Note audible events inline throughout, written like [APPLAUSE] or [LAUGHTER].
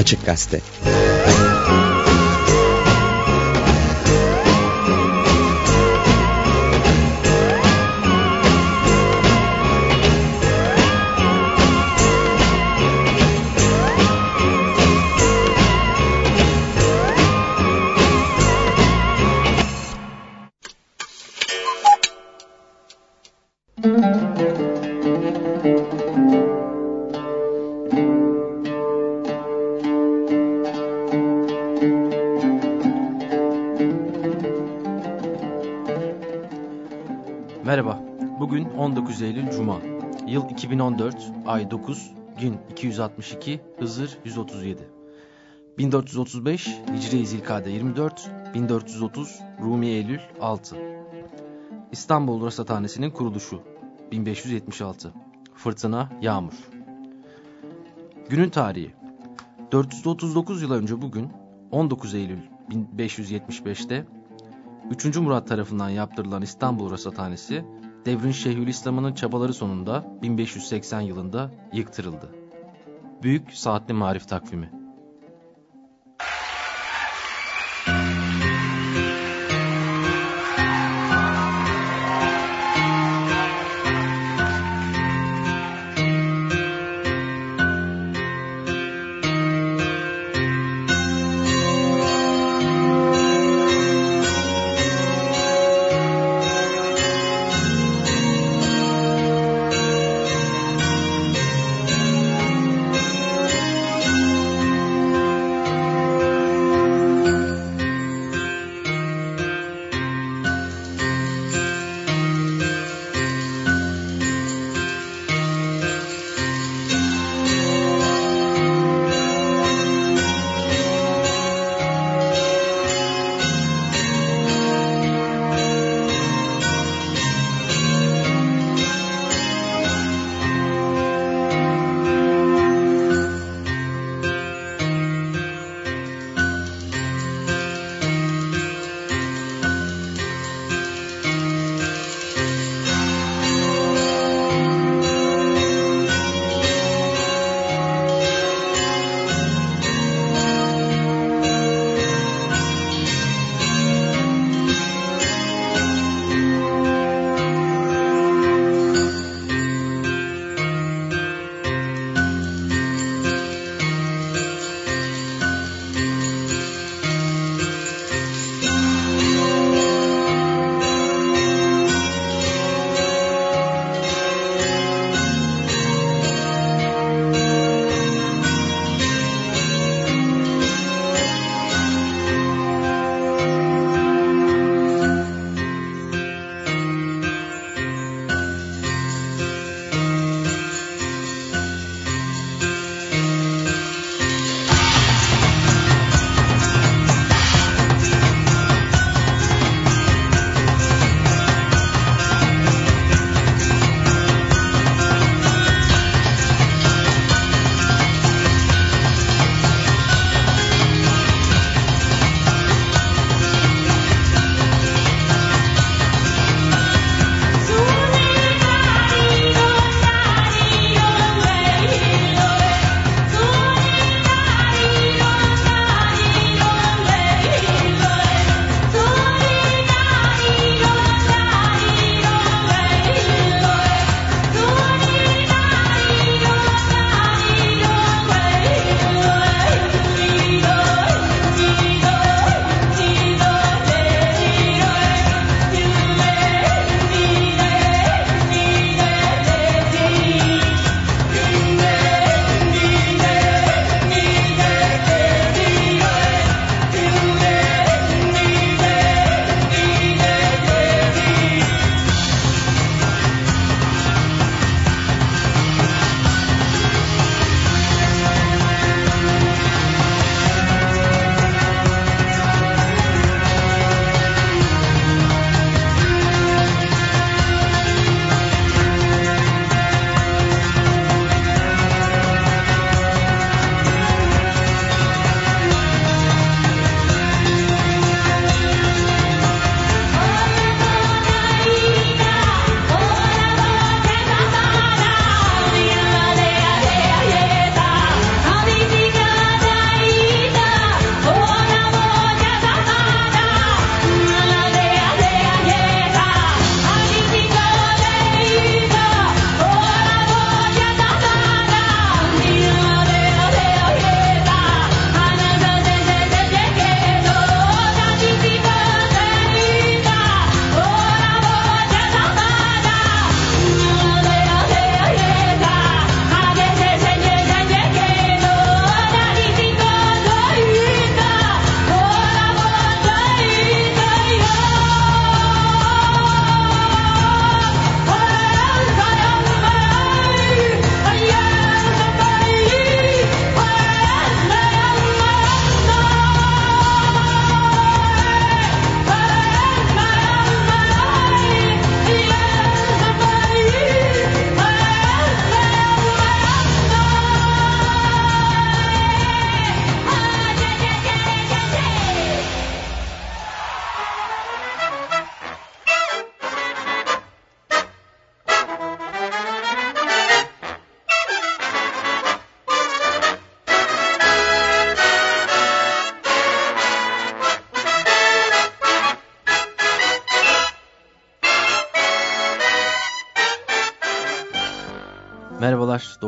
Açık Gazete. Merhaba, 19 Eylül Cuma. Yıl 2014, ay 9, gün 262, Hızır 137. 1435, Hicri Zilkade 24, 1430, Rumi Eylül 6. İstanbul Rasathanesi'nin kuruluşu 1576. Fırtına, yağmur. Günün tarihi 439 yıl önce bugün 19 Eylül 1575'te 3. Murat tarafından yaptırılan İstanbul Rasathanesi, devrin Şeyhülislam'ının çabaları sonunda 1580 yılında yıktırıldı. Büyük Saatli Marif Takvimi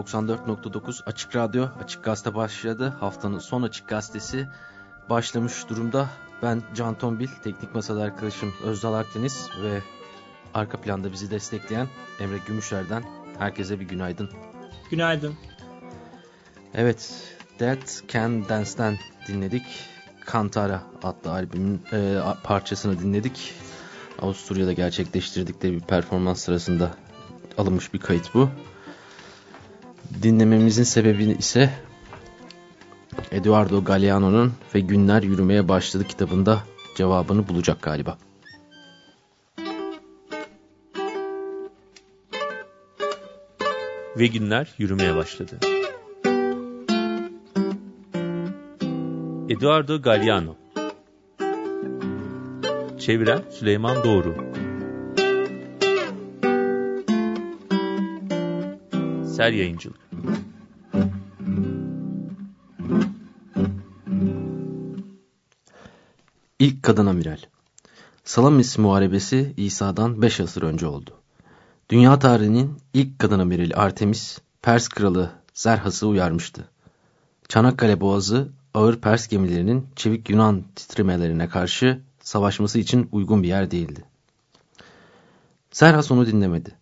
94.9 Açık Radyo, Açık Gazete başladı. Haftanın son Açık Gazetesi başlamış durumda. Ben Can Tombil, teknik masada arkadaşım Özdal Akdeniz ve arka planda bizi destekleyen Emre Gümüşer'den herkese bir günaydın. Günaydın. Evet, That Can Dance'den dinledik. Kantara adlı albümün e, parçasını dinledik. Avusturya'da gerçekleştirdikleri bir performans sırasında alınmış bir kayıt bu. Dinlememizin sebebi ise Eduardo Galeano'nun ve Günler Yürümeye Başladı kitabında cevabını bulacak galiba. Ve günler yürümeye başladı. Eduardo Galeano Çeviren Süleyman Doğru Ser Yayıncılık Kadın amiral Salamis Muharebesi İsa'dan 5 asır önce oldu. Dünya tarihinin ilk kadın amirali Artemis, Pers kralı Zerhas'ı uyarmıştı. Çanakkale Boğazı ağır Pers gemilerinin çevik Yunan titremelerine karşı savaşması için uygun bir yer değildi. Zerhas onu dinlemedi.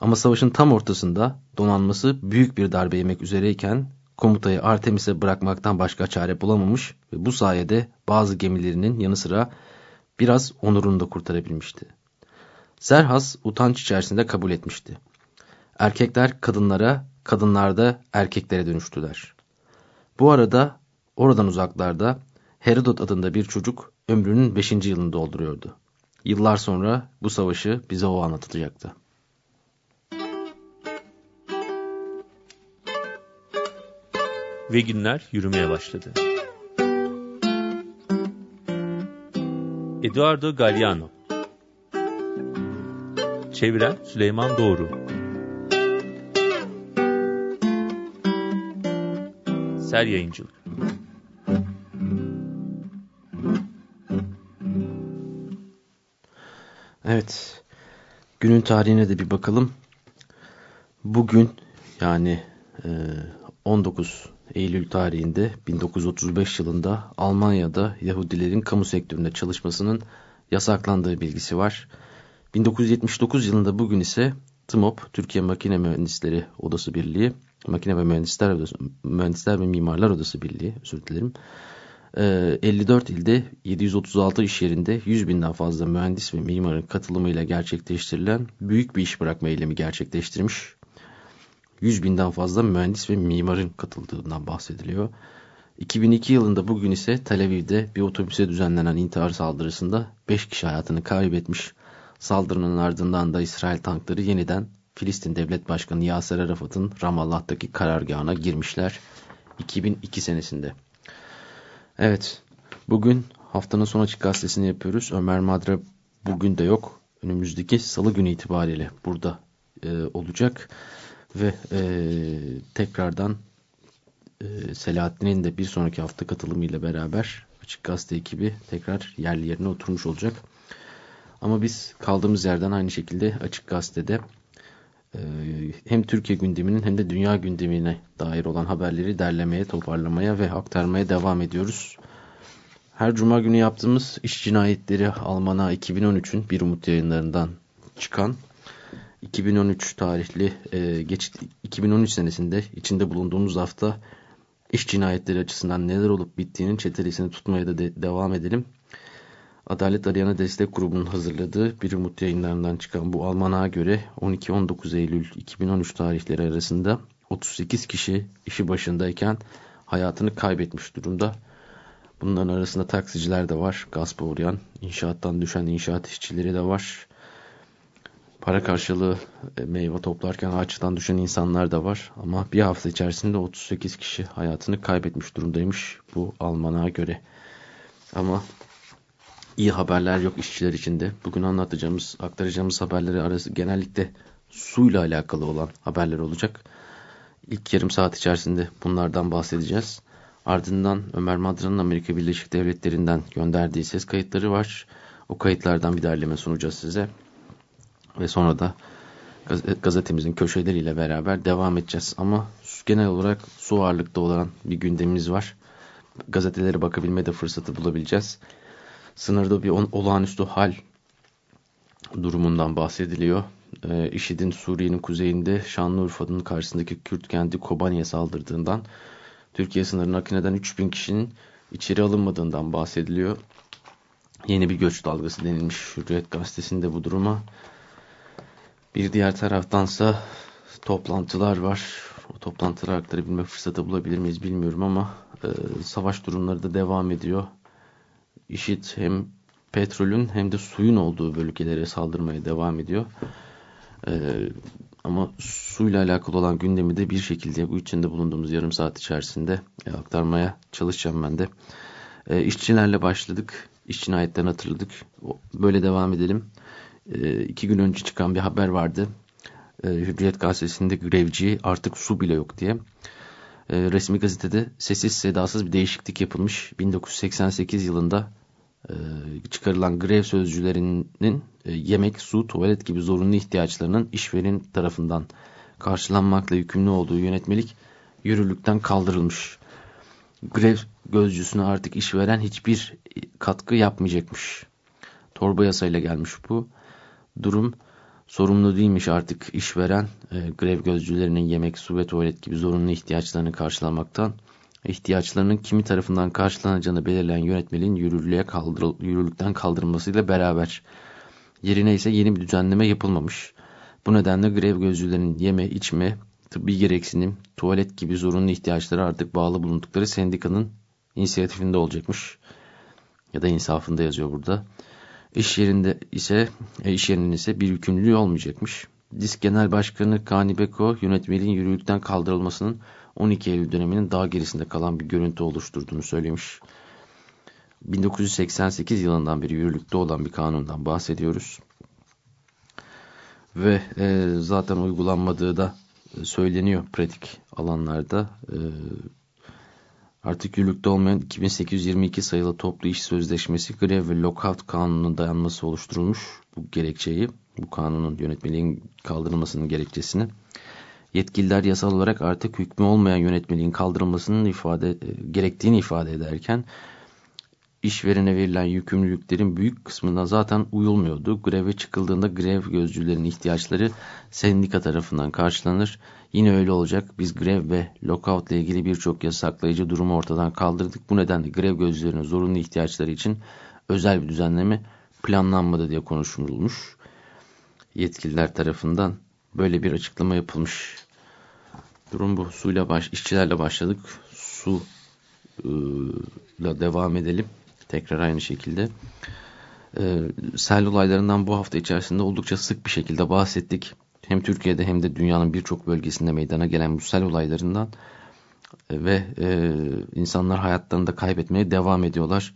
Ama savaşın tam ortasında donanması büyük bir darbe yemek üzereyken komutayı Artemis'e bırakmaktan başka çare bulamamış ve bu sayede bazı gemilerinin yanı sıra biraz onurunu da kurtarabilmişti. Zerhas utanç içerisinde kabul etmişti. Erkekler kadınlara, kadınlar da erkeklere dönüştüler. Bu arada oradan uzaklarda Herodot adında bir çocuk ömrünün 5. yılını dolduruyordu. Yıllar sonra bu savaşı bize o anlatacaktı. Ve günler yürümeye başladı. Eduardo Galeano Çeviren Süleyman Doğru Ser Yayıncılık Evet. Günün tarihine de bir bakalım. Bugün yani 19 Eylül tarihinde 1935 yılında Almanya'da Yahudilerin kamu sektöründe çalışmasının yasaklandığı bilgisi var. 1979 yılında bugün ise TMOP, Türkiye Makine Mühendisleri Odası Birliği, Makine ve Mühendisler Odası, Mühendisler ve Mimarlar Odası Birliği, özür dilerim. 54 ilde 736 iş yerinde 100 binden fazla mühendis ve mimarın katılımıyla gerçekleştirilen büyük bir iş bırakma eylemi gerçekleştirmiş. 100 binden fazla mühendis ve mimarın katıldığından bahsediliyor. 2002 yılında bugün ise Tel Aviv'de bir otobüse düzenlenen intihar saldırısında 5 kişi hayatını kaybetmiş. Saldırının ardından da İsrail tankları yeniden Filistin Devlet Başkanı Yasser Arafat'ın Ramallah'taki karargahına girmişler 2002 senesinde. Evet, bugün haftanın son açık gazetesini yapıyoruz. Ömer Madre bugün de yok. Önümüzdeki salı günü itibariyle burada e, olacak. Ve e, tekrardan e, Selahattin'in de bir sonraki hafta katılımıyla beraber Açık Gazete ekibi tekrar yerli yerine oturmuş olacak. Ama biz kaldığımız yerden aynı şekilde Açık Gazete'de e, hem Türkiye gündeminin hem de dünya gündemine dair olan haberleri derlemeye, toparlamaya ve aktarmaya devam ediyoruz. Her cuma günü yaptığımız iş cinayetleri Almana 2013'ün bir umut yayınlarından çıkan 2013 tarihli e, geç 2013 senesinde içinde bulunduğumuz hafta iş cinayetleri açısından neler olup bittiğinin çetelesini tutmaya da de devam edelim. Adalet Arayana Destek Grubu'nun hazırladığı bir umut yayınlarından çıkan bu Alman'a göre 12-19 Eylül 2013 tarihleri arasında 38 kişi işi başındayken hayatını kaybetmiş durumda. Bunların arasında taksiciler de var, gaspa uğrayan, inşaattan düşen inşaat işçileri de var. Para karşılığı e, meyve toplarken ağaçtan düşen insanlar da var. Ama bir hafta içerisinde 38 kişi hayatını kaybetmiş durumdaymış bu Alman'a göre. Ama iyi haberler yok işçiler içinde. Bugün anlatacağımız, aktaracağımız haberleri arası genellikle suyla alakalı olan haberler olacak. İlk yarım saat içerisinde bunlardan bahsedeceğiz. Ardından Ömer Madra'nın Amerika Birleşik Devletleri'nden gönderdiği ses kayıtları var. O kayıtlardan bir derleme sunacağız size. Ve sonra da gazetemizin köşeleriyle beraber devam edeceğiz. Ama genel olarak su ağırlıkta olan bir gündemimiz var. Gazetelere bakabilme de fırsatı bulabileceğiz. Sınırda bir olağanüstü hal durumundan bahsediliyor. E, IŞİD'in Suriye'nin kuzeyinde Şanlıurfa'nın karşısındaki Kürt kenti Kobani'ye saldırdığından Türkiye sınırına akın eden 3000 kişinin içeri alınmadığından bahsediliyor. Yeni bir göç dalgası denilmiş Hürriyet gazetesinde bu duruma. Bir diğer taraftansa toplantılar var. O toplantıları aktarabilme fırsatı bulabilir miyiz bilmiyorum ama e, savaş durumları da devam ediyor. IŞİD hem petrolün hem de suyun olduğu bölgelere saldırmaya devam ediyor. Ee, ama suyla alakalı olan gündemi de bir şekilde bu içinde bulunduğumuz yarım saat içerisinde e, aktarmaya çalışacağım ben de. E, işçilerle başladık. İş cinayetlerini hatırladık. Böyle devam edelim. E, iki gün önce çıkan bir haber vardı. E, Hürriyet gazetesinde grevci artık su bile yok diye. E, resmi gazetede sessiz sedasız bir değişiklik yapılmış. 1988 yılında e, çıkarılan grev sözcülerinin e, yemek, su, tuvalet gibi zorunlu ihtiyaçlarının işveren tarafından karşılanmakla yükümlü olduğu yönetmelik yürürlükten kaldırılmış. Grev gözcüsüne artık işveren hiçbir katkı yapmayacakmış. Torba yasayla gelmiş bu. Durum sorumlu değilmiş artık işveren e, grev gözcülerinin yemek, su ve tuvalet gibi zorunlu ihtiyaçlarını karşılamaktan ihtiyaçlarının kimi tarafından karşılanacağını belirleyen yönetmeliğin yürürlüğe kaldırıl yürürlükten kaldırılmasıyla beraber yerine ise yeni bir düzenleme yapılmamış. Bu nedenle grev gözcülerinin yeme, içme, tıbbi gereksinim, tuvalet gibi zorunlu ihtiyaçları artık bağlı bulundukları sendikanın inisiyatifinde olacakmış. Ya da insafında yazıyor burada. İş yerinde ise e, iş yerinin ise bir yükümlülüğü olmayacakmış. Disk Genel Başkanı Kani Beko yönetmeliğin yürürlükten kaldırılmasının 12 Eylül döneminin daha gerisinde kalan bir görüntü oluşturduğunu söylemiş. 1988 yılından beri yürürlükte olan bir kanundan bahsediyoruz. Ve e, zaten uygulanmadığı da söyleniyor pratik alanlarda. E, artık yürürlükte olmayan 2822 sayılı toplu iş sözleşmesi grev ve lockout kanununun dayanması oluşturulmuş bu gerekçeyi. Bu kanunun yönetmeliğin kaldırılmasının gerekçesini yetkililer yasal olarak artık hükmü olmayan yönetmeliğin kaldırılmasının ifade e, gerektiğini ifade ederken işverene verilen yükümlülüklerin büyük kısmına zaten uyulmuyordu. Greve çıkıldığında grev gözcülerin ihtiyaçları sendika tarafından karşılanır. Yine öyle olacak. Biz grev ve lockout ile ilgili birçok yasaklayıcı durumu ortadan kaldırdık. Bu nedenle grev gözcülerinin zorunlu ihtiyaçları için özel bir düzenleme planlanmadı diye konuşulmuş. Yetkililer tarafından böyle bir açıklama yapılmış. Durum bu. Suyla baş, işçilerle başladık. Su ile devam edelim. Tekrar aynı şekilde. Ee, sel olaylarından bu hafta içerisinde oldukça sık bir şekilde bahsettik. Hem Türkiye'de hem de dünyanın birçok bölgesinde meydana gelen bu sel olaylarından ve e, insanlar hayatlarını da kaybetmeye devam ediyorlar.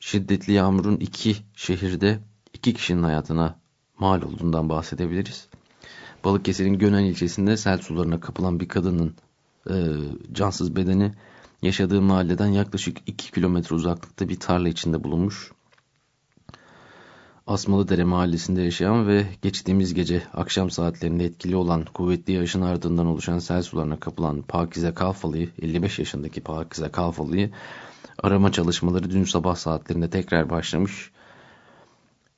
Şiddetli yağmurun iki şehirde iki kişinin hayatına mal olduğundan bahsedebiliriz. Balıkesir'in Gönen ilçesinde sel sularına kapılan bir kadının e, cansız bedeni yaşadığı mahalleden yaklaşık 2 kilometre uzaklıkta bir tarla içinde bulunmuş. Asmalıdere mahallesinde yaşayan ve geçtiğimiz gece akşam saatlerinde etkili olan kuvvetli yağışın ardından oluşan sel sularına kapılan Pakize Kalfalı'yı, 55 yaşındaki Pakize Kalfalı'yı arama çalışmaları dün sabah saatlerinde tekrar başlamış.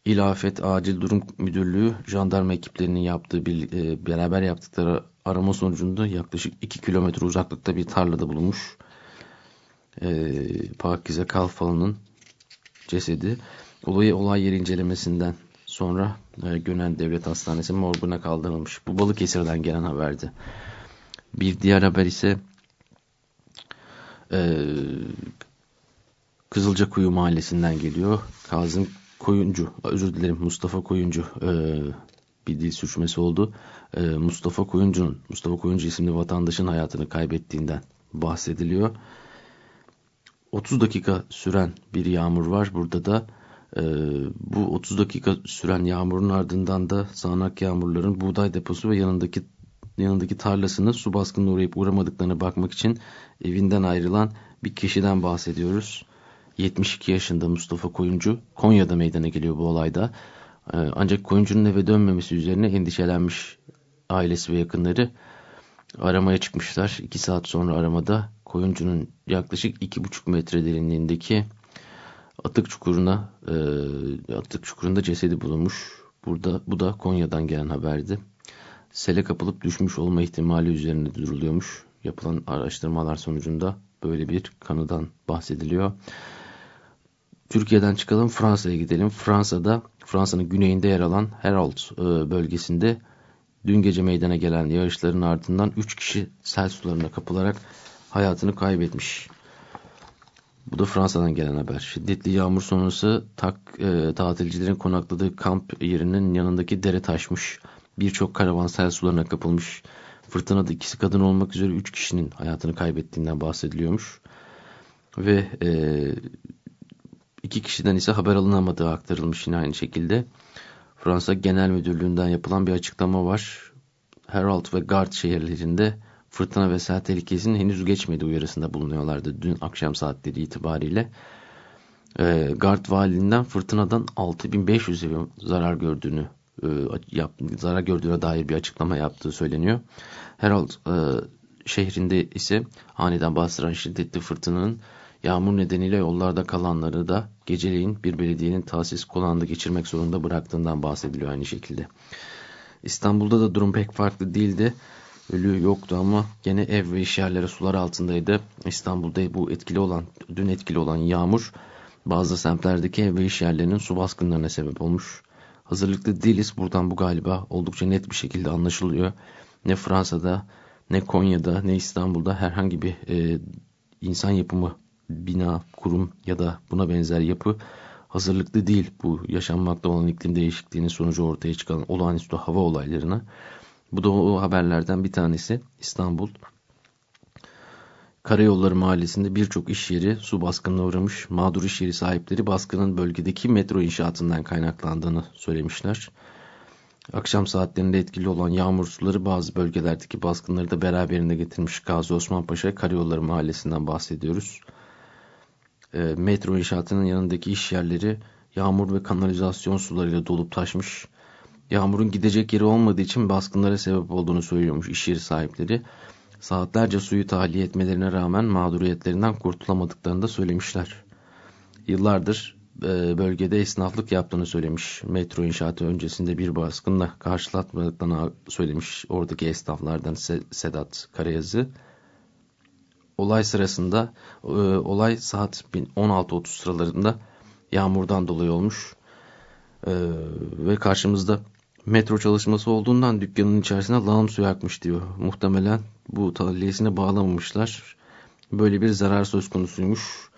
İlafet Acil Durum Müdürlüğü jandarma ekiplerinin yaptığı bir, e, beraber yaptıkları arama sonucunda yaklaşık 2 kilometre uzaklıkta bir tarlada bulunmuş. E, Pakize Kalfalı'nın cesedi olayı olay yeri incelemesinden sonra e, Gönen Devlet Hastanesi morguna kaldırılmış. Bu Balıkesir'den gelen haberdi. Bir diğer haber ise e, Kızılcakuyu mahallesinden geliyor. Kazım Koyuncu, özür dilerim Mustafa Koyuncu e, bir dil sürçmesi oldu. E, Mustafa Koyuncu'nun, Mustafa Koyuncu isimli vatandaşın hayatını kaybettiğinden bahsediliyor. 30 dakika süren bir yağmur var. Burada da e, bu 30 dakika süren yağmurun ardından da sağanak yağmurların buğday deposu ve yanındaki yanındaki tarlasını su baskınına uğrayıp uğramadıklarına bakmak için evinden ayrılan bir kişiden bahsediyoruz. 72 yaşında Mustafa Koyuncu Konya'da meydana geliyor bu olayda. E, ancak koyuncunun eve dönmemesi üzerine endişelenmiş ailesi ve yakınları aramaya çıkmışlar. İki saat sonra aramada koyuncunun yaklaşık iki buçuk metre derinliğindeki atık çukuruna e, atık çukurunda cesedi bulunmuş. Burada bu da Konya'dan gelen haberdi. Sele kapılıp düşmüş olma ihtimali üzerinde duruluyormuş. Yapılan araştırmalar sonucunda böyle bir kanıdan bahsediliyor. Türkiye'den çıkalım Fransa'ya gidelim. Fransa'da Fransa'nın güneyinde yer alan Herald e, bölgesinde dün gece meydana gelen yağışların ardından 3 kişi sel sularına kapılarak hayatını kaybetmiş. Bu da Fransa'dan gelen haber. Şiddetli yağmur sonrası tak, e, tatilcilerin konakladığı kamp yerinin yanındaki dere taşmış. Birçok karavan sel sularına kapılmış. Fırtınada ikisi kadın olmak üzere 3 kişinin hayatını kaybettiğinden bahsediliyormuş. Ve e, iki kişiden ise haber alınamadığı aktarılmış yine aynı şekilde. Fransa Genel Müdürlüğü'nden yapılan bir açıklama var. Herald ve Gard şehirlerinde fırtına ve sel tehlikesinin henüz geçmediği uyarısında bulunuyorlardı dün akşam saatleri itibariyle. E, Gard valiliğinden fırtınadan 6500 evin zarar gördüğünü e, yap, zarar gördüğüne dair bir açıklama yaptığı söyleniyor. Herald e, şehrinde ise aniden bastıran şiddetli fırtınanın yağmur nedeniyle yollarda kalanları da geceleyin bir belediyenin tahsis konağında geçirmek zorunda bıraktığından bahsediliyor aynı şekilde. İstanbul'da da durum pek farklı değildi. Ölü yoktu ama gene ev ve iş yerleri sular altındaydı. İstanbul'da bu etkili olan, dün etkili olan yağmur bazı semtlerdeki ev ve iş yerlerinin su baskınlarına sebep olmuş. Hazırlıklı değiliz. Buradan bu galiba oldukça net bir şekilde anlaşılıyor. Ne Fransa'da, ne Konya'da, ne İstanbul'da herhangi bir e, insan yapımı bina, kurum ya da buna benzer yapı hazırlıklı değil bu yaşanmakta olan iklim değişikliğinin sonucu ortaya çıkan olağanüstü hava olaylarına. Bu da o haberlerden bir tanesi İstanbul. Karayolları Mahallesi'nde birçok iş yeri su baskınına uğramış. Mağdur iş yeri sahipleri baskının bölgedeki metro inşaatından kaynaklandığını söylemişler. Akşam saatlerinde etkili olan yağmur suları bazı bölgelerdeki baskınları da beraberinde getirmiş. Gazi Osman Paşa Karayolları Mahallesi'nden bahsediyoruz. E, metro inşaatının yanındaki iş yerleri yağmur ve kanalizasyon sularıyla dolup taşmış. Yağmurun gidecek yeri olmadığı için baskınlara sebep olduğunu söylüyormuş iş yeri sahipleri. Saatlerce suyu tahliye etmelerine rağmen mağduriyetlerinden kurtulamadıklarını da söylemişler. Yıllardır e, bölgede esnaflık yaptığını söylemiş. Metro inşaatı öncesinde bir baskınla karşılatmadıklarını söylemiş oradaki esnaflardan Sedat Karayazı. Olay sırasında e, olay saat 16.30 sıralarında yağmurdan dolayı olmuş. E, ve karşımızda metro çalışması olduğundan dükkanın içerisine lağım suyu akmış diyor. Muhtemelen bu tahliyesine bağlamamışlar. Böyle bir zarar söz konusuymuş.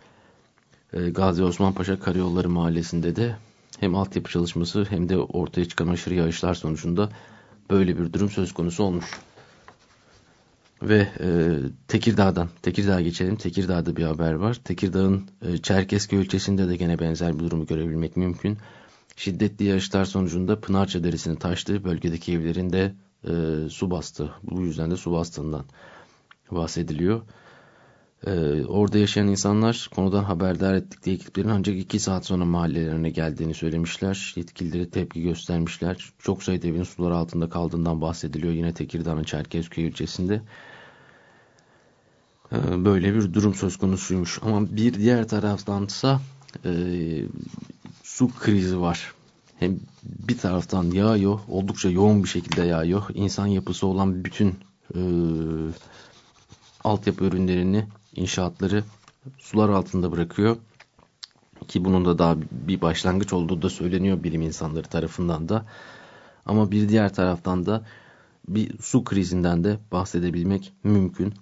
E, Gazi Osman Paşa Karayolları Mahallesi'nde de hem altyapı çalışması hem de ortaya çıkan aşırı yağışlar sonucunda böyle bir durum söz konusu olmuş. Ve e, Tekirdağ'dan, Tekirdağ'a geçelim. Tekirdağ'da bir haber var. Tekirdağ'ın e, Çerkezköy ilçesinde de gene benzer bir durumu görebilmek mümkün. Şiddetli yağışlar sonucunda Pınarça Deresi'nin taştığı bölgedeki evlerin de e, su bastı. Bu yüzden de su bastığından bahsediliyor. E, orada yaşayan insanlar konudan haberdar ettikleri ekiplerin ancak iki saat sonra mahallelerine geldiğini söylemişler. Yetkilileri tepki göstermişler. Çok sayıda evin sular altında kaldığından bahsediliyor yine Tekirdağ'ın Çerkezköy ilçesinde. E, böyle bir durum söz konusuymuş. Ama bir diğer taraftansa e, su krizi var. Hem bir taraftan yağıyor, oldukça yoğun bir şekilde yağıyor. İnsan yapısı olan bütün e, altyapı ürünlerini, inşaatları sular altında bırakıyor. Ki bunun da daha bir başlangıç olduğu da söyleniyor bilim insanları tarafından da. Ama bir diğer taraftan da bir su krizinden de bahsedebilmek mümkün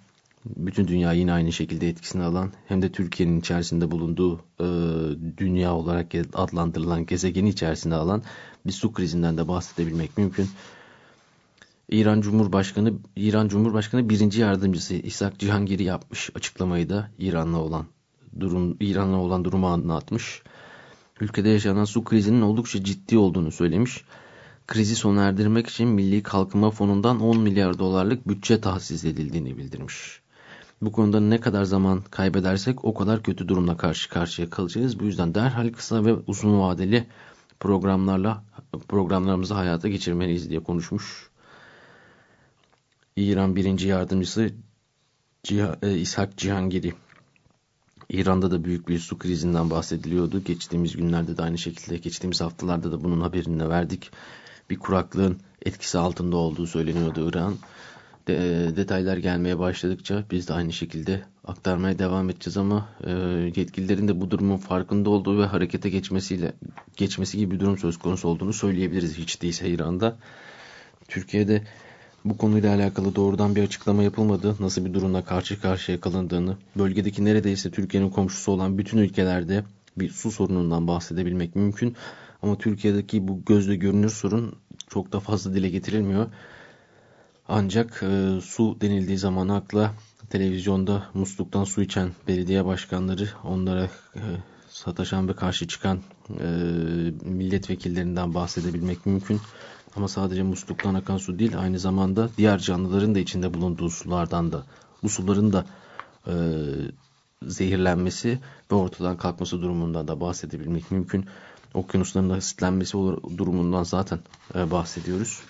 bütün dünya yine aynı şekilde etkisini alan hem de Türkiye'nin içerisinde bulunduğu e, dünya olarak adlandırılan gezegeni içerisinde alan bir su krizinden de bahsedebilmek mümkün. İran Cumhurbaşkanı İran Cumhurbaşkanı birinci yardımcısı İshak Cihangir'i yapmış açıklamayı da İran'la olan durum İran'la olan durumu anlatmış. Ülkede yaşanan su krizinin oldukça ciddi olduğunu söylemiş. Krizi sona erdirmek için Milli Kalkınma Fonu'ndan 10 milyar dolarlık bütçe tahsis edildiğini bildirmiş. Bu konuda ne kadar zaman kaybedersek o kadar kötü durumla karşı karşıya kalacağız. Bu yüzden derhal kısa ve uzun vadeli programlarla programlarımızı hayata geçirmeliyiz diye konuşmuş. İran birinci yardımcısı Cih e, İshak Cihangiri. İran'da da büyük bir su krizinden bahsediliyordu. Geçtiğimiz günlerde de aynı şekilde, geçtiğimiz haftalarda da bunun haberini verdik. Bir kuraklığın etkisi altında olduğu söyleniyordu İran. De, e, detaylar gelmeye başladıkça biz de aynı şekilde aktarmaya devam edeceğiz ama e, yetkililerin de bu durumun farkında olduğu ve harekete geçmesiyle geçmesi gibi bir durum söz konusu olduğunu söyleyebiliriz hiç değilse İran'da. Türkiye'de bu konuyla alakalı doğrudan bir açıklama yapılmadı. Nasıl bir durumla karşı karşıya kalındığını, bölgedeki neredeyse Türkiye'nin komşusu olan bütün ülkelerde bir su sorunundan bahsedebilmek mümkün. Ama Türkiye'deki bu gözle görünür sorun çok da fazla dile getirilmiyor. Ancak e, su denildiği zaman akla televizyonda musluktan su içen belediye başkanları, onlara e, sataşan ve karşı çıkan e, milletvekillerinden bahsedebilmek mümkün. Ama sadece musluktan akan su değil aynı zamanda diğer canlıların da içinde bulunduğu sulardan da bu suların da e, zehirlenmesi ve ortadan kalkması durumundan da bahsedebilmek mümkün. Okyanusların da asitlenmesi durumundan zaten e, bahsediyoruz.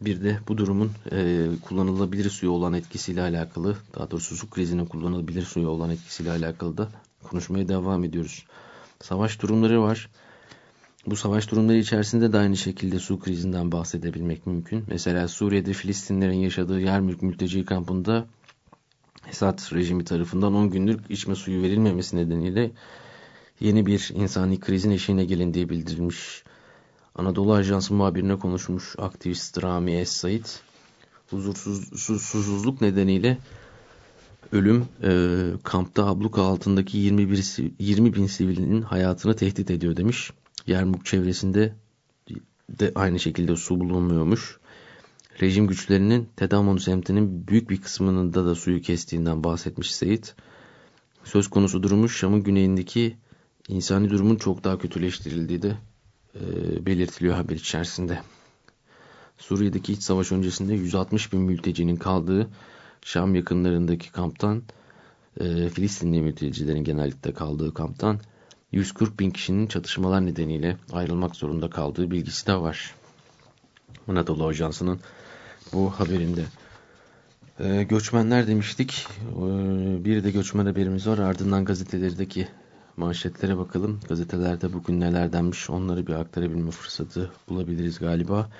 Bir de bu durumun e, kullanılabilir suyu olan etkisiyle alakalı, daha doğrusu su krizinin kullanılabilir suyu olan etkisiyle alakalı da konuşmaya devam ediyoruz. Savaş durumları var. Bu savaş durumları içerisinde de aynı şekilde su krizinden bahsedebilmek mümkün. Mesela Suriye'de Filistinlerin yaşadığı Yermülk mülteci kampında Esad rejimi tarafından 10 günlük içme suyu verilmemesi nedeniyle yeni bir insani krizin eşiğine gelindiği bildirilmiş. Anadolu Ajansı muhabirine konuşmuş aktivist Rami Es Said, huzursuz, susuzluk nedeniyle ölüm e, kampta abluka altındaki 21 20 bin sivilinin hayatını tehdit ediyor demiş. Yermuk çevresinde de aynı şekilde su bulunmuyormuş. Rejim güçlerinin Tedamon semtinin büyük bir kısmının da da suyu kestiğinden bahsetmiş Seyit. Söz konusu durumu Şam'ın güneyindeki insani durumun çok daha kötüleştirildiği de belirtiliyor haber içerisinde. Suriye'deki iç savaş öncesinde 160 bin mültecinin kaldığı Şam yakınlarındaki kamptan, e, Filistinli mültecilerin genellikle kaldığı kamptan 140 bin kişinin çatışmalar nedeniyle ayrılmak zorunda kaldığı bilgisi de var. Anadolu Ajansı'nın bu haberinde. Ee, göçmenler demiştik. Bir de göçmen haberimiz var. Ardından gazetelerdeki manşetlere bakalım. Gazetelerde bugün neler onları bir aktarabilme fırsatı bulabiliriz galiba.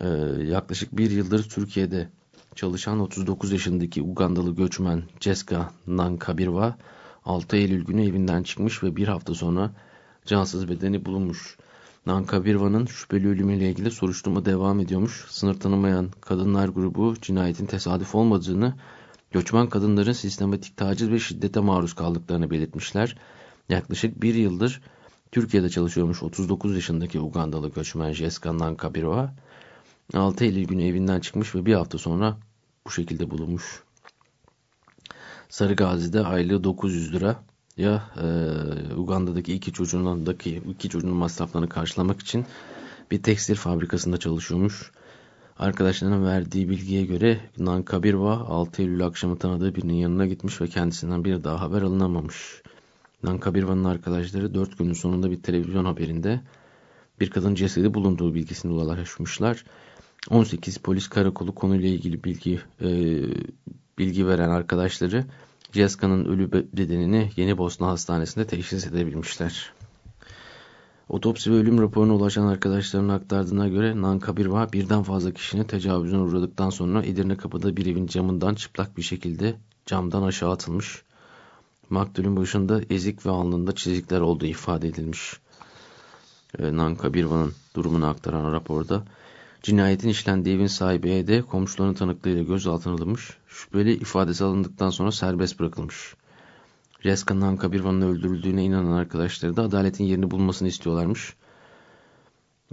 Ee, yaklaşık bir yıldır Türkiye'de çalışan 39 yaşındaki Ugandalı göçmen Ceska Nankabirwa 6 Eylül günü evinden çıkmış ve bir hafta sonra cansız bedeni bulunmuş. Nankabirva'nın şüpheli ölümüyle ilgili soruşturma devam ediyormuş. Sınır tanımayan kadınlar grubu cinayetin tesadüf olmadığını, göçmen kadınların sistematik taciz ve şiddete maruz kaldıklarını belirtmişler. Yaklaşık bir yıldır Türkiye'de çalışıyormuş 39 yaşındaki Ugandalı göçmen Jeska Nankabirva 6 Eylül günü evinden çıkmış ve bir hafta sonra bu şekilde bulunmuş. Sarıgazi'de aylığı 900 lira ya e, Uganda'daki iki çocuğundaki iki çocuğunun masraflarını karşılamak için bir tekstil fabrikasında çalışıyormuş. Arkadaşlarının verdiği bilgiye göre Nankabirva 6 Eylül akşamı tanıdığı birinin yanına gitmiş ve kendisinden bir daha haber alınamamış. Nankabirva'nın arkadaşları 4 günün sonunda bir televizyon haberinde bir kadın cesedi bulunduğu bilgisini ulaşmışlar. 18 polis karakolu konuyla ilgili bilgi e, bilgi veren arkadaşları Ceska'nın ölü bedenini Yeni Bosna Hastanesi'nde teşhis edebilmişler. Otopsi ve ölüm raporuna ulaşan arkadaşlarının aktardığına göre Nankabirva birden fazla kişinin tecavüzüne uğradıktan sonra Edirne Kapı'da bir evin camından çıplak bir şekilde camdan aşağı atılmış. Maktulün başında ezik ve alnında çizikler olduğu ifade edilmiş. Ee, Nankabirva'nın durumunu aktaran raporda Cinayetin işlendiği evin sahibi E'de komşuların tanıklığıyla gözaltına alınmış, şüpheli ifadesi alındıktan sonra serbest bırakılmış. Reskan Nankabirvan'ın öldürüldüğüne inanan arkadaşları da adaletin yerini bulmasını istiyorlarmış.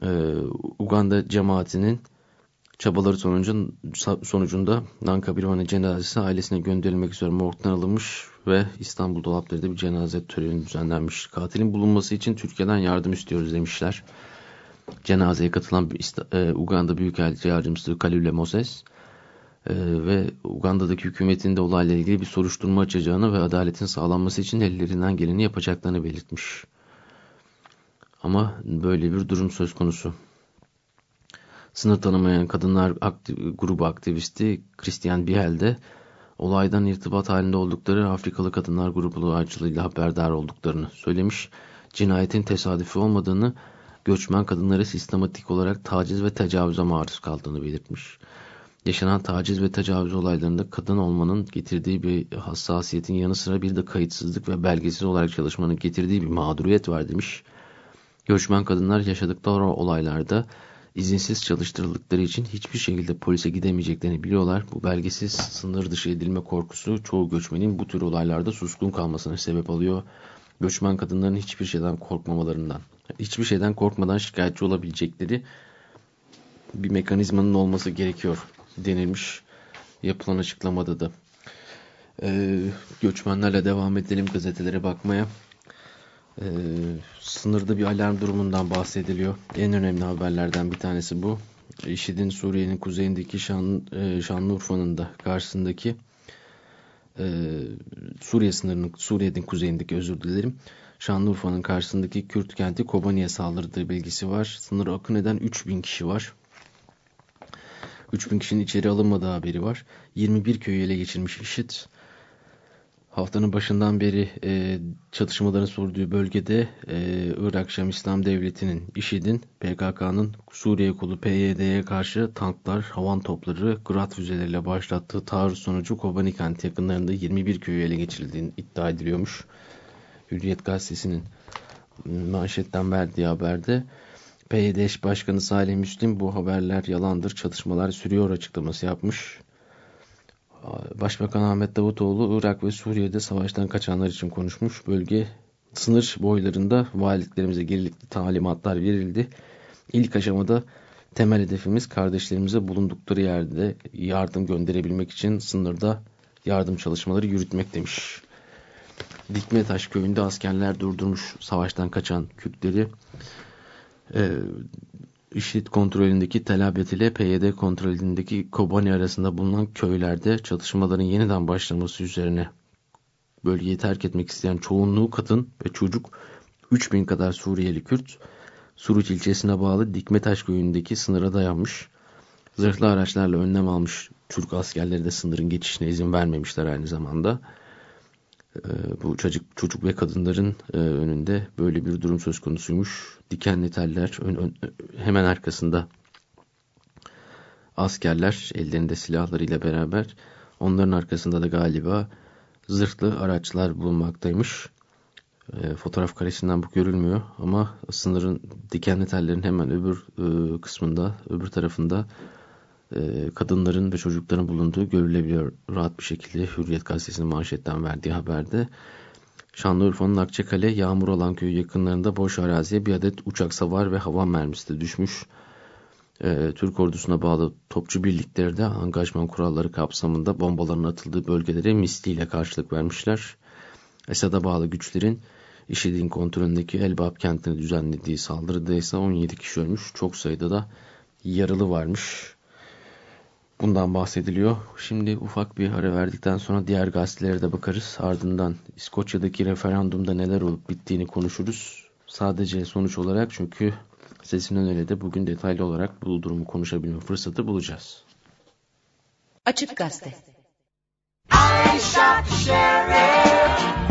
Ee, Uganda cemaatinin çabaları sonucun, sonucunda Nankabirvan'ın cenazesi ailesine gönderilmek üzere morgdan alınmış ve İstanbul dolaplarında bir cenaze töreni düzenlenmiş. Katilin bulunması için Türkiye'den yardım istiyoruz demişler cenazeye katılan e, Uganda Büyükelçisi Yardımcısı Kalule Moses e, ve Uganda'daki hükümetin de olayla ilgili bir soruşturma açacağını ve adaletin sağlanması için ellerinden geleni yapacaklarını belirtmiş. Ama böyle bir durum söz konusu. Sınır tanımayan kadınlar aktiv, grubu aktivisti Christian Biel de olaydan irtibat halinde oldukları Afrikalı kadınlar grubu aracılığıyla haberdar olduklarını söylemiş. Cinayetin tesadüfi olmadığını, göçmen kadınları sistematik olarak taciz ve tecavüze maruz kaldığını belirtmiş. Yaşanan taciz ve tecavüz olaylarında kadın olmanın getirdiği bir hassasiyetin yanı sıra bir de kayıtsızlık ve belgesiz olarak çalışmanın getirdiği bir mağduriyet var demiş. Göçmen kadınlar yaşadıkları olaylarda izinsiz çalıştırıldıkları için hiçbir şekilde polise gidemeyeceklerini biliyorlar. Bu belgesiz sınır dışı edilme korkusu çoğu göçmenin bu tür olaylarda suskun kalmasına sebep alıyor. Göçmen kadınların hiçbir şeyden korkmamalarından, hiçbir şeyden korkmadan şikayetçi olabilecekleri bir mekanizmanın olması gerekiyor denilmiş yapılan açıklamada da. Ee, göçmenlerle devam edelim gazetelere bakmaya. Ee, sınırda bir alarm durumundan bahsediliyor. En önemli haberlerden bir tanesi bu. IŞİD'in Suriye'nin kuzeyindeki Şan, e, Şanlıurfa'nın da karşısındaki e, Suriye sınırının Suriye'nin kuzeyindeki özür dilerim. Şanlıurfa'nın karşısındaki Kürt kenti Kobani'ye saldırdığı bilgisi var. Sınır akın eden 3000 kişi var. 3000 kişinin içeri alınmadığı haberi var. 21 köyü ele geçirmiş IŞİD. Haftanın başından beri e, çatışmaların sürdüğü bölgede e, Irak Şam İslam Devleti'nin, IŞİD'in, PKK'nın Suriye kolu PYD'ye karşı tanklar, havan topları, Grad füzeleriyle başlattığı taarruz sonucu Kobani kenti yakınlarında 21 köyü ele geçirildiğini iddia ediliyormuş. Hürriyet gazetesinin manşetten verdiği haberde PYD başkanı Salih Müslim bu haberler yalandır, çatışmalar sürüyor açıklaması yapmış. Başbakan Ahmet Davutoğlu Irak ve Suriye'de savaştan kaçanlar için konuşmuş. Bölge sınır boylarında valiliklerimize gerekli talimatlar verildi. İlk aşamada temel hedefimiz kardeşlerimize bulundukları yerde yardım gönderebilmek için sınırda yardım çalışmaları yürütmek demiş. Dikmetaş köyünde askerler durdurmuş savaştan kaçan Kürtleri. Ee, IŞİD kontrolündeki Tel Abyad ile PYD kontrolündeki Kobani arasında bulunan köylerde çatışmaların yeniden başlaması üzerine bölgeyi terk etmek isteyen çoğunluğu kadın ve çocuk 3000 kadar Suriyeli Kürt Suruç ilçesine bağlı Dikmetaş köyündeki sınıra dayanmış. Zırhlı araçlarla önlem almış Türk askerleri de sınırın geçişine izin vermemişler aynı zamanda. Ee, bu çocuk, çocuk ve kadınların e, önünde böyle bir durum söz konusuymuş. Dikenli teller ön, ön, hemen arkasında askerler ellerinde silahlarıyla beraber onların arkasında da galiba zırhlı araçlar bulunmaktaymış. E, fotoğraf karesinden bu görülmüyor ama sınırın dikenli tellerin hemen öbür e, kısmında öbür tarafında kadınların ve çocukların bulunduğu görülebiliyor rahat bir şekilde Hürriyet Gazetesi'nin manşetten verdiği haberde. Şanlıurfa'nın Akçakale, Yağmur olan köyü yakınlarında boş araziye bir adet uçak savar ve hava mermisi de düşmüş. E, Türk ordusuna bağlı topçu birlikleri de angajman kuralları kapsamında bombaların atıldığı bölgelere misliyle karşılık vermişler. Esad'a bağlı güçlerin IŞİD'in kontrolündeki Elbap kentine düzenlediği saldırıda ise 17 kişi ölmüş. Çok sayıda da yaralı varmış. Bundan bahsediliyor. Şimdi ufak bir ara verdikten sonra diğer gazetelere de bakarız. Ardından İskoçya'daki referandumda neler olup bittiğini konuşuruz. Sadece sonuç olarak çünkü sesinden öyle de bugün detaylı olarak bu durumu konuşabilme fırsatı bulacağız. Açık Gazete I shot the sheriff,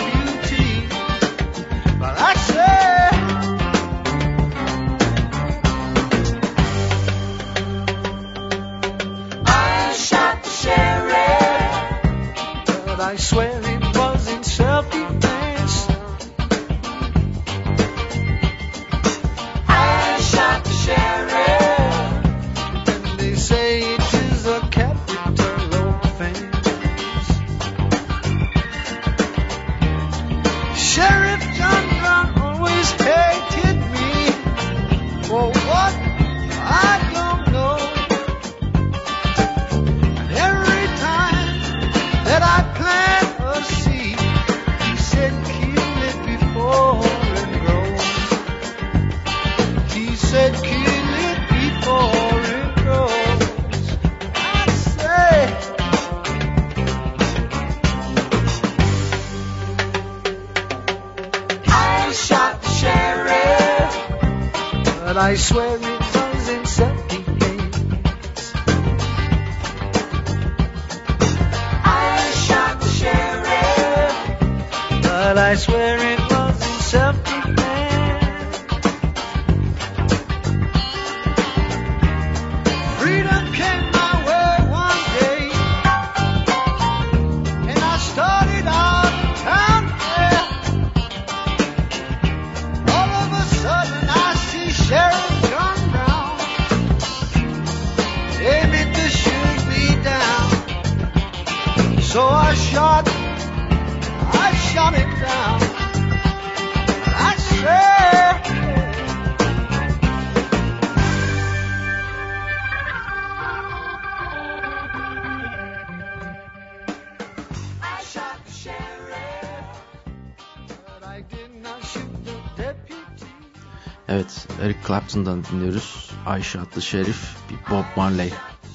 Clapton'dan dinliyoruz. Ayşe adlı Şerif, bir Bob Marley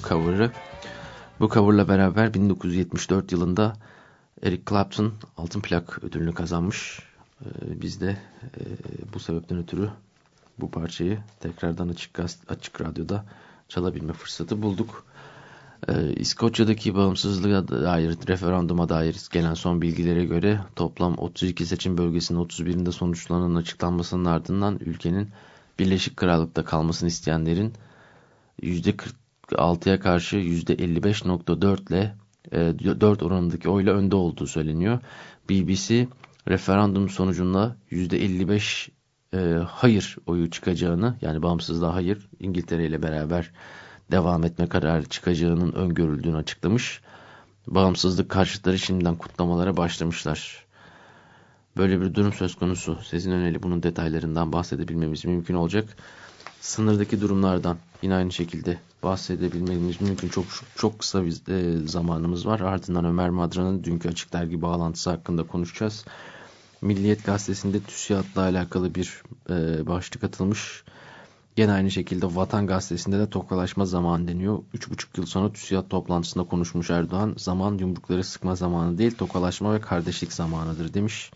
cover'ı. Bu cover'la beraber 1974 yılında Eric Clapton altın plak ödülünü kazanmış. Ee, biz de e, bu sebepten ötürü bu parçayı tekrardan açık, açık radyoda çalabilme fırsatı bulduk. Ee, İskoçya'daki bağımsızlığa dair referanduma dair gelen son bilgilere göre toplam 32 seçim bölgesinin 31'inde sonuçlanan açıklanmasının ardından ülkenin Birleşik Krallık'ta kalmasını isteyenlerin %46'ya karşı %55.4 ile e, 4 oranındaki oyla önde olduğu söyleniyor. BBC referandum sonucunda %55 e, hayır oyu çıkacağını yani bağımsızlığa hayır İngiltere ile beraber devam etme kararı çıkacağının öngörüldüğünü açıklamış. Bağımsızlık karşıtları şimdiden kutlamalara başlamışlar. Böyle bir durum söz konusu. Sizin öneri bunun detaylarından bahsedebilmemiz mümkün olacak. Sınırdaki durumlardan yine aynı şekilde bahsedebilmemiz mümkün. Çok çok kısa bir e, zamanımız var. Ardından Ömer Madra'nın dünkü açık dergi bağlantısı hakkında konuşacağız. Milliyet gazetesinde TÜSİAD'la alakalı bir e, başlık atılmış. Gene aynı şekilde Vatan Gazetesi'nde de tokalaşma zamanı deniyor. 3,5 yıl sonra TÜSİAD toplantısında konuşmuş Erdoğan. Zaman yumrukları sıkma zamanı değil, tokalaşma ve kardeşlik zamanıdır demiş.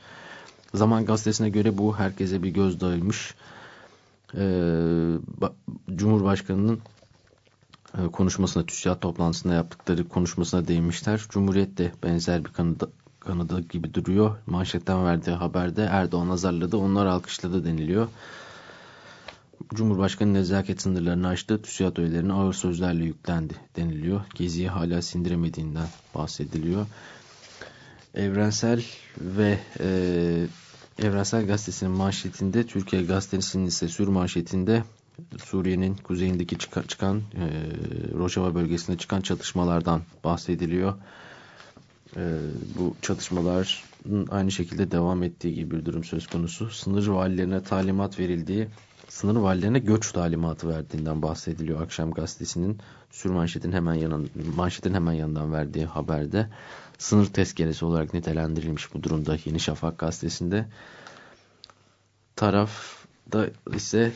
Zaman Gazetesi'ne göre bu herkese bir gözdağıymış. Ee, Cumhurbaşkanı'nın e, konuşmasına, TÜSİAD toplantısında yaptıkları konuşmasına değinmişler. Cumhuriyet de benzer bir kanıda, kanıda gibi duruyor. Manşetten verdiği haberde Erdoğan azarladı, onlar alkışladı deniliyor. Cumhurbaşkanı nezaket sınırlarını aştı, TÜSİAD üyelerine ağır sözlerle yüklendi deniliyor. Geziyi hala sindiremediğinden bahsediliyor. Evrensel ve e, Evrensel Gazetesi'nin manşetinde, Türkiye Gazetesi'nin ise sür manşetinde Suriye'nin kuzeyindeki çıkan, çıkan e, Rojava bölgesinde çıkan çatışmalardan bahsediliyor. E, bu çatışmalar aynı şekilde devam ettiği gibi bir durum söz konusu. Sınır valilerine talimat verildiği, sınır valilerine göç talimatı verdiğinden bahsediliyor. Akşam gazetesinin sür manşetin hemen yanın, manşetin hemen yanından verdiği haberde sınır tezkeresi olarak nitelendirilmiş bu durumda Yeni Şafak gazetesinde. Tarafta ise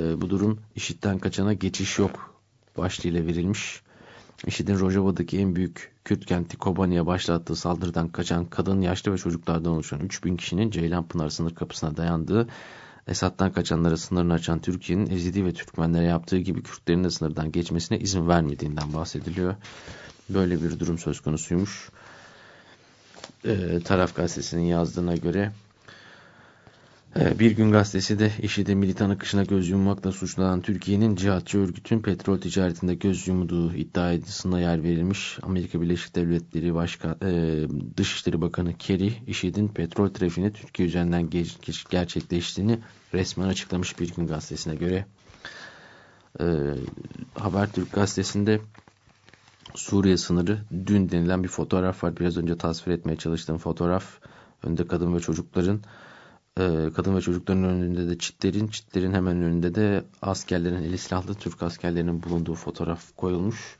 e, bu durum IŞİD'den kaçana geçiş yok başlığıyla verilmiş. IŞİD'in Rojava'daki en büyük Kürt kenti Kobani'ye başlattığı saldırıdan kaçan kadın, yaşlı ve çocuklardan oluşan 3000 kişinin Ceylanpınar sınır kapısına dayandığı, Esad'dan kaçanlara sınırını açan Türkiye'nin Ezidi ve Türkmenlere yaptığı gibi Kürtlerin de sınırdan geçmesine izin vermediğinden bahsediliyor. Böyle bir durum söz konusuymuş. Ee, Taraf gazetesinin yazdığına göre bir gün gazetesi de IŞİD'e militan akışına göz yummakla suçlanan Türkiye'nin cihatçı örgütün petrol ticaretinde göz yumduğu iddiasına yer verilmiş. Amerika Birleşik Devletleri Başkan, e, Dışişleri Bakanı Kerry, IŞİD'in petrol trafiğini Türkiye üzerinden gerçekleştiğini resmen açıklamış bir gün gazetesine göre. E, Habertürk gazetesinde Suriye sınırı dün denilen bir fotoğraf var. Biraz önce tasvir etmeye çalıştığım fotoğraf. Önde kadın ve çocukların kadın ve çocukların önünde de çitlerin, çitlerin hemen önünde de askerlerin, eli silahlı Türk askerlerinin bulunduğu fotoğraf koyulmuş.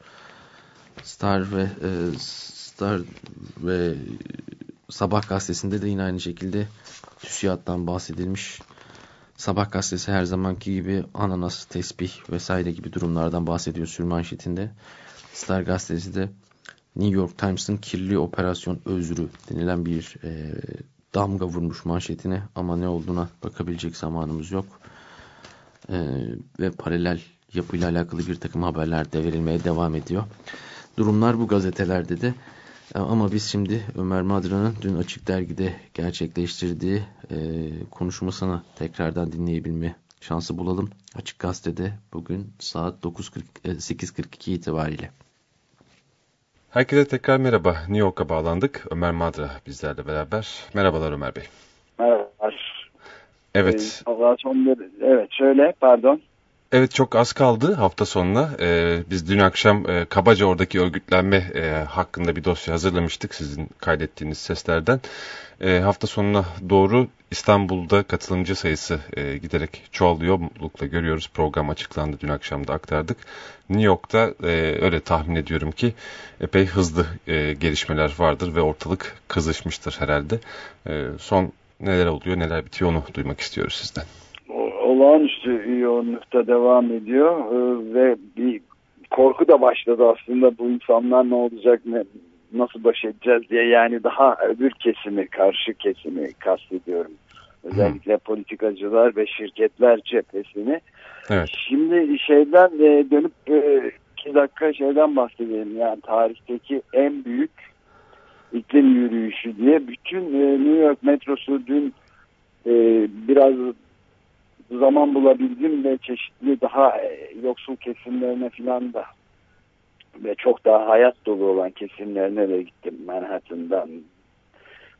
Star ve e, Star ve Sabah gazetesinde de yine aynı şekilde TÜSİAD'dan bahsedilmiş. Sabah gazetesi her zamanki gibi ananas, tesbih vesaire gibi durumlardan bahsediyor sürmanşetinde. Star gazetesi de New York Times'ın kirli operasyon özrü denilen bir e, damga vurmuş manşetine ama ne olduğuna bakabilecek zamanımız yok. e, ve paralel yapıyla alakalı bir takım haberler de verilmeye devam ediyor. Durumlar bu gazetelerde de e, ama biz şimdi Ömer Madra'nın dün Açık Dergi'de gerçekleştirdiği e, konuşmasını tekrardan dinleyebilme şansı bulalım. Açık Gazete'de bugün saat 8.42 itibariyle. Herkese tekrar merhaba. New York'a bağlandık. Ömer Madra bizlerle beraber. Merhabalar Ömer Bey. Merhabalar. Evet. Ee, Allah sonları, evet şöyle pardon. Evet çok az kaldı hafta sonuna. Ee, biz dün akşam e, kabaca oradaki örgütlenme e, hakkında bir dosya hazırlamıştık sizin kaydettiğiniz seslerden. E, hafta sonuna doğru İstanbul'da katılımcı sayısı e, giderek çoğalıyor. Mutlulukla görüyoruz. Program açıklandı. Dün akşam da aktardık. New York'ta e, öyle tahmin ediyorum ki epey hızlı e, gelişmeler vardır ve ortalık kızışmıştır herhalde. E, son neler oluyor, neler bitiyor onu duymak istiyoruz sizden. Olağanüstü yoğunlukta devam ediyor ee, ve bir korku da başladı aslında bu insanlar ne olacak, ne, nasıl baş edeceğiz diye yani daha öbür kesimi, karşı kesimi kastediyorum. Özellikle hmm. politikacılar ve şirketler cephesini. Evet. Şimdi şeyden e, dönüp e, iki dakika şeyden bahsedelim. Yani tarihteki en büyük iklim yürüyüşü diye bütün e, New York metrosu dün e, biraz zaman bulabildim ve çeşitli daha e, yoksul kesimlerine filan da ve çok daha hayat dolu olan kesimlerine de gittim Manhattan'dan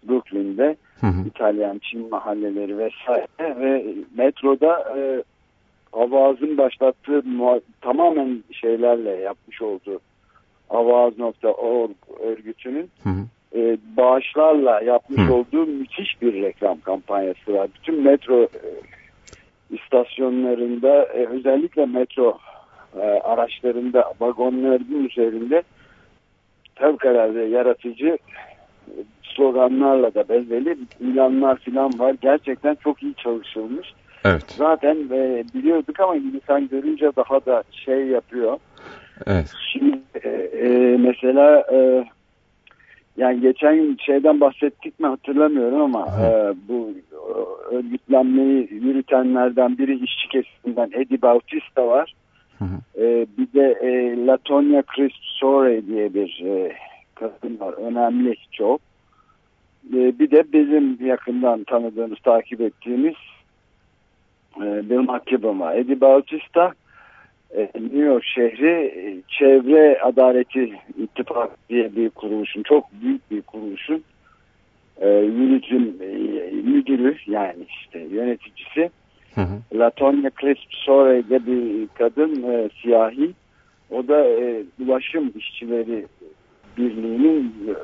Brooklyn'de hı hı. İtalyan Çin mahalleleri vesaire ve metroda e, Avaz'ın başlattığı tamamen şeylerle yapmış olduğu Avaz.org örgütünün hı hı. E, bağışlarla yapmış hı. olduğu müthiş bir reklam kampanyası var. Bütün metro e, istasyonlarında e, özellikle metro e, araçlarında vagonların üzerinde fevkalade yaratıcı sloganlarla da bezeli ilanlar falan var. Gerçekten çok iyi çalışılmış. Evet. Zaten e, biliyorduk ama insan görünce daha da şey yapıyor. Evet. Şimdi e, e, mesela e, yani geçen şeyden bahsettik mi hatırlamıyorum ama e, bu e, örgütlenmeyi yürütenlerden biri işçi kesiminden Eddie Bautista var. Hı hı. E, bir de e, Latonia Crisp Sore diye bir e, kadın var. Önemli çok. E, bir de bizim yakından tanıdığımız, takip ettiğimiz e, Bill McKibben var. Eddie Bautista New York şehri e, çevre adaleti ittifak diye bir kuruluşun çok büyük bir kuruluşun e, yönetim e, müdürü yani işte yöneticisi hı hı. Latonya Crisp Sore'de bir kadın e, siyahi o da e, ulaşım işçileri birliğinin e,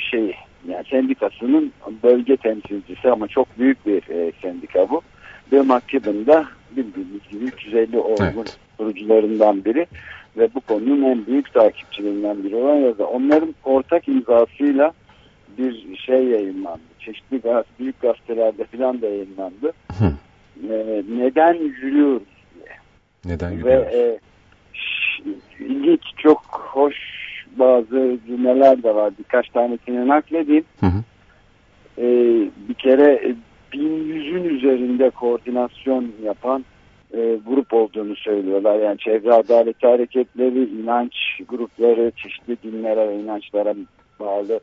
şeyi yani sendikasının bölge temsilcisi ama çok büyük bir e, sendika bu. Bill McKibben da bildiğiniz gibi 350 orgun evet. kurucularından biri ve bu konunun en büyük takipçilerinden biri olan yazı. Onların ortak imzasıyla bir şey yayınlandı. Çeşitli gaz, büyük gazetelerde filan da yayınlandı. Hı. Ee, neden yürüyoruz diye. Neden yürüyoruz? Ve e, ilginç, çok hoş bazı cümleler de var. Birkaç tanesini nakledeyim. Hı hı. Ee, bir kere 1100'ün üzerinde koordinasyon yapan e, grup olduğunu söylüyorlar. Yani çevre adaleti hareketleri, inanç grupları, çeşitli dinlere ve inançlara bağlı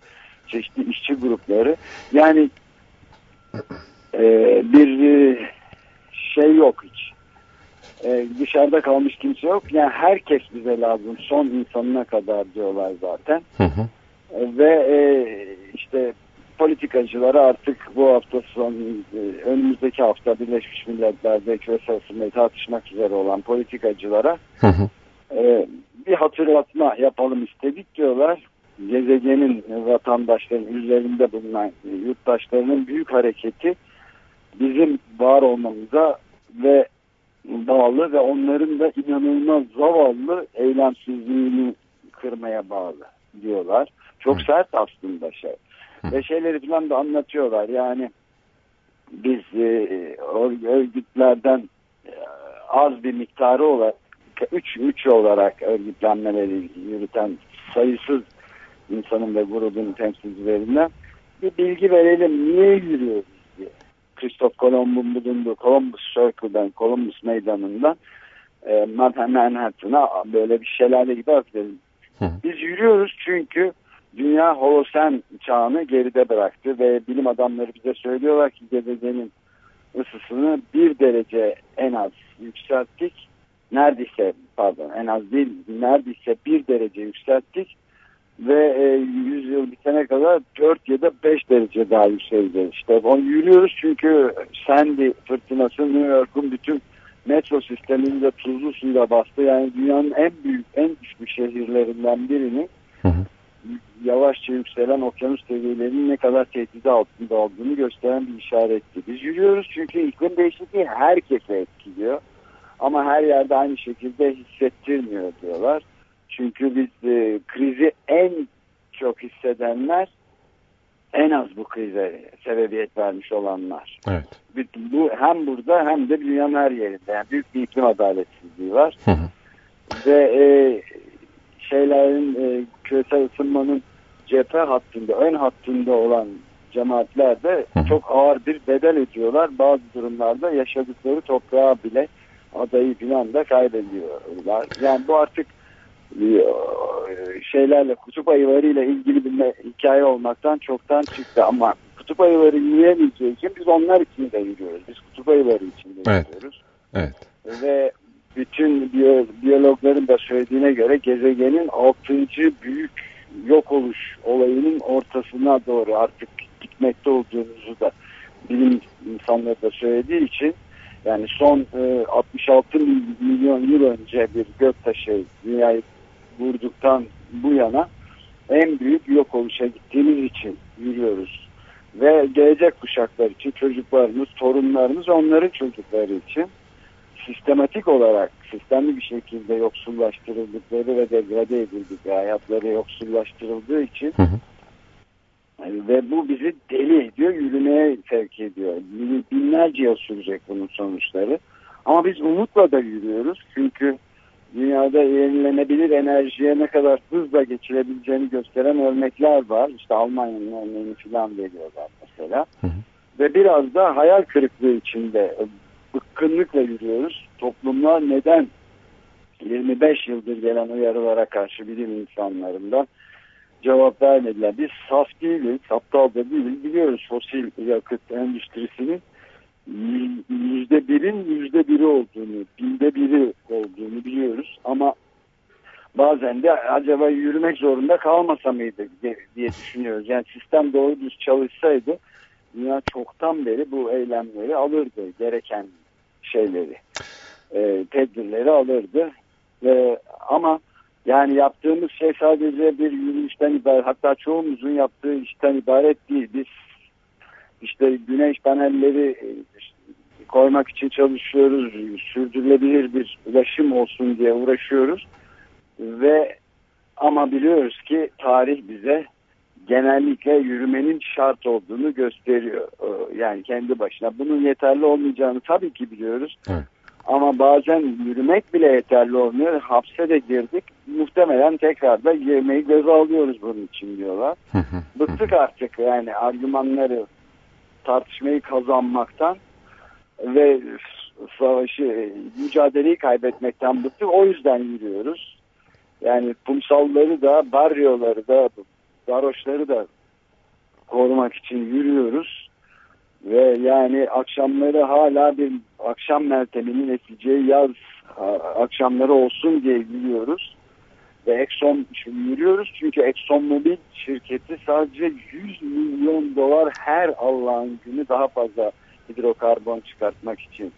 çeşitli işçi grupları. Yani e, bir e, şey yok hiç. E, dışarıda kalmış kimse yok. Yani herkes bize lazım. Son insanına kadar diyorlar zaten. Hı hı. E, ve e, işte politikacılara artık bu hafta son e, önümüzdeki hafta Birleşmiş Milletler'de küresel tartışmak üzere olan politikacılara hı hı. E, bir hatırlatma yapalım istedik diyorlar. Gezegenin vatandaşların üzerinde bulunan yurttaşlarının büyük hareketi bizim var olmamıza ve bağlı ve onların da inanılmaz zavallı eylemsizliğini kırmaya bağlı diyorlar. Çok sert aslında şey ve şeyleri falan da anlatıyorlar. Yani biz e, örgütlerden e, az bir miktarı olarak üç, üç olarak örgütlenmeleri yürüten sayısız insanın ve grubun temsilcilerinden bir bilgi verelim. Niye yürüyoruz diye. Christoph Columbus'un bulunduğu Columbus Circle'dan, Columbus Meydanı'ndan e, Manhattan'a böyle bir şelale gibi aktarız. Biz yürüyoruz çünkü dünya holosen çağını geride bıraktı ve bilim adamları bize söylüyorlar ki gezegenin ısısını bir derece en az yükselttik. Neredeyse pardon en az değil neredeyse bir derece yükselttik ve e, 100 yıl bitene kadar 4 ya da 5 derece daha yükseleceğiz. İşte onu yürüyoruz çünkü Sandy fırtınası New York'un bütün metro sistemini de tuzlu suyla bastı. Yani dünyanın en büyük, en güçlü şehirlerinden birini yavaşça yükselen okyanus seviyelerinin ne kadar tehdidi altında olduğunu gösteren bir işaretti. Biz yürüyoruz çünkü iklim değişikliği herkese etkiliyor. Ama her yerde aynı şekilde hissettirmiyor diyorlar. Çünkü biz e, krizi en çok hissedenler en az bu krize sebebiyet vermiş olanlar. Evet. Bu hem burada hem de dünyanın her yerinde. Yani büyük bir iklim adaletsizliği var. Ve e, şeylerin e, küresel ısınmanın cephe hattında, ön hattında olan cemaatler de çok ağır bir bedel ödüyorlar. Bazı durumlarda yaşadıkları toprağa bile adayı falan da kaybediyorlar. Yani bu artık e, şeylerle kutup ayılarıyla ilgili bir hikaye olmaktan çoktan çıktı ama kutup ayıları yürüyemeyeceği için biz onlar için de yürüyoruz. Biz kutup ayıları için de Evet. yürüyoruz. Evet. Ve bütün biyo, biyologların da söylediğine göre gezegenin 6. büyük yok oluş olayının ortasına doğru artık gitmekte olduğumuzu da bilim insanları da söylediği için yani son e, 66 milyon yıl önce bir göktaşı dünyayı vurduktan bu yana en büyük yok oluşa gittiğimiz için yürüyoruz. Ve gelecek kuşaklar için çocuklarımız, torunlarımız onların çocukları için sistematik olarak sistemli bir şekilde yoksullaştırıldıkları ve degrade edildikleri hayatları yoksullaştırıldığı için yani ve bu bizi deli ediyor, yürümeye sevk ediyor. Bin- Binlerce yıl sürecek bunun sonuçları. Ama biz umutla da yürüyoruz. Çünkü dünyada yenilenebilir enerjiye ne kadar hızla geçilebileceğini gösteren örnekler var. İşte Almanya'nın örneğini falan veriyorlar mesela. Ve biraz da hayal kırıklığı içinde bıkkınlıkla yürüyoruz. Toplumlar neden 25 yıldır gelen uyarılara karşı bilim insanlarından cevap vermediler. Biz saf değiliz, aptal da değiliz. Biliyoruz fosil yakıt endüstrisinin yüzde birin yüzde biri olduğunu, binde biri olduğunu biliyoruz. Ama bazen de acaba yürümek zorunda kalmasa mıydı diye, düşünüyoruz. Yani sistem doğru düz çalışsaydı dünya çoktan beri bu eylemleri alırdı. Gereken şeyleri, e, tedbirleri alırdı. E, ama yani yaptığımız şey sadece bir yürüyüşten ibaret. Hatta çoğumuzun yaptığı işten ibaret değil. Biz işte güneş panelleri e, koymak için çalışıyoruz. Sürdürülebilir bir ulaşım olsun diye uğraşıyoruz. Ve ama biliyoruz ki tarih bize genellikle yürümenin şart olduğunu gösteriyor. Ee, Yani kendi başına. Bunun yeterli olmayacağını tabii ki biliyoruz. Evet. Ama bazen yürümek bile yeterli olmuyor. Hapse de girdik. Muhtemelen tekrar da girmeyi göze alıyoruz bunun için diyorlar. Bıktık artık yani argümanları tartışmayı kazanmaktan ve savaşı, mücadeleyi kaybetmekten bıktık. O yüzden yürüyoruz. Yani kumsalları da, baryoları da, varoşları da korumak için yürüyoruz. Ve yani akşamları hala bir akşam melteminin eseceği yaz akşamları olsun diye yürüyoruz. Ve Exxon yürüyoruz çünkü ExxonMobil şirketi sadece 100 milyon dolar her Allah'ın günü daha fazla hidrokarbon çıkartmak için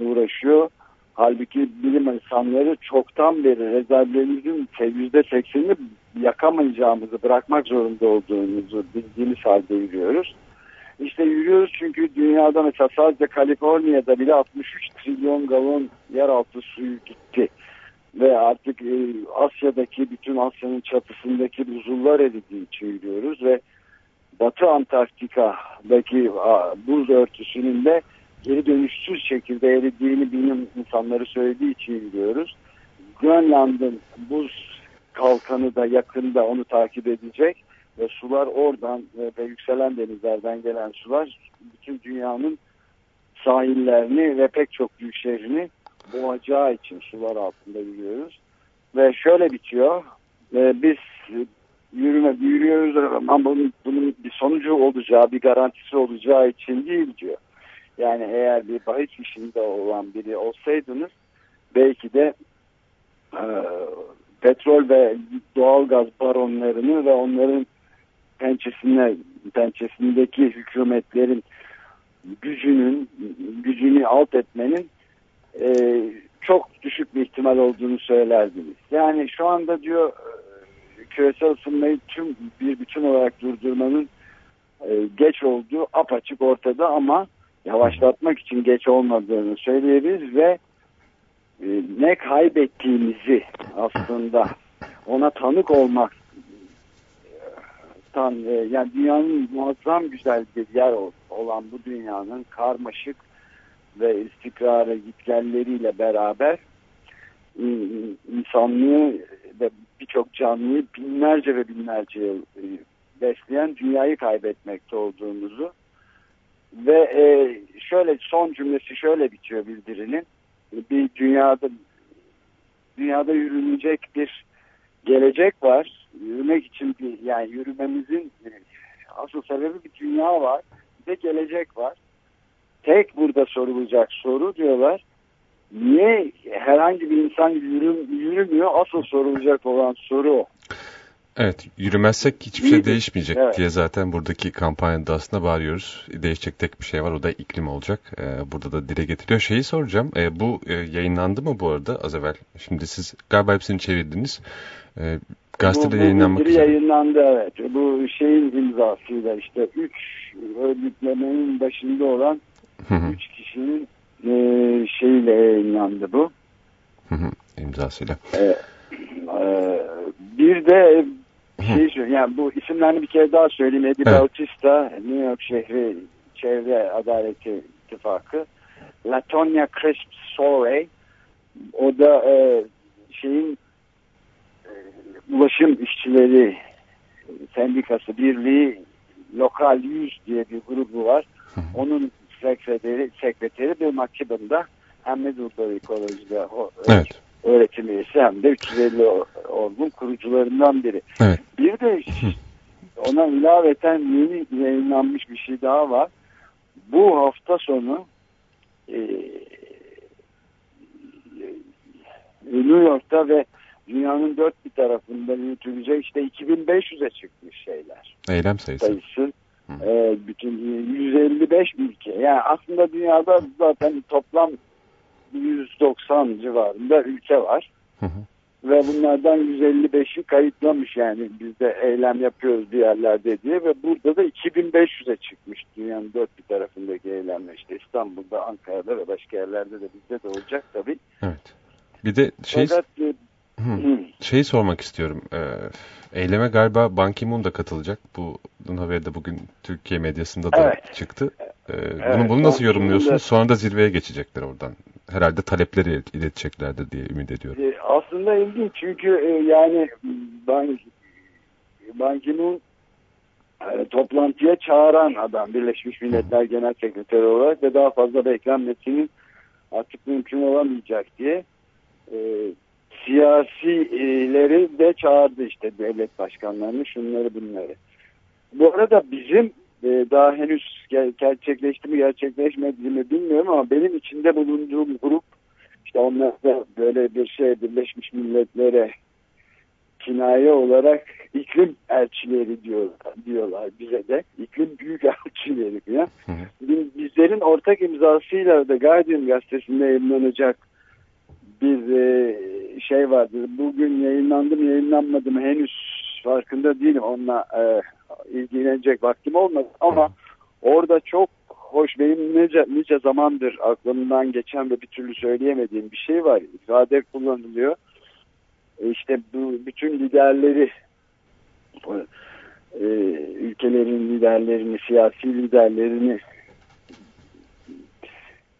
uğraşıyor. Halbuki bilim insanları çoktan beri rezervlerimizin yüzde seksenini yakamayacağımızı bırakmak zorunda olduğumuzu bildiğimiz halde yürüyoruz. İşte yürüyoruz çünkü dünyada mesela sadece Kaliforniya'da bile 63 trilyon galon yeraltı suyu gitti. Ve artık e, Asya'daki bütün Asya'nın çatısındaki buzullar eridiği için yürüyoruz ve Batı Antarktika'daki buz örtüsünün de geri dönüşsüz şekilde eridiğini bilim insanları söylediği için yürüyoruz. Grönland'ın buz kalkanı da yakında onu takip edecek ve sular oradan e, ve yükselen denizlerden gelen sular bütün dünyanın sahillerini ve pek çok büyük şehrini boğacağı için sular altında yürüyoruz. Ve şöyle bitiyor. E, biz yürüme yürüyoruz ama bunun, bunun bir sonucu olacağı, bir garantisi olacağı için değil diyor. Yani eğer bir bahis işinde olan biri olsaydınız belki de e, petrol ve doğalgaz baronlarını ve onların pençesine pençesindeki hükümetlerin gücünün gücünü alt etmenin e, çok düşük bir ihtimal olduğunu söylerdiniz. Yani şu anda diyor e, küresel ısınmayı tüm bir bütün olarak durdurmanın e, geç olduğu apaçık ortada ama yavaşlatmak için geç olmadığını söyleyebiliriz ve ne kaybettiğimizi aslında ona tanık olmak tan e, yani dünyanın muazzam güzel bir yer olan bu dünyanın karmaşık ve istikrarı gitgelleriyle beraber insanlığı ve birçok canlıyı binlerce ve binlerce yıl e, besleyen dünyayı kaybetmekte olduğumuzu ve e, şöyle son cümlesi şöyle bitiyor bildirinin bir dünyada dünyada yürünecek bir gelecek var. Yürümek için bir yani yürümemizin asıl sebebi bir dünya var. Bir de gelecek var. Tek burada sorulacak soru diyorlar. Niye herhangi bir insan yürüm, yürümüyor? Asıl sorulacak olan soru o. Evet, yürümezsek hiçbir şey değişmeyecek evet. diye zaten buradaki kampanyada aslında bağırıyoruz. Değişecek tek bir şey var, o da iklim olacak. Ee, burada da dile getiriyor. Şeyi soracağım, ee, bu e, yayınlandı mı bu arada az evvel? Şimdi siz galiba hepsini çevirdiniz. Ee, gazetede bu, bu yayınlanmak üzere. yayınlandı evet. Bu şeyin imzasıyla işte üç örgütlemenin başında olan Hı hı, üç kişinin e, şeyiyle yayınlandı bu. hı imzasıyla. E, e, bir de şey söyleyeyim. Yani bu isimlerini bir kere daha söyleyeyim. Eddie Evet. Bautista, New York Şehri Çevre Adaleti İttifakı. Latonia Crisp Sorey, o da e, şeyin e, ulaşım işçileri sendikası birliği lokal 100 diye bir grubu var. Onun sekreteri, sekreteri McKibben'da hem Middlebury College'da o, Evet, öğretim üyesi hem de 350 orgun kurucularından biri. evet. Bir de ona ilaveten yeni yayınlanmış bir şey daha var. Bu hafta sonu e, New York'ta ve dünyanın dört bir tarafında yürütülecek işte 2500'e çıkmış şeyler Eylem sayısı. sayısı. E, bütün 155 ülke. Yani aslında dünyada zaten toplam 190 civarında ülke var. Hı hı. Ve bunlardan 155'i kayıtlamış yani biz de eylem yapıyoruz bir yerlerde diye ve burada da 2500'e çıkmış dünyanın dört bir tarafındaki eylemler işte İstanbul'da, Ankara'da ve başka yerlerde de bizde de olacak tabii. Evet. Bir de şey, Fakat e, hı, hı, şeyi sormak istiyorum. Ee, eyleme galiba Ban Ki-moon da katılacak. Bunun haberi de bugün Türkiye medyasında da Evet. çıktı. Ee, Evet, bunu, bunu nasıl yorumluyorsunuz? da- Sonra da zirveye geçecekler oradan. Herhalde talepleri il- ileteceklerdir diye ümit ediyorum. e, aslında ilginç çünkü e, yani Ban, Ban Ki-moon e, toplantıya çağıran adam Birleşmiş Milletler Genel Sekreteri olarak ve daha fazla beklenmesinin artık mümkün olamayacak diye e, siyasileri de çağırdı işte devlet başkanlarını şunları bunları. Bu arada bizim e, daha henüz ger- gerçekleşti mi gerçekleşmedi mi bilmiyorum ama benim içinde bulunduğum grup işte onlar da böyle bir şey Birleşmiş Milletler'e kinaye olarak iklim elçileri diyorlar, diyorlar bize de. İklim büyük elçileri falan. Bizlerin ortak imzasıyla da Guardian gazetesinde yayınlanacak bir e, şey vardır. Bugün yayınlandı mı yayınlanmadı mı henüz farkında değilim. Onunla e, ilgilenecek vaktim olmadı ama orada çok hoş benim nice, nice zamandır aklımdan geçen ve bir türlü söyleyemediğim bir şey var. İfade kullanılıyor. E, işte bu bütün liderleri e, ülkelerin liderlerini, siyasi liderlerini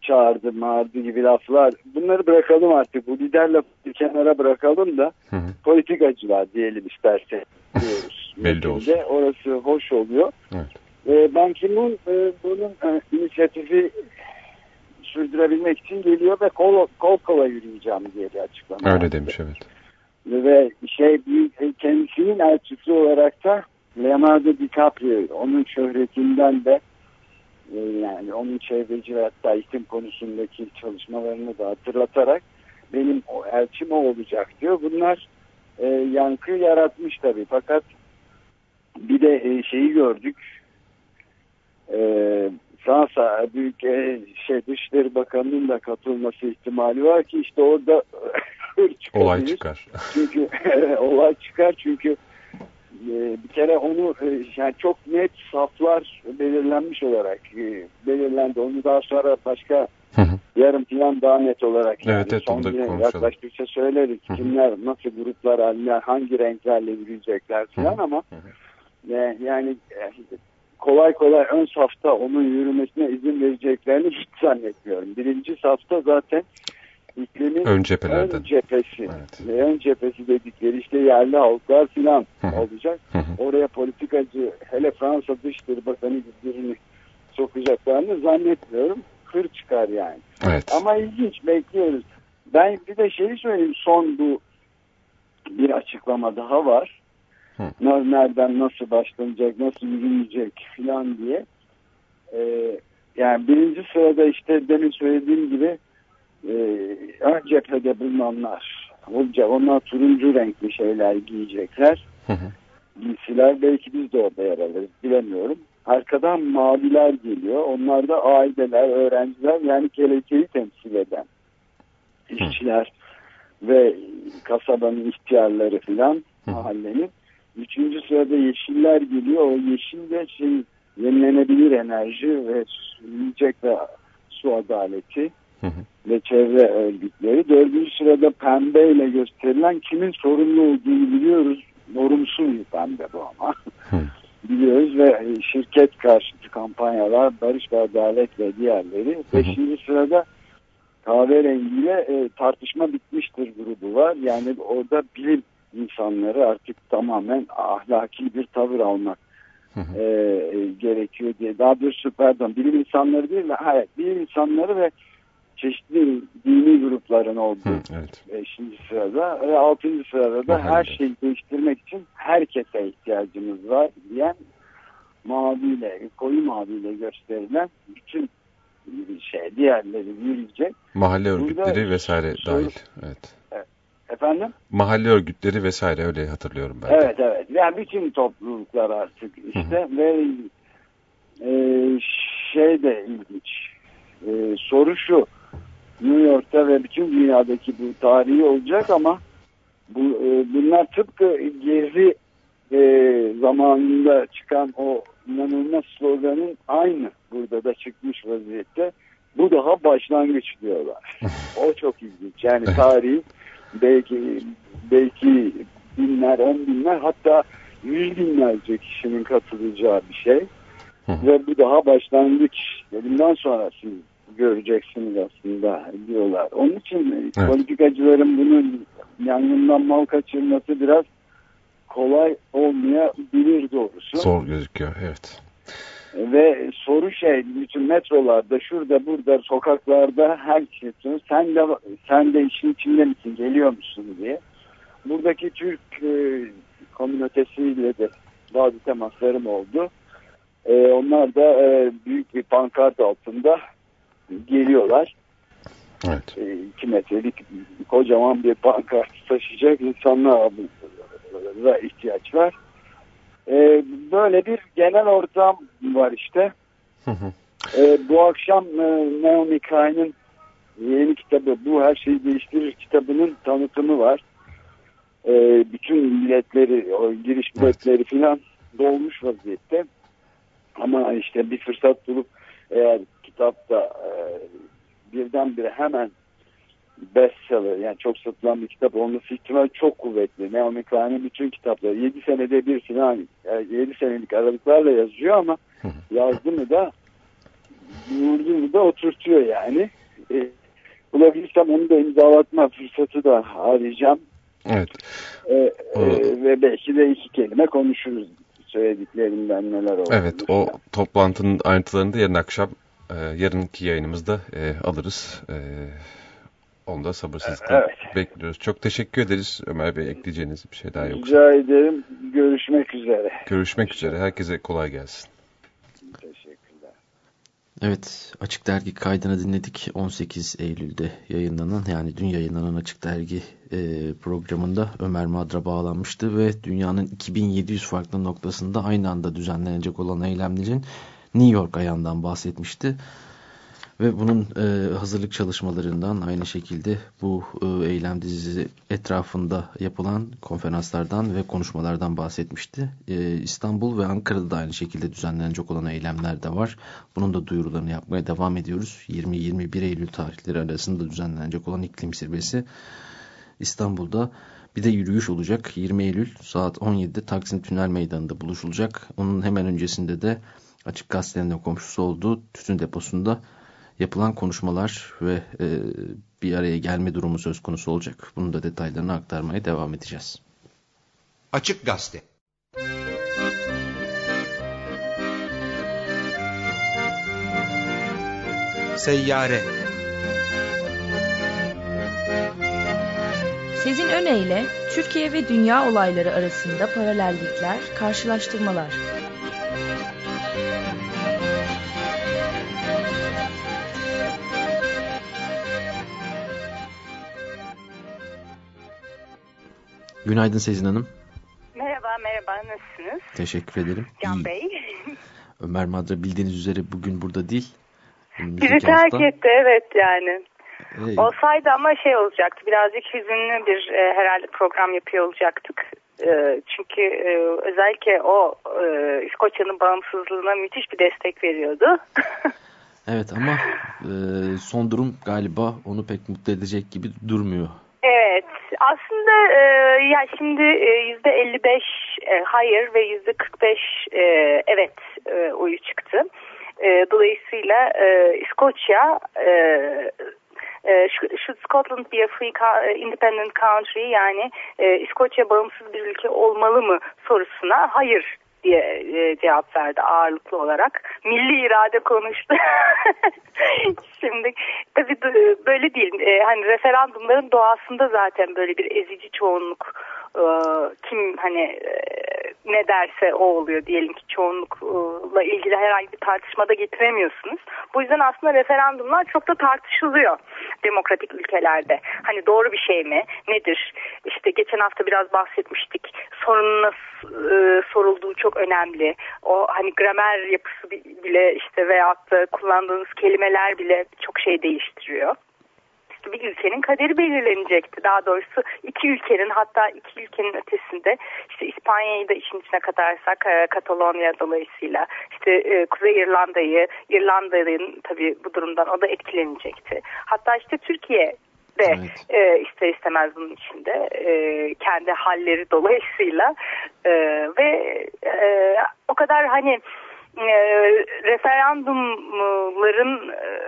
çağırdı, mağırdı gibi laflar. Bunları bırakalım artık. Bu lider lafı bir kenara bırakalım da Hı hı. politikacılar diyelim isterse. Belli olsun. Orası hoş oluyor. Evet. E, Ban Ki-moon e, bunun e, inisiyatifi sürdürebilmek için geliyor ve kol, kol kola yürüyeceğim diye bir açıklama. Öyle yaptı. demiş evet. Ve şey büyük e, kendisinin elçisi olarak da Leonardo DiCaprio onun şöhretinden de e, yani onun çevreci ve hatta iklim konusundaki çalışmalarını da hatırlatarak benim elçim o olacak diyor. Bunlar e, yankı yaratmış tabii fakat bir de e, şeyi gördük e, Fransa büyük şey Dışişleri Bakanı'nın da katılması ihtimali var ki işte orada. [LAUGHS] Olay çıkar. Çünkü [LAUGHS] olay çıkar çünkü e, bir kere onu e, yani çok net saflar belirlenmiş olarak belirlendi. Onu daha sonra başka yarım plan daha net olarak yani Evet, evet, son güne yaklaştıkça söyleriz. Hı hı. Kimler nasıl gruplar haline hangi renklerle yürüyecekler falan ama Hı e, yani e, kolay kolay ön safta onun yürümesine izin vereceklerini hiç zannetmiyorum. Birinci safta zaten iklimin Ön cephelerden. ön cephesi. Evet. Ve ön cephesi dedikleri işte yerli halklar filan olacak. Oraya politikacı hele Fransa Dışişleri Bakanı birini sokacaklarını zannetmiyorum. Kır çıkar yani. Evet. Ama ilginç bekliyoruz. Ben bir de şeyi söyleyeyim son bu bir açıklama daha var. Hı. Ne- Nereden nasıl başlanacak, nasıl yürünecek filan diye. Ee, yani birinci sırada işte demin söylediğim gibi e, ön cephede bulunanlar olacak. Onlar turuncu renkli şeyler giyecekler. Hı hı. Giysiler belki biz de orada yer alırız bilemiyorum. Arkadan maviler geliyor. Onlar da aileler, öğrenciler yani geleceği temsil eden işçiler ve kasabanın ihtiyarları filan mahallenin. Üçüncü sırada yeşiller geliyor. O yeşil de şey yenilenebilir enerji ve yiyecek ve su adaleti Hı hı. ve çevre örgütleri. Dördüncü sırada pembeyle gösterilen kimin sorumlu olduğunu biliyoruz. Yorumsuz bir pembe bu ama. Hı. [LAUGHS] biliyoruz ve şirket karşıtı kampanyalar, barış ve adalet ve diğerleri. Beşinci sırada kahverengiyle e, tartışma bitmiştir grubu var. Yani orada bilim insanları artık tamamen ahlaki bir tavır almak e, e, gerekiyor diye. Daha doğrusu pardon bilim insanları değil de hayır, bilim insanları ve çeşitli dini grupların olduğu Hı, evet. beşinci sırada ve altıncı sırada da her şeyi değiştirmek için herkese ihtiyacımız var diyen maviyle, koyu maviyle gösterilen bütün şey diğerleri yürüyecek. Mahalle Burada örgütleri vesaire soru- dahil. Evet. Efendim? Mahalle örgütleri vesaire öyle hatırlıyorum ben. de. Evet evet. Yani bütün topluluklar artık işte ve e, şey de ilginç. E, soru şu. New York'ta ve bütün dünyadaki bu tarihi olacak ama bu e, bunlar tıpkı gezi e, zamanında çıkan o inanılmaz sloganın aynı burada da çıkmış vaziyette. Bu daha başlangıç diyorlar. [LAUGHS] o çok ilginç. Yani tarihi [LAUGHS] belki belki binler, on binler hatta yüz binlerce kişinin katılacağı bir şey. Hı. Ve bu daha başlangıç. Bundan sonra siz göreceksiniz aslında diyorlar. Onun için Evet. politikacıların bunun yangından mal kaçırması biraz kolay olmayabilir doğrusu. Zor gözüküyor. Evet. Ve soru şey bütün metrolarda şurada burada sokaklarda her şey sen de sen de işin içinde misin geliyor musun diye. Buradaki Türk e, komünitesiyle de bazı temaslarım oldu. E, onlar da e, büyük bir pankart altında geliyorlar. Evet. E, iki metrelik kocaman bir pankart taşıyacak insanlara ihtiyaç var. E, böyle bir genel ortam var işte. Hı hı. E, bu akşam e, Naomi Klein'in yeni kitabı Bu Her Şeyi Değiştirir kitabının tanıtımı var. E, bütün biletleri, o giriş biletleri falan dolmuş vaziyette. Ama işte bir fırsat bulup eğer kitapta e, birdenbire hemen bestseller yani çok satılan bir kitap olması ihtimali çok kuvvetli. Naomi Klein'in bütün kitapları 7 senede bir falan yani 7 senelik aralıklarla yazıyor ama yazdı mı da vurdu mu da oturtuyor yani. E, bulabilirsem onu da imzalatma fırsatı da arayacağım. Evet. E, e, ve belki de iki kelime konuşuruz söylediklerinden neler oldu. Evet o toplantının ayrıntılarını da yarın akşam e, yarınki yayınımızda e, alırız. E, onu da sabırsızlıkla evet. bekliyoruz. Çok teşekkür ederiz Ömer Bey. Ekleyeceğiniz bir şey daha yoksa. Rica ederim. Görüşmek üzere. Görüşmek üzere. Herkese kolay gelsin. Teşekkürler. Evet Açık Dergi kaydını dinledik. 18 Eylül'de yayınlanan yani dün yayınlanan Açık Dergi e, programında Ömer Madra bağlanmıştı ve dünyanın 2700 farklı noktasında aynı anda düzenlenecek olan eylemlerin New York ayağından bahsetmişti. Ve bunun e, hazırlık çalışmalarından aynı şekilde bu e, eylem dizisi etrafında yapılan konferanslardan ve konuşmalardan bahsetmişti. E, İstanbul ve Ankara'da da aynı şekilde düzenlenecek olan eylemler de var. Bunun da duyurularını yapmaya devam ediyoruz. 20-21 Eylül tarihleri arasında düzenlenecek olan iklim zirvesi İstanbul'da bir de yürüyüş olacak. 20 Eylül saat 17'de Taksim Tünel Meydanı'nda buluşulacak. Onun hemen öncesinde de Açık Gazete'nin komşusu olduğu tütün deposunda yapılan konuşmalar ve e, bir araya gelme durumu söz konusu olacak. Bunun da detaylarını aktarmaya devam edeceğiz. Açık Gazete Seyyare Sezin Öne Türkiye ve dünya olayları arasında paralellikler, karşılaştırmalar. Günaydın Sezin Hanım. Merhaba, merhaba. Nasılsınız? Teşekkür ederim. Can İyi. Bey. [LAUGHS] Ömer Madra bildiğiniz üzere bugün burada değil. Bizi terk hafta. etti, evet yani. Ee, Olsaydı ama şey olacaktı, birazcık hüzünlü bir e, herhalde program yapıyor olacaktık. E, çünkü e, özellikle o e, İskoçya'nın bağımsızlığına müthiş bir destek veriyordu. [LAUGHS] evet ama e, son durum galiba onu pek mutlu edecek gibi durmuyor. Aslında e, ya şimdi e, yüzde 55 e, hayır ve yüzde 45 e, evet e, oyu çıktı. E, dolayısıyla e, İskoçya e, e, should Scotland be a free independent country yani e, İskoçya bağımsız bir ülke olmalı mı sorusuna hayır diye e, cevap verdi ağırlıklı olarak. Milli irade konuştu. [LAUGHS] Şimdi tabii böyle değil. E, hani referandumların doğasında zaten böyle bir ezici çoğunluk e, kim hani e, ne derse o oluyor diyelim ki çoğunlukla ilgili herhangi bir tartışmada getiremiyorsunuz. Bu yüzden aslında referandumlar çok da tartışılıyor demokratik ülkelerde. Hani doğru bir şey mi? Nedir? İşte geçen hafta biraz bahsetmiştik. Sorunun nasıl e, sorulduğu çok önemli. O hani gramer yapısı bile işte veyahut da kullandığınız kelimeler bile çok şey değiştiriyor bir ülkenin kaderi belirlenecekti. Daha doğrusu iki ülkenin hatta iki ülkenin ötesinde işte İspanya'yı da işin içine katarsak e, Katalonya dolayısıyla işte e, Kuzey İrlanda'yı İrlanda'nın tabii bu durumdan o da etkilenecekti. Hatta işte Türkiye de evet. e, ister istemez bunun içinde e, kendi halleri dolayısıyla e, ve e, o kadar hani e, referandumların e,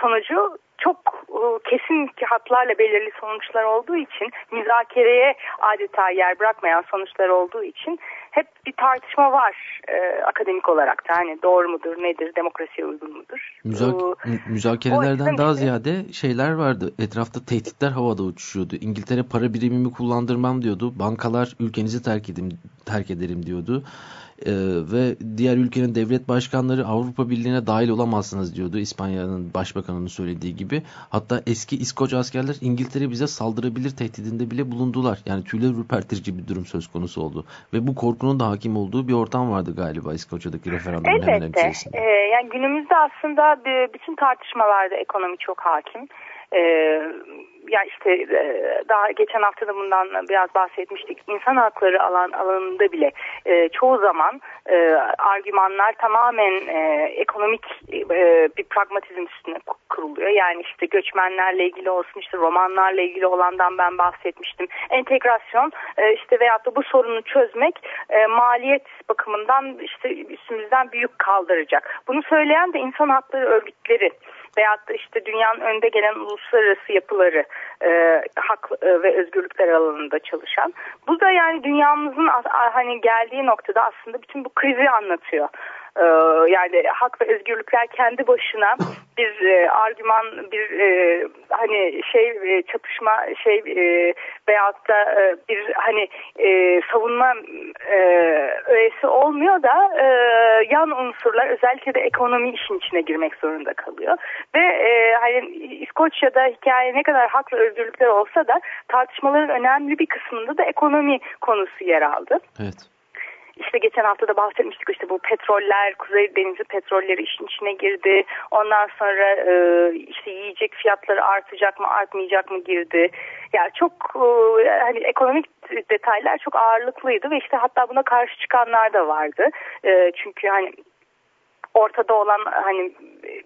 sonucu çok e, kesin hatlarla belirli sonuçlar olduğu için müzakereye adeta yer bırakmayan sonuçlar olduğu için hep bir tartışma var e, akademik olarak da hani doğru mudur nedir demokrasiye uygun mudur? Müzak ee, müzakerelerden daha ziyade şeyler vardı etrafta tehditler havada uçuşuyordu. İngiltere para birimimi kullandırmam diyordu bankalar ülkenizi terk, edim, terk ederim diyordu e, ve diğer ülkenin devlet başkanları Avrupa Birliği'ne dahil olamazsınız diyordu İspanya'nın başbakanının söylediği gibi. Hatta eski İskoç askerler İngiltere bize saldırabilir tehdidinde bile bulundular. Yani tüyler ürpertici bir durum söz konusu oldu. Ve bu korkunun da hakim olduğu bir ortam vardı galiba İskoçya'daki referandum hemen içerisinde. Ee, yani günümüzde aslında bütün tartışmalarda ekonomi çok hakim. Ee, ya işte e, daha geçen hafta da bundan biraz bahsetmiştik. İnsan hakları alan alanında bile e, çoğu zaman e, argümanlar tamamen e, ekonomik e, bir pragmatizm üstüne kuruluyor. Yani işte göçmenlerle ilgili olsun işte romanlarla ilgili olandan ben bahsetmiştim. Entegrasyon e, işte veyahut da bu sorunu çözmek e, maliyet bakımından işte üstümüzden büyük kaldıracak. Bunu söyleyen de insan hakları örgütleri veyahut da işte dünyanın önde gelen uluslararası yapıları e, hak e, ve özgürlükler alanında çalışan. Bu da yani dünyamızın hani geldiği noktada aslında bütün bu krizi anlatıyor. Ee, yani hak ve özgürlükler kendi başına bir e, argüman bir e, hani şey e, çatışma şey e, veyahut da e, bir hani e, savunma e, öğesi olmuyor da e, yan unsurlar özellikle de ekonomi işin içine girmek zorunda kalıyor ve e, hani İskoçya'da hikaye ne kadar hak ve özgürlükler olsa da tartışmaların önemli bir kısmında da ekonomi konusu yer aldı. Evet. İşte geçen hafta da bahsetmiştik işte bu petroller, Kuzey Denizi petrolleri işin içine girdi. Ondan sonra e, işte yiyecek fiyatları artacak mı artmayacak mı girdi. Yani çok e, hani ekonomik detaylar çok ağırlıklıydı ve işte hatta buna karşı çıkanlar da vardı. E, çünkü hani ortada olan hani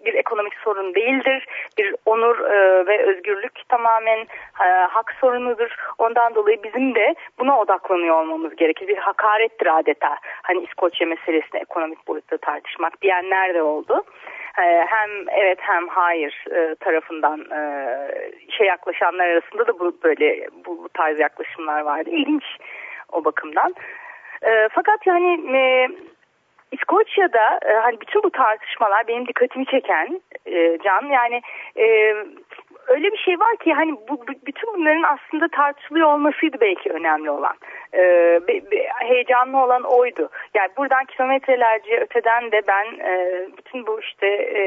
bir ekonomik sorun değildir. Bir onur e, ve özgürlük tamamen e, hak sorunudur. Ondan dolayı bizim de buna odaklanıyor olmamız gerekir. Bir hakarettir adeta. Hani İskoçya meselesini ekonomik boyutta tartışmak diyenler de oldu. E, hem evet hem hayır e, tarafından e, şey yaklaşanlar arasında da bu böyle bu, tarz yaklaşımlar vardı. İlginç o bakımdan. Fakat yani İskoçya'da e, hani bütün bu tartışmalar benim dikkatimi çeken e, Can yani e, öyle bir şey var ki hani bu bütün bunların aslında tartışılıyor olmasıydı belki önemli olan. E, be, be, heyecanlı olan oydu. Yani buradan kilometrelerce öteden de ben e, bütün bu işte e,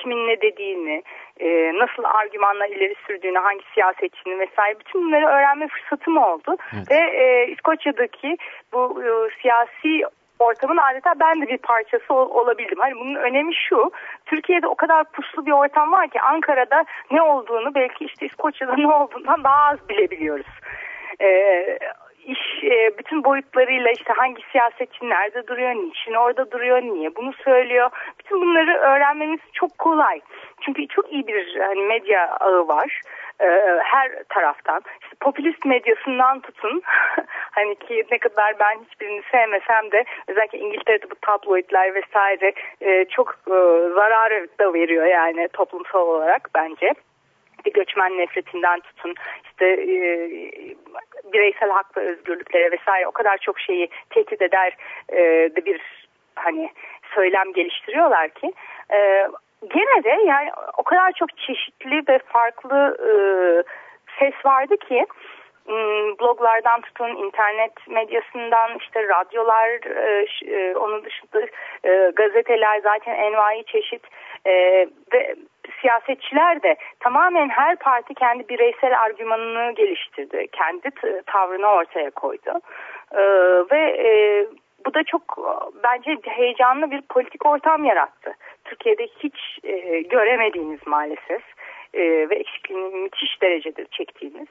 kimin ne dediğini, e, nasıl argümanla ileri sürdüğünü, hangi siyasetçinin vesaire bütün bunları öğrenme fırsatım oldu. Evet. Ve e, İskoçya'daki bu e, siyasi ortamın adeta ben de bir parçası ol, olabildim. Hani bunun önemi şu. Türkiye'de o kadar puslu bir ortam var ki Ankara'da ne olduğunu belki işte İskoçya'da [LAUGHS] ne olduğundan daha az bilebiliyoruz. Ee, iş e, bütün boyutlarıyla işte hangi siyasetçi nerede duruyor, niçin orada duruyor, niye bunu söylüyor. Bütün bunları öğrenmemiz çok kolay. Çünkü çok iyi bir hani medya ağı var e, her taraftan işte popülist medyasından tutun [LAUGHS] hani ki ne kadar ben hiçbirini sevmesem de özellikle İngiltere'de bu tabloidler vesaire e, çok e, zararı da veriyor yani toplumsal olarak bence bir göçmen nefretinden tutun işte e, bireysel hak ve özgürlüklere vesaire o kadar çok şeyi tehdit eder e, de bir hani söylem geliştiriyorlar ki e, gene de yani o kadar çok çeşitli ve farklı e, ses vardı ki bloglardan tutun internet medyasından işte radyolar e, e, onun dışında e, gazeteler zaten envai çeşit ve siyasetçiler de tamamen her parti kendi bireysel argümanını geliştirdi. Kendi tavrını ortaya koydu. Ve bu da çok bence heyecanlı bir politik ortam yarattı. Türkiye'de hiç göremediğimiz maalesef ve eksikliğini müthiş derecedir çektiğimiz.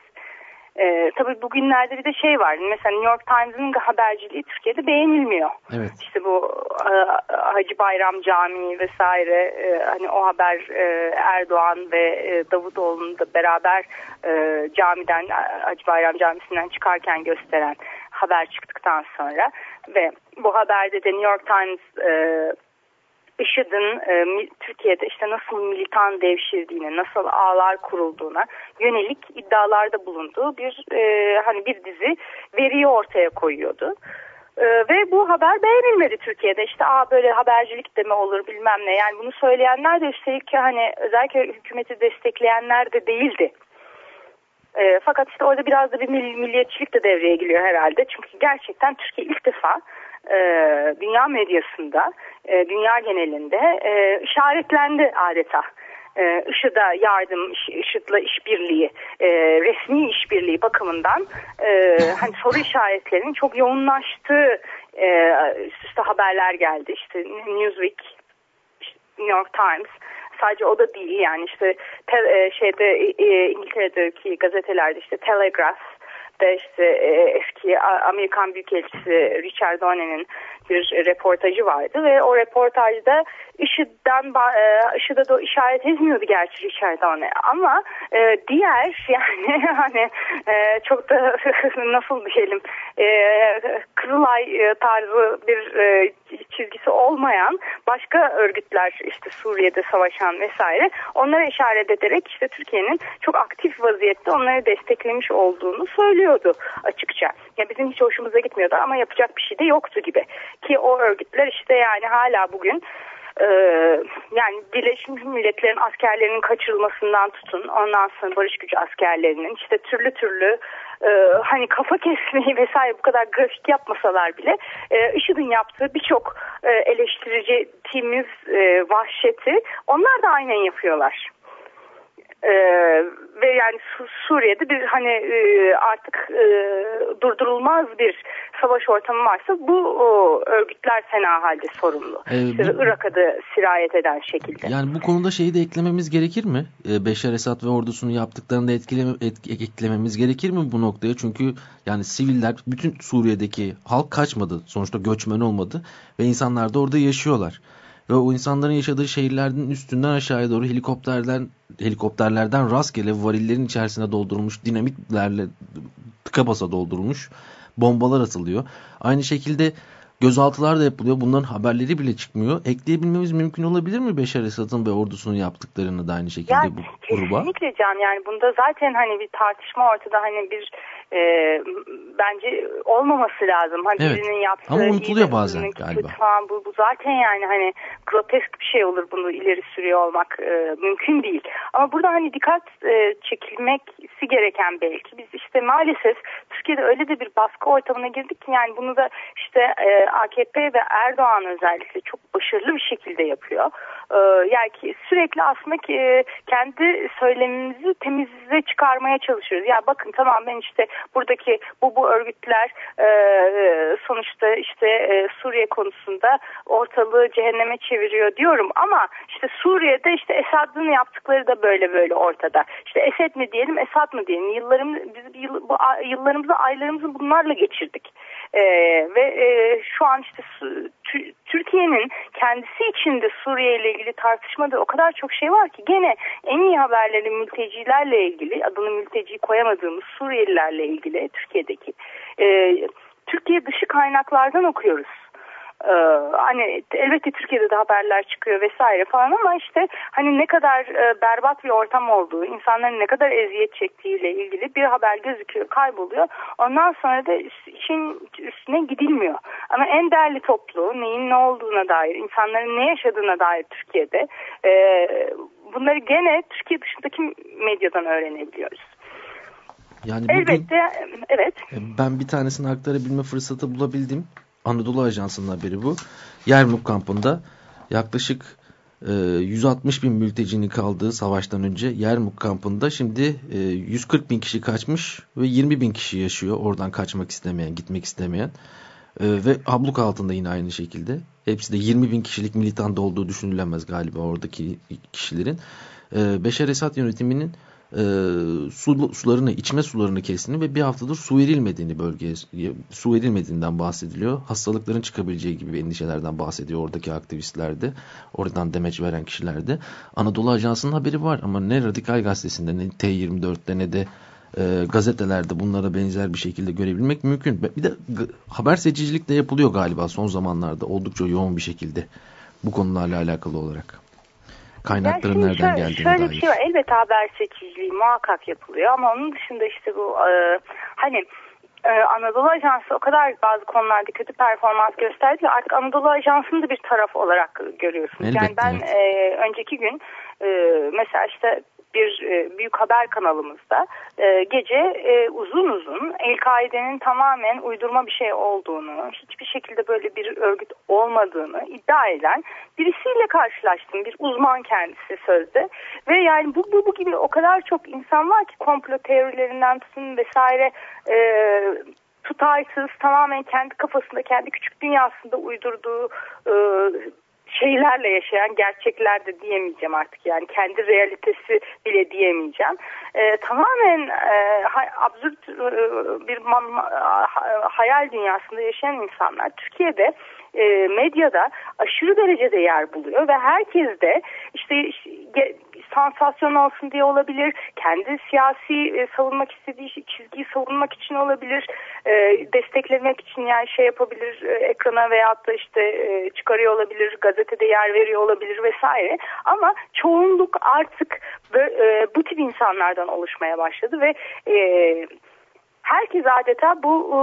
E, tabii bugünlerde bir de şey var. Mesela New York Times'ın haberciliği Türkiye'de beğenilmiyor. Evet. İşte bu e, Hacı Bayram Camii vesaire e, hani o haber e, Erdoğan ve e, Davutoğlu'nu da beraber e, camiden Hacı Bayram Camisi'nden çıkarken gösteren haber çıktıktan sonra ve bu haberde de New York Times e, IŞİD'in e, Türkiye'de işte nasıl militan devşirdiğine, nasıl ağlar kurulduğuna yönelik iddialarda bulunduğu bir e, hani bir dizi veriyi ortaya koyuyordu. Ee, ve bu haber beğenilmedi Türkiye'de. İşte aa böyle habercilik de mi olur bilmem ne. Yani bunu söyleyenler de üstelik hani özellikle hükümeti destekleyenler de değildi. E, fakat işte orada biraz da bir milliyetçilik de devreye giriyor herhalde. Çünkü gerçekten Türkiye ilk defa e, dünya medyasında, e, dünya genelinde e, işaretlendi adeta. E, IŞİD'e yardım, IŞİD'le işbirliği, e, resmi işbirliği bakımından e, hani soru işaretlerinin çok yoğunlaştığı e, üst haberler geldi. İşte Newsweek, New York Times sadece o da değil yani işte te, e, şeyde İngiltere'deki gazetelerde işte Telegraph de işte e, eski Amerikan Büyükelçisi Richard Donner'in bir reportajı vardı ve o reportajda IŞİD'den e, IŞİD'e de işaret etmiyordu gerçi Richard Donner ama e, diğer [LAUGHS] yani hani e, çok da [LAUGHS] nasıl diyelim e, Kızılay e, tarzı bir e, çizgisi olmayan başka örgütler işte Suriye'de savaşan vesaire onlara işaret ederek işte Türkiye'nin çok aktif vaziyette onları desteklemiş olduğunu söylüyordu açıkça. Ya bizim hiç hoşumuza gitmiyordu ama yapacak bir şey de yoktu gibi. Ki o örgütler işte yani hala bugün ee, yani Birleşmiş Milletler'in askerlerinin kaçırılmasından tutun ondan sonra barış gücü askerlerinin işte türlü türlü e, hani kafa kesmeyi [LAUGHS] vesaire bu kadar grafik yapmasalar bile e, IŞİD'in yaptığı birçok e, eleştirici timiz e, vahşeti onlar da aynen yapıyorlar. Ee, ve yani Su Suriye'de bir hani e, artık e, durdurulmaz bir savaş ortamı varsa bu o, örgütler fena halde sorumlu. Ee, işte bu, Irak'a da sirayet eden şekilde. Yani bu konuda şeyi de eklememiz gerekir mi? Ee, Beşar Esad ve ordusunu yaptıklarını da etkileme, et, eklememiz gerekir mi bu noktaya? Çünkü yani siviller bütün Suriye'deki halk kaçmadı. Sonuçta göçmen olmadı ve insanlar da orada yaşıyorlar ve o insanların yaşadığı şehirlerden üstünden aşağıya doğru helikopterlerden helikopterlerden rastgele varillerin içerisine doldurulmuş dinamitlerle tıka basa doldurulmuş bombalar atılıyor. Aynı şekilde gözaltılar da yapılıyor. Bunların haberleri bile çıkmıyor. Ekleyebilmemiz mümkün olabilir mi Beşar Esad'ın ve ordusunun yaptıklarını da aynı şekilde yani, bu gruba? Kesinlikle Can yani bunda zaten hani bir tartışma ortada hani bir e, bence olmaması lazım. Hani evet. birinin yaptığı Ama unutuluyor bazen galiba. Falan, bu, bu zaten yani hani grotesk bir şey olur bunu ileri sürüyor olmak e, mümkün değil. Ama burada hani dikkat e, çekilmesi gereken belki biz işte maalesef Türkiye'de öyle de bir baskı ortamına girdik ki yani bunu da işte e, AKP ve Erdoğan özellikle çok başarılı bir şekilde yapıyor. E, yani ki sürekli aslında ki, kendi söylemimizi temize çıkarmaya çalışıyoruz. Ya bakın tamam ben işte buradaki bu bu örgütler e, sonuçta işte e, Suriye konusunda ortalığı cehenneme çeviriyor diyorum ama işte Suriye'de işte Esad'ın yaptıkları da böyle böyle ortada. İşte Esed mi diyelim Esad mı diyelim yıllarım biz yıl, bu yıllarımızı aylarımızı bunlarla geçirdik. Ee, ve e, şu an işte Türkiye'nin kendisi içinde Suriye ile ilgili tartışmada o kadar çok şey var ki gene en iyi haberleri mültecilerle ilgili adını mülteci koyamadığımız Suriyelilerle ilgili Türkiye'deki e, Türkiye dışı kaynaklardan okuyoruz. Ee, hani elbette Türkiye'de de haberler çıkıyor vesaire falan ama işte hani ne kadar e, berbat bir ortam olduğu, insanların ne kadar eziyet çektiğiyle ilgili bir haber gözüküyor, kayboluyor. Ondan sonra da işin üstüne gidilmiyor. Ama en değerli toplu, neyin ne olduğuna dair, insanların ne yaşadığına dair Türkiye'de e, bunları gene Türkiye dışındaki medyadan öğrenebiliyoruz. Yani bugün, Elbette evet. Ben bir tanesini aktarabilme fırsatı bulabildim. Anadolu Ajansı'nın haberi bu. Yermuk kampında yaklaşık e, 160 bin mültecinin kaldığı savaştan önce Yermuk kampında şimdi e, 140 bin kişi kaçmış ve 20 bin kişi yaşıyor oradan kaçmak istemeyen, gitmek istemeyen. E, ve abluk altında yine aynı şekilde. Hepsi de 20 bin kişilik militanda olduğu düşünülemez galiba oradaki kişilerin. E, Beşer Esad yönetiminin e, su, sularını, içme sularını kestiğini ve bir haftadır su verilmediğini bölgeye, su verilmediğinden bahsediliyor. Hastalıkların çıkabileceği gibi endişelerden bahsediyor oradaki aktivistler de, oradan demeç veren kişiler de. Anadolu Ajansı'nın haberi var ama ne Radikal Gazetesi'nde ne T24'te ne de e, gazetelerde bunlara benzer bir şekilde görebilmek mümkün. Bir de haber seçicilik de yapılıyor galiba son zamanlarda oldukça yoğun bir şekilde bu konularla alakalı olarak. Kaynakların yani nereden geldiğine şöyle dair. bir şey var. Elbette haber seçiciliği muhakkak yapılıyor ama onun dışında işte bu e, hani e, Anadolu Ajansı o kadar bazı konularda kötü performans gösterdi ki artık Anadolu Ajansı'nı da bir taraf olarak görüyorsunuz. Elbette, yani ben evet. e, önceki gün e, mesela işte bir e, büyük haber kanalımızda e, gece e, uzun uzun El-Kaide'nin tamamen uydurma bir şey olduğunu, hiçbir şekilde böyle bir örgüt olmadığını iddia eden birisiyle karşılaştım. Bir uzman kendisi sözde. Ve yani bu, bu, bu gibi o kadar çok insan var ki komplo teorilerinden tutun vesaire e, tutarsız tamamen kendi kafasında kendi küçük dünyasında uydurduğu e, şeylerle yaşayan gerçekler de diyemeyeceğim artık yani kendi realitesi bile diyemeyeceğim. E, tamamen e, absürt e, bir hayal dünyasında yaşayan insanlar Türkiye'de e, medyada aşırı derecede yer buluyor ve herkes de işte, sansasyon olsun diye olabilir, kendi siyasi e, savunmak istediği çizgiyi savunmak için olabilir, e, desteklemek için yani şey yapabilir, e, ekrana veyahut da işte e, çıkarıyor olabilir, gazetede yer veriyor olabilir vesaire. Ama çoğunluk artık e, bu tip insanlardan oluşmaya başladı ve e, herkes adeta bu e,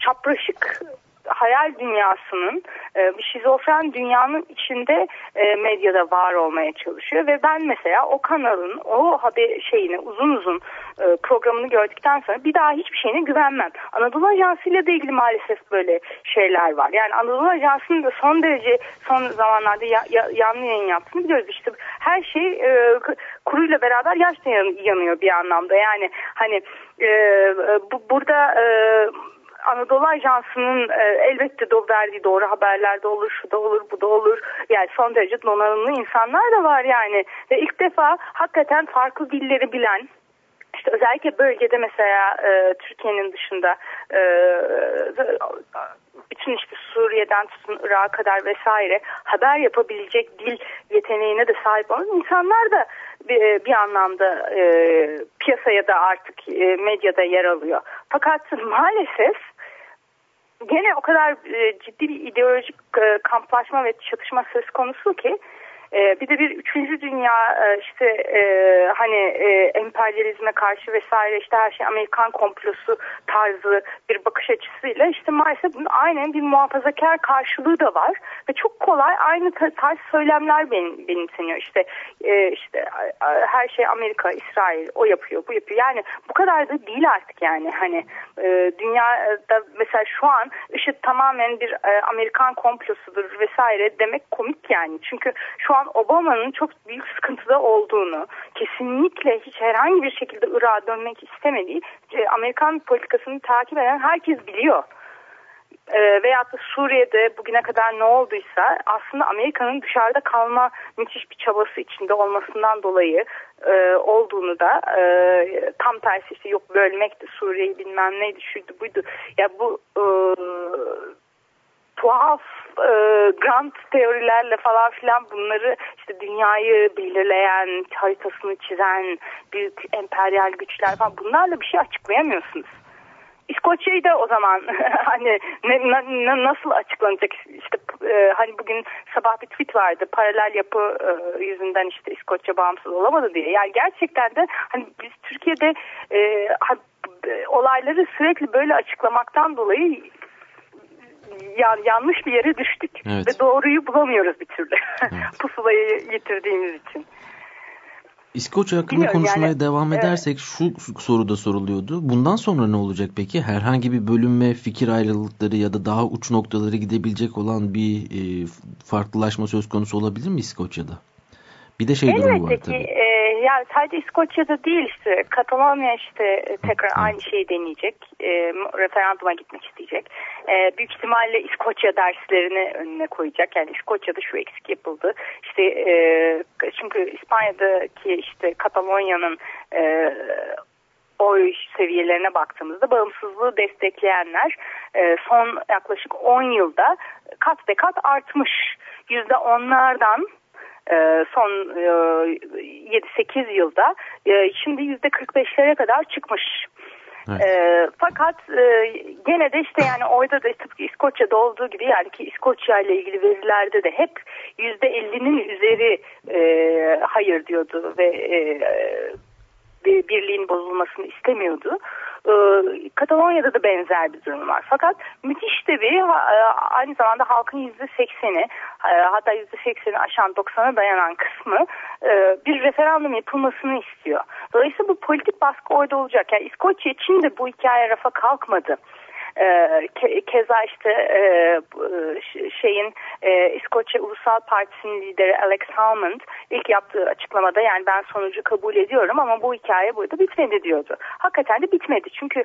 çapraşık hayal dünyasının e, bir şizofren dünyanın içinde e, medyada var olmaya çalışıyor ve ben mesela o kanalın o haber şeyini uzun uzun e, programını gördükten sonra bir daha hiçbir şeyine güvenmem. Anadolu Ajansı ile de ilgili maalesef böyle şeyler var. Yani Anadolu Ajansı'nın da son derece son zamanlarda ya, ya, yanlı yayın yaptığını biliyoruz. İşte her şey e, kuruyla beraber yaşta yanıyor bir anlamda. Yani hani e, bu, burada e, Anadolu Ajansı'nın e, elbette do verdiği doğru haberler de olur, şu da olur, bu da olur. Yani son derece donanımlı insanlar da var yani. Ve ilk defa hakikaten farklı dilleri bilen, işte özellikle bölgede mesela e, Türkiye'nin dışında e, bütün işte Suriye'den tutun Irak'a kadar vesaire haber yapabilecek dil yeteneğine de sahip olan insanlar da bir, bir anlamda e, piyasaya da artık e, medyada yer alıyor. Fakat maalesef gene o kadar e, ciddi bir ideolojik e, kamplaşma ve çatışma söz konusu ki e, bir de bir üçüncü dünya e, işte e, hani e, emperyalizme karşı vesaire işte her şey Amerikan komplosu tarzı bir bakış açısıyla işte maalesef bunun aynen bir muhafazakar karşılığı da var ve çok kolay aynı tarz söylemler benim, benimseniyor. İşte e, işte her şey Amerika, İsrail o yapıyor bu yapıyor. Yani bu kadar da değil artık yani. Hani e, dünyada mesela şu an IŞİD tamamen bir e, Amerikan komplosudur vesaire demek komik yani. Çünkü şu an Obama'nın çok büyük sıkıntıda olduğunu, kesinlikle hiç herhangi bir şekilde Irak'a dönmek istemediği e, Amerikan politikasını takip eden herkes biliyor. E, veyahut da Suriye'de bugüne kadar ne olduysa aslında Amerika'nın dışarıda kalma müthiş bir çabası içinde olmasından dolayı e, olduğunu da e, tam tersi işte yok bölmekti Suriye'yi bilmem neydi şuydu buydu. Ya bu e, tuhaf e, grant teorilerle falan filan bunları işte dünyayı belirleyen, haritasını çizen büyük emperyal güçler falan bunlarla bir şey açıklayamıyorsunuz. İskoçya'yı da o zaman [LAUGHS] hani ne, ne, nasıl açıklanacak işte e, hani bugün sabah bir tweet vardı paralel yapı e, yüzünden işte İskoçya bağımsız olamadı diye. Yani gerçekten de hani biz Türkiye'de e olayları sürekli böyle açıklamaktan dolayı yan, yanlış bir yere düştük. Evet. Ve doğruyu bulamıyoruz bir türlü. Evet. [LAUGHS] Pusulayı yitirdiğimiz için. İskoçya hakkında Bilmiyorum, konuşmaya yani, devam edersek evet. şu soru da soruluyordu. Bundan sonra ne olacak peki? Herhangi bir bölünme, fikir ayrılıkları ya da daha uç noktaları gidebilecek olan bir e, farklılaşma söz konusu olabilir mi İskoçya'da? Bir de şey Elbette durumu var tabii. Ki, e, yani sadece İskoçya'da değil işte Katalonya işte e, tekrar aynı şeyi deneyecek. E, referanduma gitmek isteyecek. E, büyük ihtimalle İskoçya derslerini önüne koyacak. Yani İskoçya'da şu eksik yapıldı. İşte e, çünkü İspanya'daki işte Katalonya'nın e, oy seviyelerine baktığımızda bağımsızlığı destekleyenler e, son yaklaşık 10 yılda kat be kat artmış. Yüzde onlardan son 7-8 e, yılda e, şimdi %45'lere kadar çıkmış. Evet. E, fakat e, gene de işte yani orada da tıpkı İskoçya'da olduğu gibi yani ki İskoçya ile ilgili verilerde de hep yüzde 50'nin üzeri e, hayır diyordu ve e, birliğin bozulmasını istemiyordu. Ee, Katalonya'da da benzer bir durum var. Fakat müthiş bir e, aynı zamanda halkın yüzde sekseni e, hatta yüzde sekseni aşan 90'a dayanan kısmı e, bir referandum yapılmasını istiyor. Dolayısıyla bu politik baskı orada olacak. Yani İskoçya için de bu hikaye rafa kalkmadı. E, ke, keza işte e, şeyin e, İskoçya Ulusal Partisi'nin lideri Alex Salmond ilk yaptığı açıklamada yani ben sonucu kabul ediyorum ama bu hikaye burada bitmedi diyordu. Hakikaten de bitmedi çünkü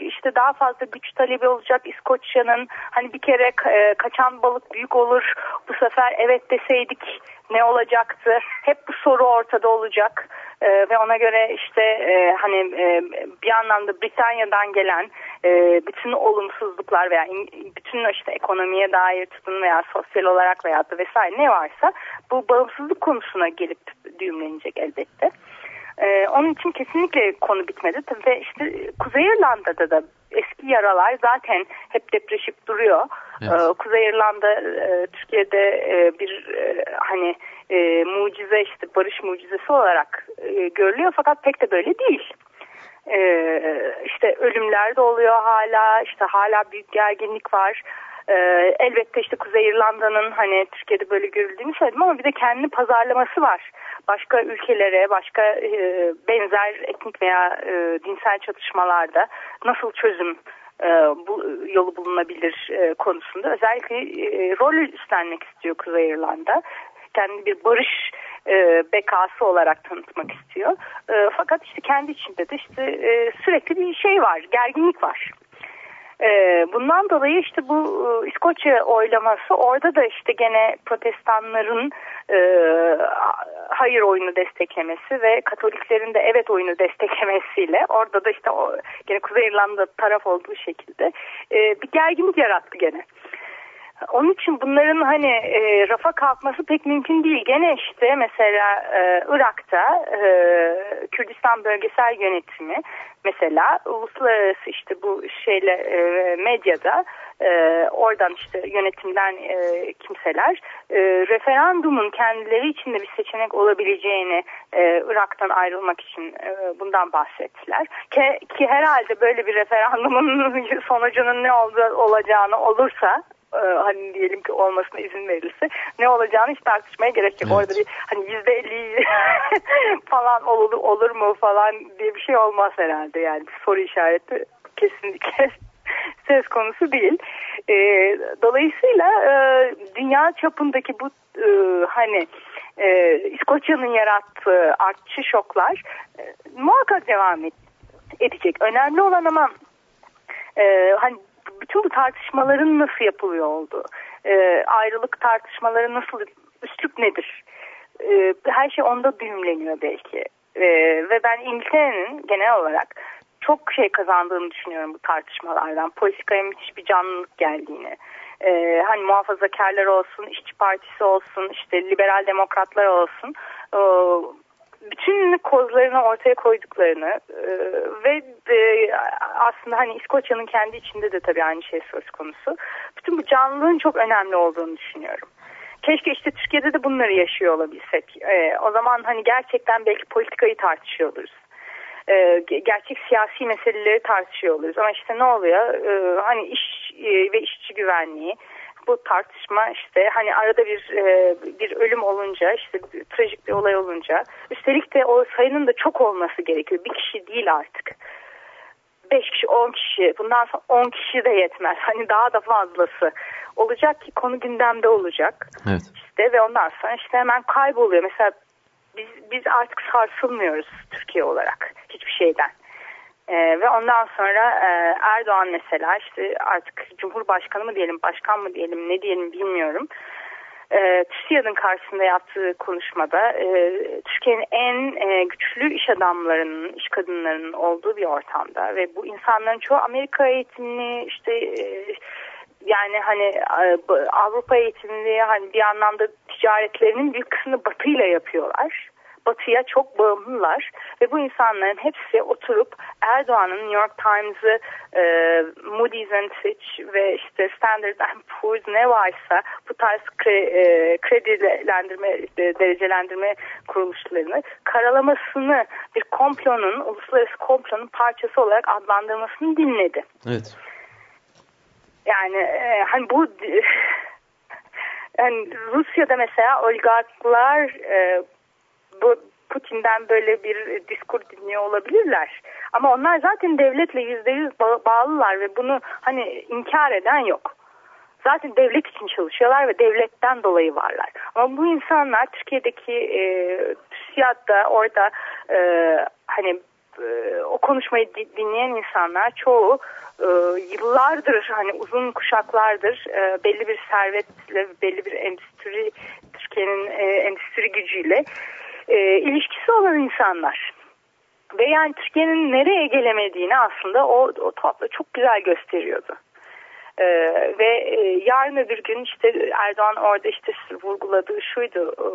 işte daha fazla güç talebi olacak İskoçya'nın hani bir kere kaçan balık büyük olur bu sefer evet deseydik ne olacaktı? Hep bu soru ortada olacak e, ve ona göre işte e, hani e, bir anlamda Britanya'dan gelen e, bütün olumsuzluklar veya in, bütün işte ekonomiye dair tutun veya sosyal olarak veya da vesaire ne varsa bu bağımsızlık konusuna gelip düğümlenecek elbette. Ee, onun için kesinlikle konu bitmedi. Ve işte Kuzey İrlanda'da da eski yaralar zaten hep depreşip duruyor. Evet. Ee, Kuzey İrlanda e, Türkiye'de e, bir e, hani mucize işte barış mucizesi olarak görülüyor fakat pek de böyle değil. Ee, işte ölümler de oluyor hala işte hala büyük gerginlik var. Ee, elbette işte Kuzey İrlanda'nın hani Türkiye'de böyle görüldüğünü söyledim ama bir de kendi pazarlaması var. Başka ülkelere, başka e, benzer etnik veya e, dinsel çatışmalarda nasıl çözüm e, bu yolu bulunabilir e, konusunda özellikle e, rol üstlenmek istiyor Kuzey İrlanda. Kendi bir barış e, bekası olarak tanıtmak istiyor. E, fakat işte kendi içinde de işte e, sürekli bir şey var, gerginlik var. Ee, bundan dolayı işte bu e, İskoçya oylaması orada da işte gene protestanların e, hayır oyunu desteklemesi ve Katoliklerin de evet oyunu desteklemesiyle orada da işte gene Kuzey İrlanda taraf olduğu şekilde e, bir gerginlik yarattı gene. Onun için bunların hani e, rafa kalkması pek mümkün değil. Gene işte mesela e, Irak'ta e, Kürdistan Bölgesel Yönetimi mesela uluslararası işte bu şeyle e, medyada e, oradan işte yönetimden e, kimseler e, referandumun kendileri için de bir seçenek olabileceğini e, Irak'tan ayrılmak için e, bundan bahsettiler. Ki, ki herhalde böyle bir referandumun [LAUGHS] sonucunun ne olacağını olursa e, hani diyelim ki olmasına izin verilse ne olacağını hiç tartışmaya gerek yok. Evet. Orada bir hani yüzde elli [LAUGHS] falan olur, olur mu falan diye bir şey olmaz herhalde yani bir soru işareti kesinlikle [LAUGHS] söz konusu değil. E, dolayısıyla e, dünya çapındaki bu e, hani e, İskoçya'nın yarattığı artçı şoklar e, muhakkak devam edecek. Önemli olan ama e, hani bütün bu tartışmaların nasıl yapılıyor olduğu, e, ayrılık tartışmaları nasıl, üslup nedir? E, her şey onda düğümleniyor belki. E, ve ben İngiltere'nin genel olarak çok şey kazandığını düşünüyorum bu tartışmalardan. Politikaya müthiş bir canlılık geldiğini. Ee, hani muhafazakarlar olsun, işçi partisi olsun, işte liberal demokratlar olsun. Ee, bütün kozlarını ortaya koyduklarını e, ve e, aslında hani İskoçya'nın kendi içinde de tabii aynı şey söz konusu. Bütün bu canlılığın çok önemli olduğunu düşünüyorum. Keşke işte Türkiye'de de bunları yaşıyor olabilsek. E, o zaman hani gerçekten belki politikayı tartışıyor oluruz. E, gerçek siyasi meseleleri tartışıyor oluruz. Ama işte ne oluyor? E, hani iş e, ve işçi güvenliği, bu tartışma işte hani arada bir e, bir ölüm olunca işte bir, trajik bir olay olunca üstelik de o sayının da çok olması gerekiyor. Bir kişi değil artık. 5 kişi 10 kişi bundan sonra 10 kişi de yetmez. [LAUGHS] Hani daha da fazlası olacak ki konu gündemde olacak. Evet. İşte ve ondan sonra işte hemen kayboluyor. Mesela biz, biz artık sarsılmıyoruz Türkiye olarak hiçbir şeyden. Ee, ve ondan sonra e, Erdoğan mesela işte artık Cumhurbaşkanı mı diyelim, başkan mı diyelim, ne diyelim bilmiyorum. E, TÜSİAD'ın karşısında yaptığı konuşmada e, Türkiye'nin en e, güçlü iş adamlarının, iş kadınlarının olduğu bir ortamda ve bu insanların çoğu Amerika eğitimli işte e, yani hani e, Avrupa eğitimli hani bir anlamda ticaretlerinin bir kısmını batıyla yapıyorlar batıya çok bağımlılar ve bu insanların hepsi oturup Erdoğan'ın New York Times'ı, e, Moody's and Fitch ve işte Standard Poor's ne varsa bu tarz kre, e, kredilendirme, derecelendirme kuruluşlarını karalamasını bir komplonun, uluslararası komplonun parçası olarak adlandırmasını dinledi. Evet. Yani e, hani bu [LAUGHS] yani Rusya'da mesela oligarklar e, bu Putin'den böyle bir diskur dinliyor olabilirler. Ama onlar zaten devletle yüzde yüz bağlılar ve bunu hani inkar eden yok. Zaten devlet için çalışıyorlar ve devletten dolayı varlar. Ama bu insanlar Türkiye'deki e, TÜSİAD'da orada e, hani e, o konuşmayı dinleyen insanlar çoğu e, yıllardır hani uzun kuşaklardır e, belli bir servetle belli bir endüstri Türkiye'nin e, endüstri gücüyle e, ilişkisi olan insanlar. Ve yani Türkiye'nin nereye gelemediğini aslında o, o tablo çok güzel gösteriyordu. Ee, ve e, yarın öbür gün işte Erdoğan orada işte vurguladığı şuydu. E,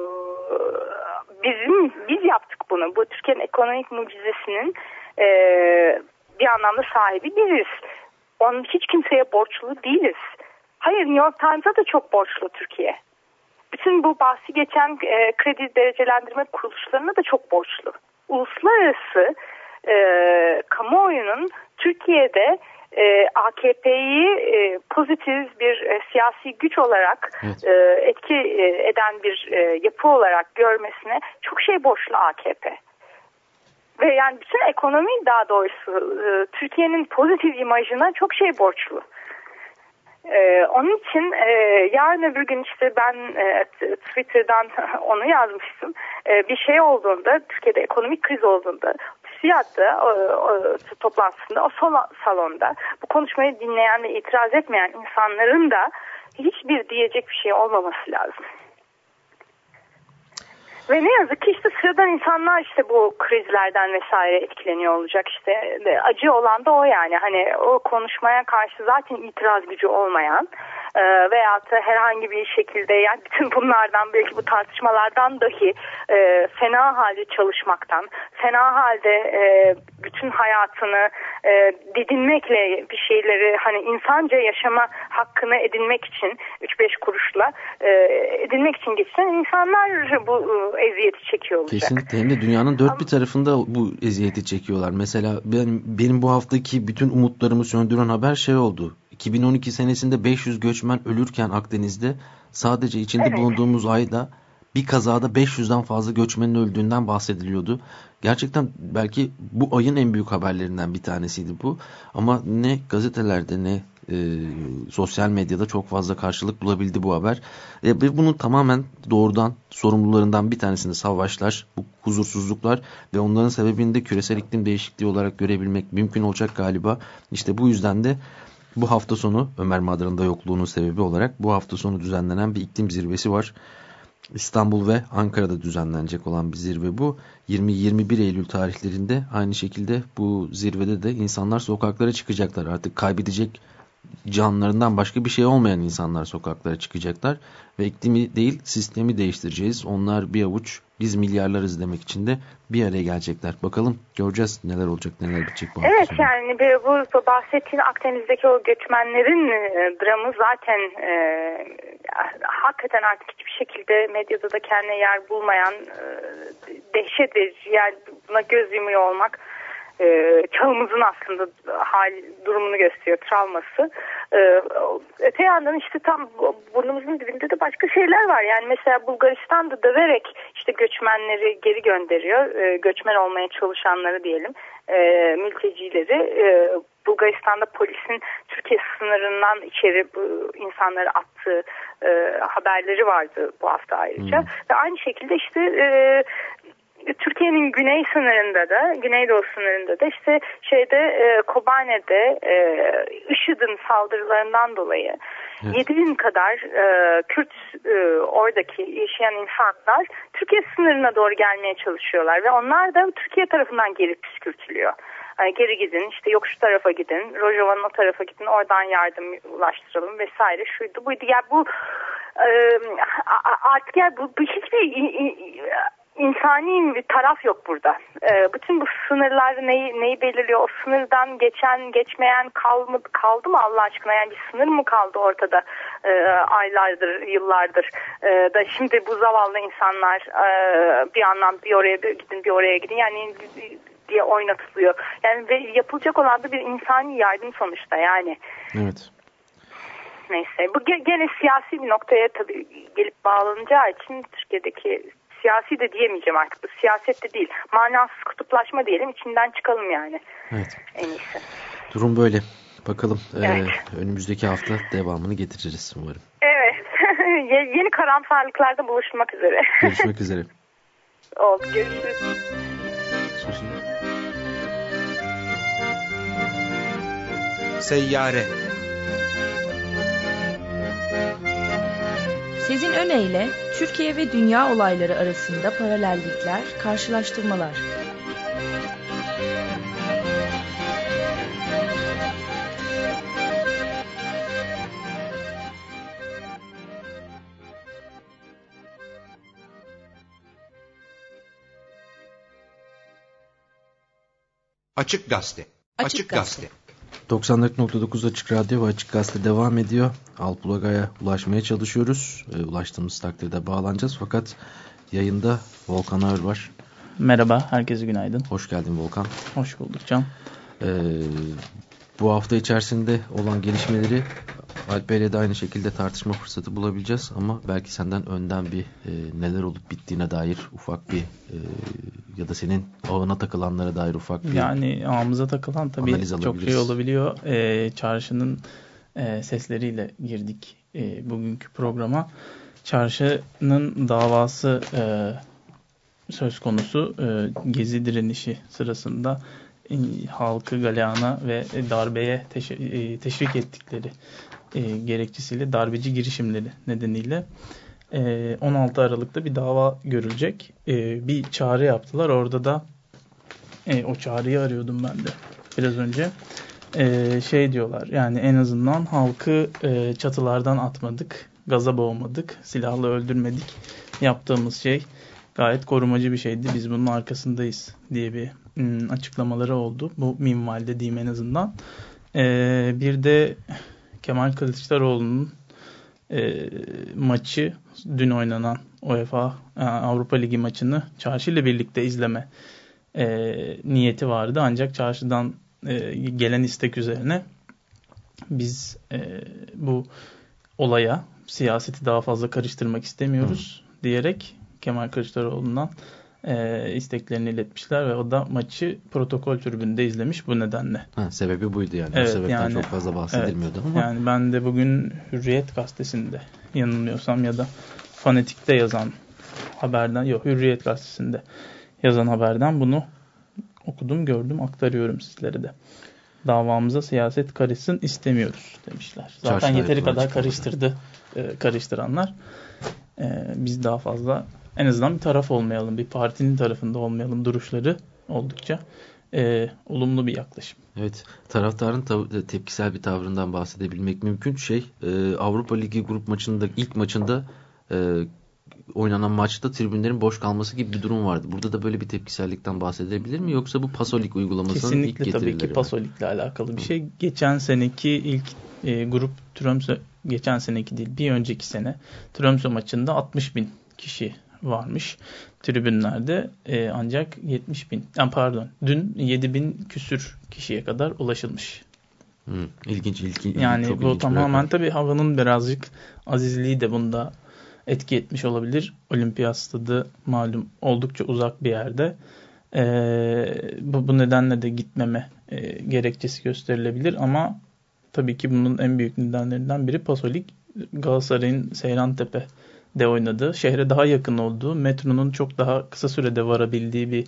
bizim biz yaptık bunu. Bu Türkiye'nin ekonomik mucizesinin e, bir anlamda sahibi biziz. Onun hiç kimseye borçlu değiliz. Hayır New York Times'a da çok borçlu Türkiye. Bütün bu bahsi geçen e, kredi derecelendirme kuruluşlarına da çok borçlu. Uluslararası e, kamuoyunun Türkiye'de e, AKP'yi e, pozitif bir e, siyasi güç olarak evet. e, etki e, eden bir e, yapı olarak görmesine çok şey borçlu AKP. Ve yani bütün ekonomi daha doğrusu e, Türkiye'nin pozitif imajına çok şey borçlu. Ee, onun için e, yarın öbür gün işte ben e, Twitter'dan [LAUGHS] onu yazmıştım. E, bir şey olduğunda, Türkiye'de ekonomik kriz olduğunda TÜSİAD'da o, o, toplantısında o son salonda bu konuşmayı dinleyen ve itiraz etmeyen insanların da hiçbir diyecek bir şey olmaması lazım. Ve ne yazık ki işte sıradan insanlar işte bu krizlerden vesaire etkileniyor olacak işte. Acı olan da o yani. Hani o konuşmaya karşı zaten itiraz gücü olmayan e, veyahut da herhangi bir şekilde yani bütün bunlardan belki bu tartışmalardan dahi e, fena halde çalışmaktan fena halde e, bütün hayatını e, didinmekle bir şeyleri hani insanca yaşama hakkını edinmek için 3-5 kuruşla e, edinmek için geçen insanlar bu e, eziyeti çekiyor olacak. Kesinlikle hem de dünyanın dört bir tarafında bu eziyeti çekiyorlar. Mesela ben, benim bu haftaki bütün umutlarımı söndüren haber şey oldu. 2012 senesinde 500 göçmen ölürken Akdeniz'de sadece içinde evet. bulunduğumuz ayda bir kazada 500'den fazla göçmenin öldüğünden bahsediliyordu. Gerçekten belki bu ayın en büyük haberlerinden bir tanesiydi bu. Ama ne gazetelerde ne e, sosyal medyada çok fazla karşılık bulabildi bu haber. E, ve bunun tamamen doğrudan sorumlularından bir tanesinde savaşlar, bu huzursuzluklar ve onların sebebini de küresel iklim değişikliği olarak görebilmek mümkün olacak galiba. İşte bu yüzden de bu hafta sonu Ömer Madra'nın da yokluğunun sebebi olarak bu hafta sonu düzenlenen bir iklim zirvesi var. İstanbul ve Ankara'da düzenlenecek olan bir zirve bu. 20-21 Eylül tarihlerinde aynı şekilde bu zirvede de insanlar sokaklara çıkacaklar. Artık kaybedecek canlarından başka bir şey olmayan insanlar sokaklara çıkacaklar. Ve iklimi değil sistemi değiştireceğiz. Onlar bir avuç biz milyarlarız demek için de bir araya gelecekler. Bakalım göreceğiz neler olacak neler bitecek bu Evet sonra. yani bu bahsettiğin Akdeniz'deki o göçmenlerin e, dramı zaten e, hakikaten artık hiçbir şekilde medyada da kendine yer bulmayan e, dehşet verici yani buna göz yumuyor olmak e, çağımızın aslında hal durumunu gösteriyor travması. E, öte yandan işte tam burnumuzun dibinde de başka şeyler var. Yani mesela Bulgaristan'da döverek işte göçmenleri geri gönderiyor. E, göçmen olmaya çalışanları diyelim. E, mültecileri e, Bulgaristan'da polisin Türkiye sınırından içeri bu insanları attığı e, haberleri vardı bu hafta ayrıca. Hmm. Ve aynı şekilde işte e, Türkiye'nin güney sınırında da, güneydoğu sınırında da işte şeyde e, Kobane'de e, IŞİD'in saldırılarından dolayı evet. 7 bin kadar e, Kürt e, oradaki yaşayan insanlar Türkiye sınırına doğru gelmeye çalışıyorlar ve onlar da Türkiye tarafından geri püskürtülüyor. Yani geri gidin işte yok şu tarafa gidin Rojava'nın o tarafa gidin oradan yardım ulaştıralım vesaire şuydu buydu. Yani bu e, artık yani bu, bu hiçbir insani bir taraf yok burada. Ee, bütün bu sınırlar neyi, neyi belirliyor? O sınırdan geçen, geçmeyen kaldı, kaldı mı Allah aşkına? Yani bir sınır mı kaldı ortada e, aylardır, yıllardır? E, da şimdi bu zavallı insanlar e, bir anlamda bir oraya gidin, bir oraya gidin. Yani diye oynatılıyor. Yani ve yapılacak olan da bir insani yardım sonuçta yani. Evet. Neyse bu gene siyasi bir noktaya tabii gelip bağlanacağı için Türkiye'deki siyasi de diyemeyeceğim artık. Siyaset de değil. Manasız kutuplaşma diyelim. içinden çıkalım yani. Evet. En iyisi. Durum böyle. Bakalım e, Evet. önümüzdeki hafta devamını getiririz umarım. Evet. [LAUGHS] Ye- Yeni karamsarlıklarda buluşmak üzere. Görüşmek üzere. [LAUGHS] Oldu. Görüşürüz. Seyyare Sezin Öne Türkiye ve dünya olayları arasında paralellikler, karşılaştırmalar. Açık Gazete. Açık, Gazete. 94.9 Açık Radyo ve Açık Gazete devam ediyor. Alp Ulagay'a ulaşmaya çalışıyoruz. E, ulaştığımız takdirde bağlanacağız. Fakat yayında Volkan Ağır var. Merhaba, herkese günaydın. Hoş geldin Volkan. Hoş bulduk Can. E, bu hafta içerisinde olan gelişmeleri Alper'le de aynı şekilde tartışma fırsatı bulabileceğiz. Ama belki senden önden bir e, neler olup bittiğine dair ufak bir e, ya da senin ağına takılanlara dair ufak bir Yani ağımıza takılan tabii çok şey olabiliyor. Ee, çarşının e, sesleriyle girdik e, bugünkü programa. Çarşının davası e, söz konusu e, gezi direnişi sırasında e, halkı galeyana ve darbeye e, teşvik ettikleri e, gerekçesiyle darbeci girişimleri nedeniyle e, 16 Aralık'ta bir dava görülecek. E, bir çağrı yaptılar. Orada da e, o çağrıyı arıyordum ben de biraz önce. E, şey diyorlar yani en azından halkı e, çatılardan atmadık, gaza boğmadık, silahla öldürmedik. Yaptığımız şey gayet korumacı bir şeydi. Biz bunun arkasındayız diye bir hmm, açıklamaları oldu. Bu minvalde diyeyim en azından. E, bir de Kemal Kılıçdaroğlu'nun e, maçı dün oynanan UEFA e, Avrupa Ligi maçını Çarşı ile birlikte izleme e, niyeti vardı. Ancak çarşıdan e, gelen istek üzerine biz e, bu olaya siyaseti daha fazla karıştırmak istemiyoruz diyerek Kemal Kılıçdaroğlu'ndan e, isteklerini iletmişler ve o da maçı protokol tribünde izlemiş bu nedenle. Ha, sebebi buydu yani. Evet, o sebepten yani- çok fazla bahsedilmiyordu Evet, ama Yani ben de bugün Hürriyet gazetesinde yanılmıyorsam ya da Fanatik'te yazan haberden yok Hürriyet gazetesinde yazan haberden bunu okudum gördüm aktarıyorum sizlere de. Davamıza siyaset karışsın istemiyoruz demişler. Zaten Çarşıda yeteri kadar açıklamalar. karıştırdı e, karıştıranlar. E, biz daha fazla en azından bir taraf olmayalım, bir partinin tarafında olmayalım duruşları oldukça e, olumlu bir yaklaşım. evet taraftarın tav- tepkisel bir tavrından bahsedebilmek mümkün. Şey e, Avrupa Ligi grup maçında ilk maçında e, oynanan maçta tribünlerin boş kalması gibi bir durum vardı. Burada da böyle bir tepkisellikten bahsedebilir mi yoksa bu Pasolik uygulamasının ilk Kesinlikle tabii getirileri ki? Pasolik'le alakalı bir şey. Geçen seneki ilk e, grup Tromsø, geçen seneki değil bir önceki sene Tromsø maçında 60 bin kişi varmış tribünlerde E, ancak 70 bin yani pardon dün 7 bin küsür kişiye kadar ulaşılmış. Hı, ilginç, ilginç. Yani çok bu ilginç tamamen tabii havanın birazcık azizliği de bunda etki etmiş olabilir. Olimpiyat stadı malum oldukça uzak bir yerde. Ee, bu, bu nedenle de gitmeme e, gerekçesi gösterilebilir ama tabii ki bunun en büyük nedenlerinden biri Pasolik Galatasaray'ın Seyrantepe'de oynadığı, şehre daha yakın olduğu, metronun çok daha kısa sürede varabildiği bir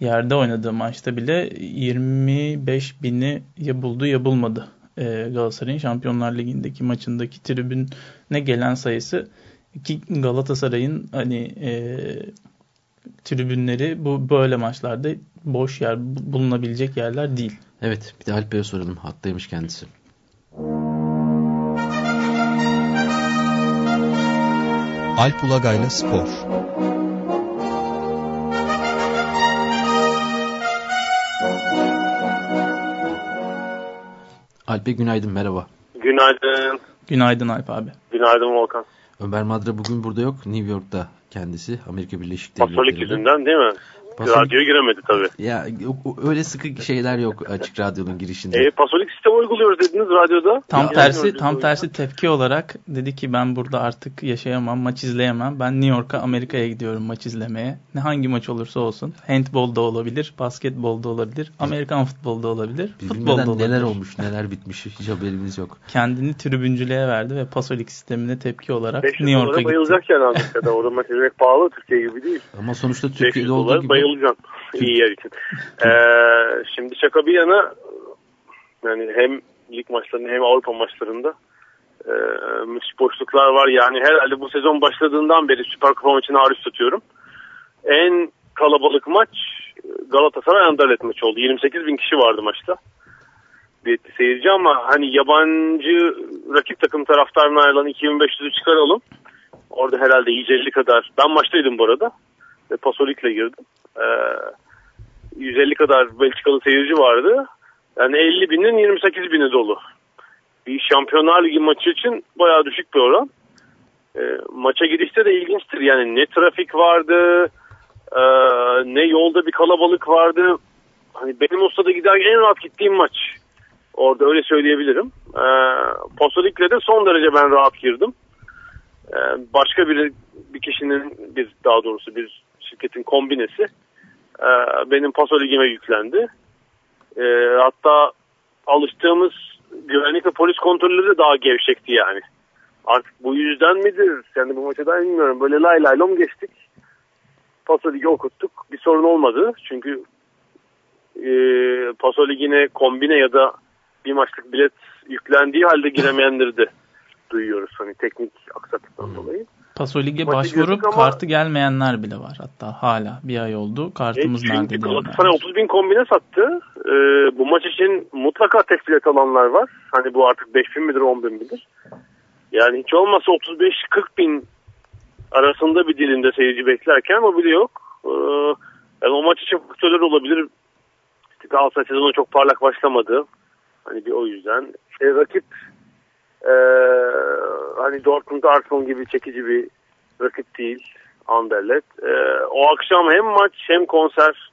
yerde oynadığı maçta bile 25 bini ya buldu ya bulmadı. Ee, Galatasaray'ın Şampiyonlar Ligi'ndeki maçındaki tribüne gelen sayısı ki Galatasaray'ın hani e, tribünleri bu böyle maçlarda boş yer bu- bulunabilecek yerler değil. Evet bir de Alp Bey'e soralım. Hattaymış kendisi. Alp Ulagay'la Spor Alp Bey günaydın merhaba. Günaydın. Günaydın Alp abi. Günaydın Volkan. Ömer Madra bugün burada yok. New York'ta kendisi. Amerika Birleşik Pasolik Devletleri'nde. yüzünden değil mi? Pasolik- Radyoya giremedi tabii. Ya yok, öyle sıkı şeyler yok açık radyonun girişinde. E, pasolik sistemi uyguluyoruz dediniz radyoda. Tam Ya, tersi tam tersi tepki olarak dedi ki ben burada artık yaşayamam, maç izleyemem. Ben New York'a, Amerika'ya gidiyorum maç izlemeye. Ne hangi maç olursa olsun. Handball da olabilir, basketbol da olabilir, Amerikan futbolu da olabilir, Biz futbol da olabilir. neler olmuş neler bitmiş hiç haberimiz yok. Kendini tribüncülüğe verdi ve Pasolik sistemine tepki olarak 500 New York'a gitti. bayılacak yani Amerika'da. Orada maç izlemek pahalı Türkiye gibi değil. Ama sonuçta 500 Türkiye'de olduğu gibi bayılacaksın. iyi yer için. Ee, şimdi şaka bir yana yani hem lig maçlarında hem Avrupa maçlarında e, müthiş boşluklar var. Yani herhalde bu sezon başladığından beri Süper Kupa maçını hariç tutuyorum. En kalabalık maç Galatasaray Anderlet maçı oldu. 28 bin kişi vardı maçta. Bir seyirci ama hani yabancı rakip takım taraftarına ayrılan 2500'ü çıkaralım. Orada herhalde 150 kadar. Ben maçtaydım bu arada. Ve Pasolik'le girdim. Ee, 150 kadar Belçikalı seyirci vardı. Yani 50 binin 28 bini dolu. Bir Şampiyonlar Ligi maçı için bayağı düşük bir oran. Ee, maça gidişte de ilginçtir. Yani ne trafik vardı, e, ne yolda bir kalabalık vardı. Hani benim o stada giderken en rahat gittiğim maç. Orada öyle söyleyebilirim. Ee, Pasolik'le de son derece ben rahat girdim. Ee, başka bir bir kişinin bir daha doğrusu bir şirketin kombinesi e, benim paso ligime yüklendi. E, hatta alıştığımız güvenlik ve polis kontrolleri de daha gevşekti yani. Artık bu yüzden midir? Yani bu maçı da bilmiyorum. Böyle lay lay lom geçtik. Paso ligi okuttuk. Bir sorun olmadı. Çünkü e, Paso ligine kombine ya da bir maçlık bilet yüklendiği halde giremeyenleri de duyuyoruz. Hani teknik aksaklıktan dolayı. Pasolik'e Maçı başvurup ama- kartı gelmeyenler bile var hatta hala bir ay oldu. Kartımız E, nerede. Galatasaray 30 bin kombine sattı. Ee, bu maç için mutlaka tek bilet alanlar var. Hani bu artık 5 bin midir 10 bin midir? Yani hiç olmazsa 35-40 bin arasında bir dilinde seyirci beklerken o bile yok. Ee, yani o maç için faktörler olabilir. İşte Galatasaray sezonu çok parlak başlamadı. Hani bir o yüzden. E, rakip e, hani Dortmund Arsenal gibi çekici bir rakip değil. Anderlet. E, o akşam hem maç hem konser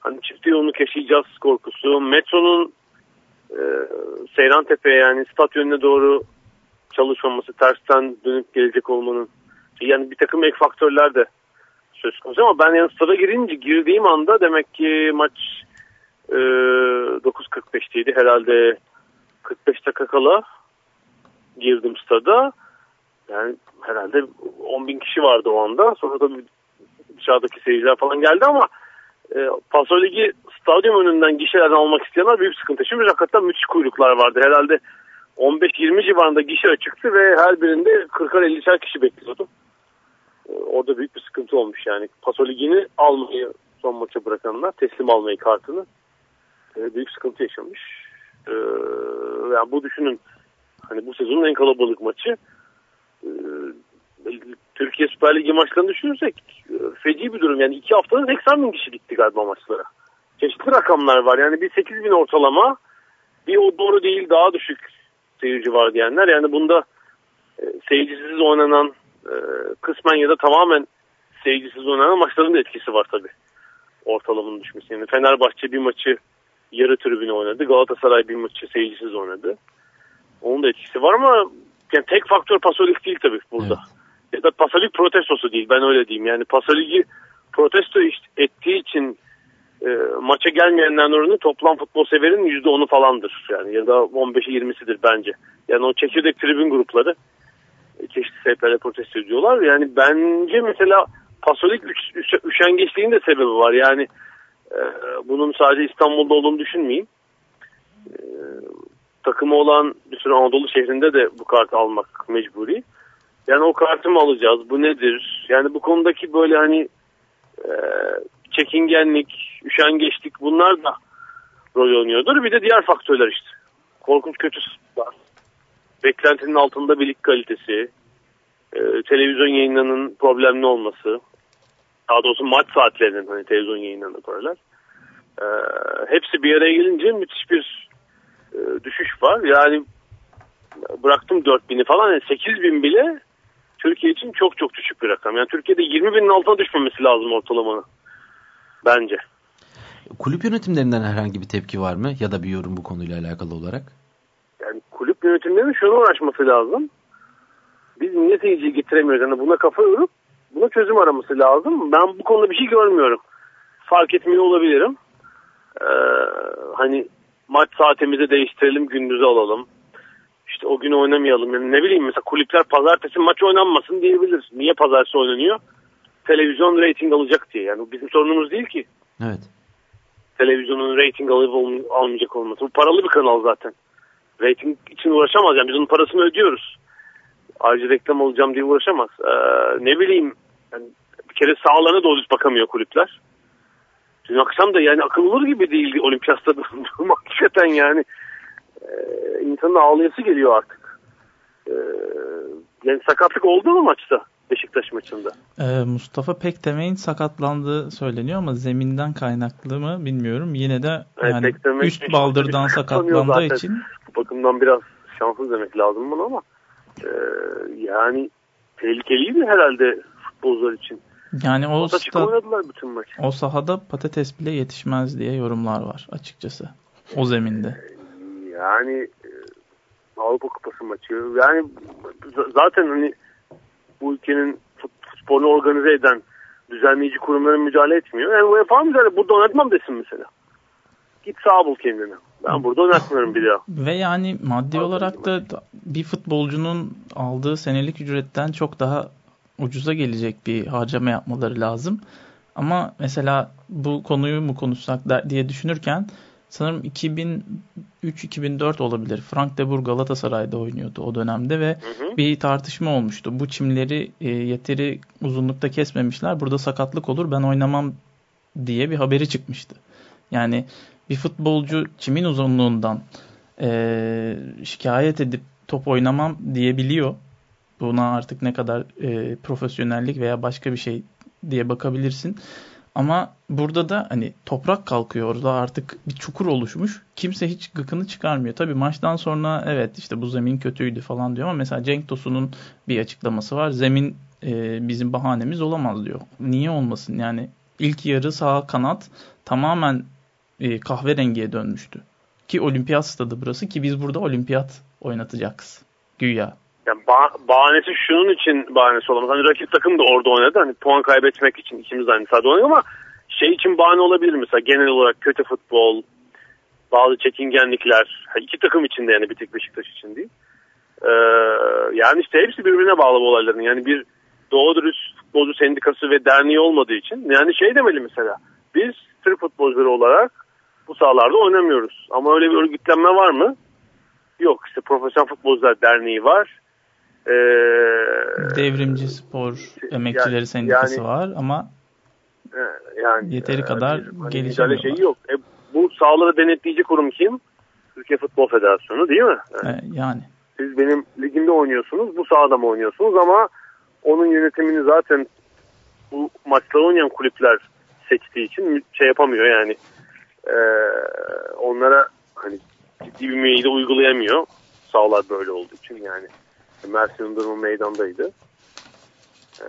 hani çift yoğunluk yaşayacağız korkusu. Metronun e, Seyrantepe'ye yani stat doğru çalışmaması, tersten dönüp gelecek olmanın yani bir takım ek faktörler de söz konusu ama ben yani stada girince girdiğim anda demek ki maç e, 9.45'teydi herhalde 45 dakika kala girdim stada. Yani herhalde 10 bin kişi vardı o anda. Sonra da dışarıdaki seyirciler falan geldi ama e, Paso stadyum önünden gişelerden almak isteyenler büyük sıkıntı. Şimdi hakikaten müthiş kuyruklar vardı. Herhalde 15-20 civarında gişe açıktı ve her birinde 40'ar 50'şer kişi bekliyordu. E, orada büyük bir sıkıntı olmuş yani. Paso Ligi'ni almayı son maça bırakanlar teslim almayı kartını e, büyük sıkıntı yaşamış. E, yani bu düşünün hani bu sezonun en kalabalık maçı. E, Türkiye Süper Ligi maçlarını düşünürsek e, feci bir durum. Yani iki haftada 80 bin kişi gitti galiba maçlara. Çeşitli rakamlar var. Yani bir 8 bin ortalama bir o doğru değil daha düşük seyirci var diyenler. Yani bunda e, seyircisiz oynanan e, kısmen ya da tamamen seyircisiz oynanan maçların da etkisi var tabii. Ortalamanın düşmesi. Yani Fenerbahçe bir maçı yarı tribüne oynadı. Galatasaray bir maçı seyircisiz oynadı. Onun da etkisi var ama yani tek faktör pasolik değil tabii burada. Ya da pasolik protestosu değil ben öyle diyeyim. Yani pasoligi protesto ettiği için e, maça gelmeyenlerin oranı toplam futbol severin %10'u falandır. Yani ya da 15'i 20'sidir bence. Yani o çekirdek tribün grupları e, çeşitli sebeplerle protesto ediyorlar. Yani bence mesela pasolik üç- üşengeçliğin de sebebi var. Yani e, bunun sadece İstanbul'da olduğunu düşünmeyeyim. E, takımı olan bir sürü Anadolu şehrinde de bu kartı almak mecburi. Yani o kartı mı alacağız? Bu nedir? Yani bu konudaki böyle hani e, çekingenlik, üşengeçlik bunlar da rol oynuyordur. Bir de diğer faktörler işte. Korkunç kötü var. Beklentinin altında bir lig kalitesi, e, televizyon yayınlarının problemli olması, daha doğrusu maç saatlerinin hani televizyon yayınlarında paralel. E, hepsi bir araya gelince müthiş bir düşüş var. Yani bıraktım 4000'i falan yani 8000 bile Türkiye için çok çok düşük bir rakam. Yani Türkiye'de 20 binin altına düşmemesi lazım ortalamanın. Bence. Kulüp yönetimlerinden herhangi bir tepki var mı? Ya da bir yorum bu konuyla alakalı olarak? Yani kulüp yönetimlerinin şunu uğraşması lazım. Biz niye seyirciyi getiremiyoruz? Yani buna kafa yorup buna çözüm araması lazım. Ben bu konuda bir şey görmüyorum. Fark etmiyor olabilirim. Ee, hani maç saatimizi değiştirelim, gündüze alalım. İşte o gün oynamayalım. Yani ne bileyim mesela kulüpler pazartesi maç oynanmasın diyebilir. Niye pazartesi oynanıyor? Televizyon reyting alacak diye. Yani bizim sorunumuz değil ki. Evet. Televizyonun reyting alıp almayacak olması. Bu paralı bir kanal zaten. Rating için uğraşamaz. Yani biz onun parasını ödüyoruz. Ayrıca reklam alacağım diye uğraşamaz. Ee, ne bileyim yani bir kere sağlarına doğru bakamıyor kulüpler. Dün akşam da yani akıl olur gibi değil olimpiyat stadı. [LAUGHS] Hakikaten yani e, insanın ağlayası geliyor artık. E, yani sakatlık oldu mu maçta? Beşiktaş maçında. Ee, Mustafa Pektemek'in sakatlandığı söyleniyor ama zeminden kaynaklı mı bilmiyorum. Yine de Evet, yani Pektemek üst baldırdan sakatlandığı için Bu bakımdan biraz şanssız demek lazım bunu ama e, yani tehlikeliydi herhalde futbolcular için. Yani o, sta- oynadılar bütün maç. o sahada patates bile yetişmez diye yorumlar var açıkçası. O zeminde. Yani e, Avrupa Kupası maçı. Yani zaten hani bu ülkenin fut- futbolunu organize eden düzenleyici kurumların müdahale etmiyor. Yani UEFA müdahale burada oynatmam desin mesela. Git sağ bul kendini. Ben burada oynatmıyorum bir daha. Ve yani maddi olarak da bir futbolcunun aldığı senelik ücretten çok daha ucuza gelecek bir harcama yapmaları lazım. Ama mesela bu konuyu mu konuşsak da diye düşünürken sanırım 2003-2004 olabilir. Frank de Boer Galatasaray'da oynuyordu o dönemde ve bir tartışma olmuştu. Bu çimleri e, yeteri uzunlukta kesmemişler. Burada sakatlık olur ben oynamam diye bir haberi çıkmıştı. Yani bir futbolcu çimin uzunluğundan e, şikayet edip top oynamam diyebiliyor. Buna artık ne kadar e, profesyonellik veya başka bir şey diye bakabilirsin. Ama burada da hani toprak kalkıyor orada artık bir çukur oluşmuş. Kimse hiç gıkını çıkarmıyor. Tabii maçtan sonra evet işte bu zemin kötüydü falan diyor ama mesela Cenk Tosun'un bir açıklaması var. Zemin e, bizim bahanemiz olamaz diyor. Niye olmasın? Yani ilk yarı sağ kanat tamamen e, kahverengiye dönmüştü. Ki olimpiyat stadı burası ki biz burada olimpiyat oynatacağız. Güya. Yani ba- bahanesi şunun için bahanesi olamaz. Hani rakip takım da orada oynadı. Hani puan kaybetmek için ikimiz de aynı sahada oynadık ama şey için bahane olabilir mesela genel olarak kötü futbol, bazı çekingenlikler. İki takım için de yani bir tek Beşiktaş için değil. Ee, yani işte hepsi birbirine bağlı bu olayların. Yani bir doğru dürüst futbolcu sendikası ve derneği olmadığı için yani şey demeli mesela biz Türk futbolcuları olarak bu sahalarda oynamıyoruz. Ama öyle bir örgütlenme var mı? Yok işte Profesyonel Futbolcular Derneği var. Ee, Devrimci Spor Emekçileri yani- Sendikası yani- var ama e, yani yeteri e, kadar hani gelişemiyorlar. şeyi yok. E, bu sahaları denetleyici kurum kim? Türkiye Futbol Federasyonu değil mi? Yani E, yani siz benim ligimde oynuyorsunuz, bu sahada mı oynuyorsunuz ama onun yönetimini zaten bu maçları oynayan kulüpler seçtiği için şey yapamıyor yani. Ee, onlara hani ciddi bir müeyyide uygulayamıyor. Sahalar böyle olduğu için yani. Mersin'in durumu meydandaydı. Ee,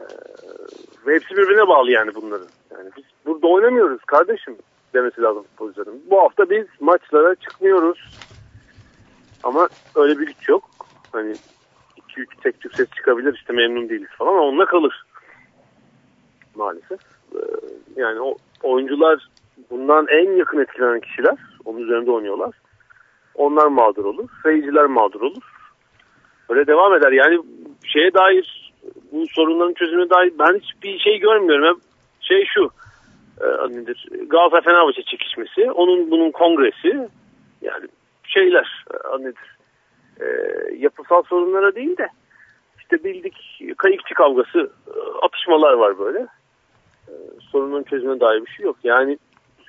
ve hepsi birbirine bağlı yani bunların. Yani biz burada oynamıyoruz kardeşim demesi lazım futbolcuların. Bu hafta biz maçlara çıkmıyoruz. Ama öyle bir güç yok. Hani 2-3 tek tük ses çıkabilir işte memnun değiliz falan ama onunla kalır. Maalesef. Ee, yani o oyuncular bundan en yakın etkilenen kişiler. Onun üzerinde oynuyorlar. Onlar mağdur olur. Seyirciler mağdur olur. Böyle devam eder. Yani şeye dair bu sorunların çözümüne dair ben hiçbir şey görmüyorum. Hep şey şu e, nedir? Galatasaray Fenerbahçe çekişmesi. Onun bunun kongresi yani şeyler e, nedir? E, yapısal sorunlara değil de işte bildik kayıkçı kavgası e, atışmalar var böyle. E, sorunun çözümüne dair bir şey yok. Yani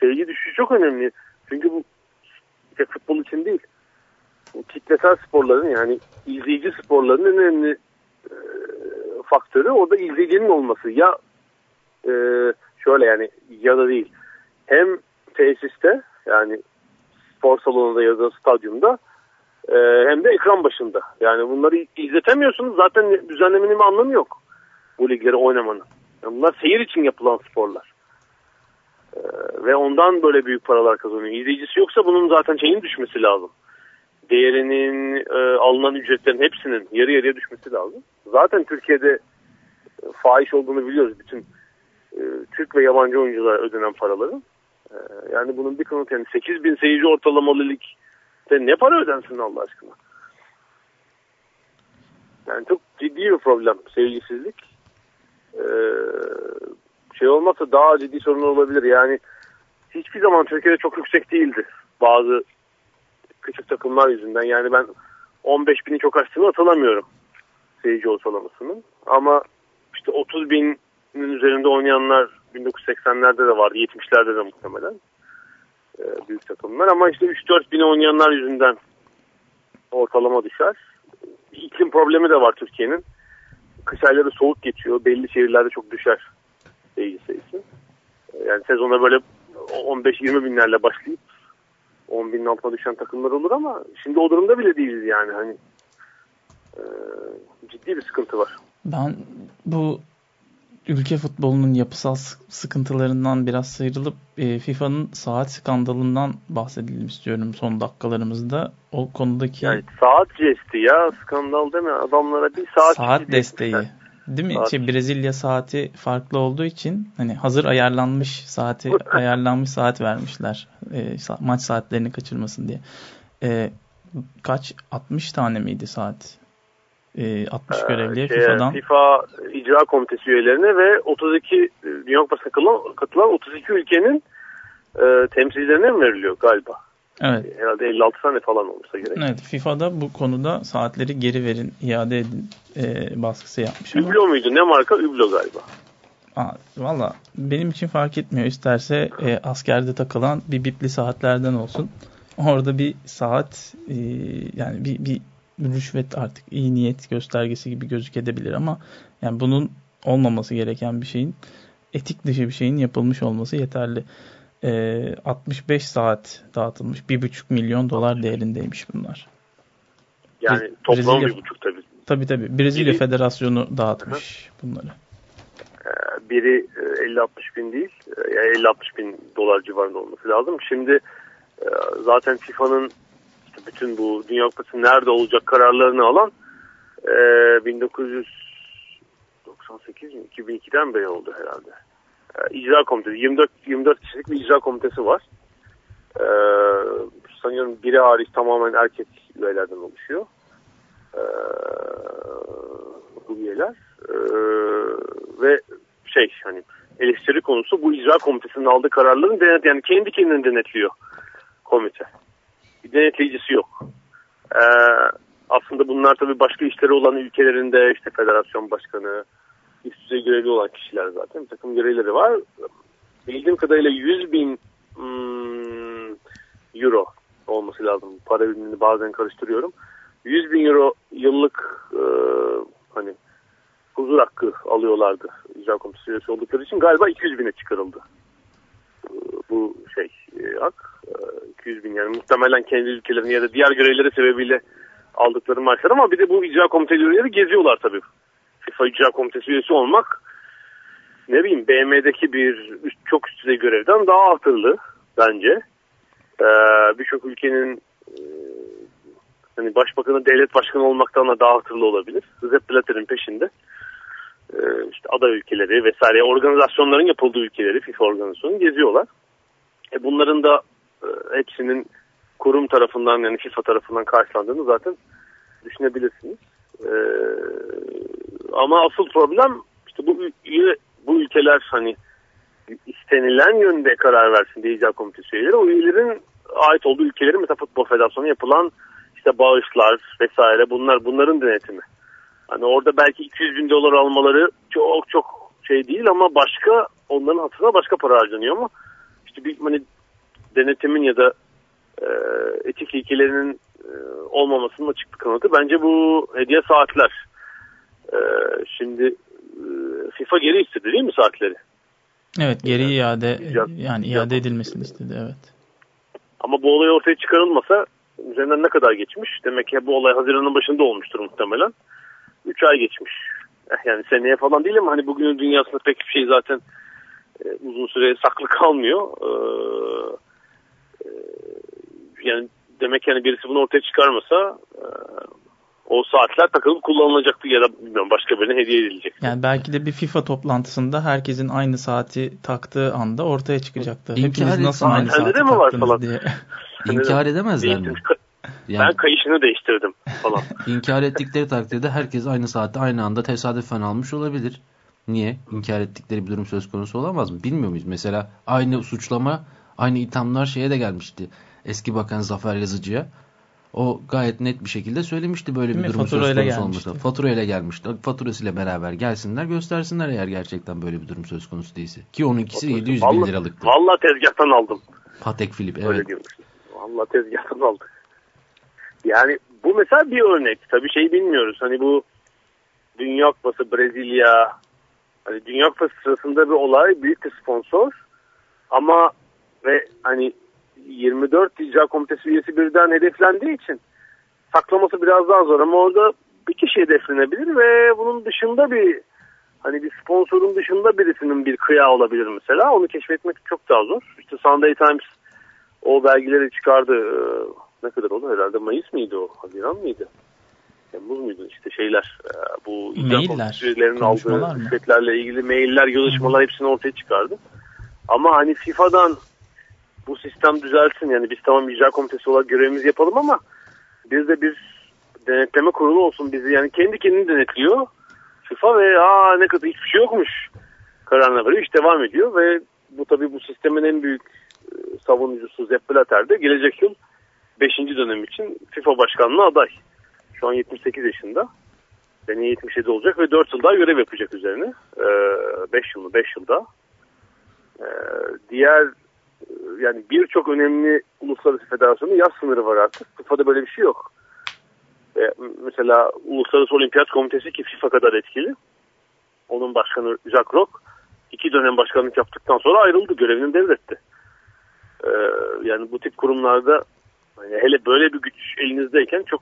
seyirci düşüşü çok önemli. Çünkü bu tek futbol için değil. Kitlesel sporların yani izleyici sporların en önemli e, faktörü orada izleyicinin olması. Ya e, şöyle yani ya da değil. Hem tesiste yani spor salonunda ya da stadyumda e, hem de ekran başında. Yani bunları izletemiyorsunuz. Zaten düzenlemenin bir anlamı yok. Bu ligleri oynamanın. Yani bunlar seyir için yapılan sporlar. E, ve ondan böyle büyük paralar kazanıyor. İzleyicisi yoksa bunun zaten şeyin düşmesi lazım. Değerinin, e, alınan ücretlerin hepsinin yarı yarıya düşmesi lazım. Zaten Türkiye'de e, fahiş olduğunu biliyoruz bütün e, Türk ve yabancı oyunculara ödenen paraların. E, yani bunun bir kanıtı yani 8 bin seyirci ortalamalı ligde ne para ödensin Allah aşkına? Yani çok ciddi bir problem seyircisizlik. Ee, şey olmazsa daha ciddi sorunlar olabilir. Yani hiçbir zaman Türkiye'de çok yüksek değildi. Bazı küçük takımlar yüzünden. Yani ben 15 bini çok aştığını hatırlamıyorum seyirci ortalamasının. Ama işte 30 binin üzerinde oynayanlar 1980'lerde de vardı. 70'lerde de muhtemelen. Ee, büyük takımlar. Ama işte 3-4 bini oynayanlar yüzünden ortalama düşer. İklim problemi de var Türkiye'nin. Kış ayları soğuk geçiyor. Belli şehirlerde çok düşer seyirci sayısı. Yani sezona böyle 15-20 binlerle başlayıp 10 binin altına düşen takımlar olur ama şimdi o durumda bile değiliz yani. Hani e, ciddi bir sıkıntı var. Ben bu ülke futbolunun yapısal sıkıntılarından biraz sıyrılıp e, FIFA'nın saat skandalından bahsedelim istiyorum son dakikalarımızda. O konudaki... Yani saat jesti ya skandal deme adamlara bir saat... Saat desteği. Değil mi? Saat. Şey, Brezilya saati farklı olduğu için hani hazır ayarlanmış saati ayarlanmış saat vermişler. E, maç saatlerini kaçırmasın diye. E, kaç? 60 tane miydi saat? E, 60 görevliye şey, FIFA'dan. FIFA icra komitesi üyelerine ve 32 Dünya Kupası'na katılan, katılan 32 ülkenin e, temsilcilerine mi veriliyor galiba? Evet. Herhalde 56 tane falan olursa gerek. Evet FIFA'da bu konuda saatleri geri verin, iade edin e, baskısı yapmış. Üblo ama. muydu? Ne marka? Üblo galiba. Valla benim için fark etmiyor. İsterse e, askerde takılan bir bipli saatlerden olsun. Orada bir saat e, yani bir, bir rüşvet artık iyi niyet göstergesi gibi gözükebilir ama yani bunun olmaması gereken bir şeyin etik dışı bir şeyin yapılmış olması yeterli. E, 65 saat dağıtılmış. 1,5 milyon dolar değerindeymiş bunlar. Yani toplam 1,5 tabii. Tabii tabii. Brezilya Biri, Federasyonu dağıtmış hı. bunları. Ee, biri 50-60 e, bin değil. E, yani 50-60 bin dolar civarında olması lazım. Şimdi e, zaten FIFA'nın işte bütün bu Dünya Kupası nerede olacak kararlarını alan 1998 mi 2002'den beri oldu herhalde. İcra komitesi 24 24 kişilik bir icra komitesi var. sanıyorum biri hariç tamamen erkek üyelerden oluşuyor e, bu üyeler e, ve şey hani eleştiri konusu bu icra komitesinin aldığı kararların denet yani kendi kendini denetliyor komite. Bir denetleyicisi yok. Ee, aslında bunlar tabii başka işleri olan ülkelerinde işte federasyon başkanı, üst düzey görevli olan kişiler zaten. Bir takım görevleri var. Bildiğim kadarıyla 100 bin hmm, euro olması lazım. Para birimini bazen karıştırıyorum. 100 bin euro yıllık e, hani huzur hakkı alıyorlardı icra komitesi üyesi oldukları için galiba 200 bine çıkarıldı e, bu şey e, hak e, 200 bin yani muhtemelen kendi ülkelerinin ya da diğer görevleri sebebiyle aldıkları maaşlar ama bir de bu icra komitesi üyeleri geziyorlar tabii FIFA icra komitesi üyesi olmak ne bileyim BM'deki bir üst, çok üst düzey görevden daha hatırlı bence ee, birçok ülkenin e, hani başbakanın devlet başkanı olmaktan da daha hatırlı olabilir. Sepp Blatter'in peşinde e, işte aday ülkeleri vesaire organizasyonların yapıldığı ülkeleri FIFA organizasyonu geziyorlar. E bunların da e, hepsinin kurum tarafından yani FIFA tarafından karşılandığını zaten düşünebilirsiniz. E, ama asıl problem işte bu bu ülkeler hani istenilen yönde karar versin diye icra komitesi üyeleri o üyelerin ait olduğu ülkelerin mesela futbol federasyonu yapılan işte bağışlar vesaire bunlar bunların denetimi. Hani orada belki 200 bin dolar almaları çok çok şey değil ama başka onların hatırına başka para harcanıyor ama işte bir hani denetimin ya da e, etik ilkelerinin e, olmamasının açık bir kanıtı. Bence bu hediye saatler. E, şimdi e, FIFA geri istedi değil mi saatleri? Evet geri iade yani iade edilmesini istedi evet. Ama bu olay ortaya çıkarılmasa üzerinden ne kadar geçmiş? Demek ki bu olay Haziran'ın başında olmuştur muhtemelen. 3 ay geçmiş. Eh, yani seneye falan değil ama hani bugünün dünyasında pek bir şey zaten e, uzun süre saklı kalmıyor. E, e, yani demek yani birisi bunu ortaya çıkarmasa e, o saatler takılıp kullanılacaktı ya da bilmiyorum başka birine hediye edilecek. Yani belki de bir FIFA toplantısında herkesin aynı saati taktığı anda ortaya çıkacaktı. İnkar Hepimiz et- nasıl aynı saati de mi var falan? diye. [LAUGHS] İnkar edemezler mi? Yani Ben kayışını değiştirdim falan. [LAUGHS] inkar ettikleri takdirde herkes aynı saatte aynı anda tesadüfen almış olabilir. Niye? İnkar ettikleri bir durum söz konusu olamaz mı? Bilmiyor muyuz? Mesela aynı suçlama, aynı ithamlar şeye de gelmişti. Eski bakan Zafer Yazıcı'ya. O gayet net bir şekilde söylemişti böyle Değil bir mi? durum söz konusu gelmişti. olmasına. Faturayla gelmişti. Faturasıyla beraber gelsinler göstersinler eğer gerçekten böyle bir durum söz konusu değilse. Ki onunkisi 700 bin Vallahi- liralıktı. Vallahi tezgahtan aldım. Patek Öyle evet. diyormuşuz. Vallahi tezgahtan aldık. Yani bu mesela bir örnek. Tabii şeyi bilmiyoruz. Hani bu Dünya Kupası Brezilya hani Dünya Kupası sırasında bir olay büyük bir sponsor ama ve hani 24 icra komitesi üyesi birden hedeflendiği için saklaması biraz daha zor ama orada bir kişi hedeflenebilir ve bunun dışında bir hani bir sponsorun dışında birisinin bir kıya olabilir mesela. Onu keşfetmek çok daha zor. İşte Sunday Times o belgeleri çıkardı. Ee, Ne kadar oldu herhalde Mayıs mıydı o? Haziran mıydı? Temmuz muydu işte şeyler e, bu Mailler, aldığı mı? şirketlerle ilgili mailler, yazışmalar hepsini ortaya çıkardı. Ama hani FIFA'dan bu sistem düzelsin yani biz tamam icra komitesi olarak görevimizi yapalım ama bir de bir denetleme kurulu olsun bizi yani kendi kendini denetliyor FIFA ve aa ne kadar hiçbir şey yokmuş kararına veriyor iş devam ediyor ve bu tabii bu sistemin en büyük e, savunucusu Blatter de gelecek yıl 5. dönem için FIFA başkanlığı aday. Şu an 78 yaşında. Seneye 77 olacak ve 4 yıl daha görev yapacak üzerine. 5 yıl mı? 5 yılda. Ee, diğer yani birçok önemli uluslararası federasyonun yaş sınırı var artık. FIFA'da böyle bir şey yok. Ee, mesela Uluslararası Olimpiyat Komitesi ki FIFA kadar etkili. Onun başkanı Jack Rock iki dönem başkanlık yaptıktan sonra ayrıldı. Görevini devretti. Ee, yani bu tip kurumlarda yani hele böyle bir güç elinizdeyken çok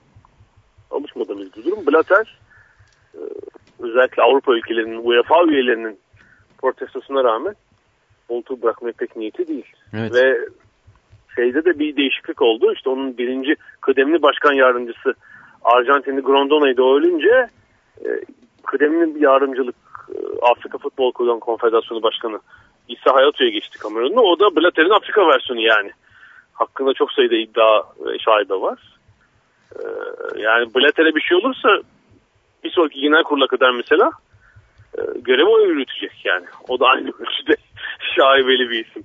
alışmadığımız bir durum. Blatter e, özellikle Avrupa ülkelerinin UEFA üyelerinin protestosuna rağmen koltuğu bırakmaya pek niyeti değil. Evet. Ve şeyde de bir değişiklik oldu. İşte onun birinci kıdemli başkan yardımcısı Arjantinli Grondona'yı da ölünce e, kıdemli bir yardımcılık e, Afrika Futbol Konfederasyonu Başkanı İsa Hayato'ya geçti Kamerun'da. O da Blatter'in Afrika versiyonu yani. Hakkında çok sayıda iddia ve şaibe var. E, yani Blatter'e bir şey olursa bir sonraki genel kurula kadar mesela görevi o yürütecek yani. O da aynı [LAUGHS] ölçüde şaibeli bir isim.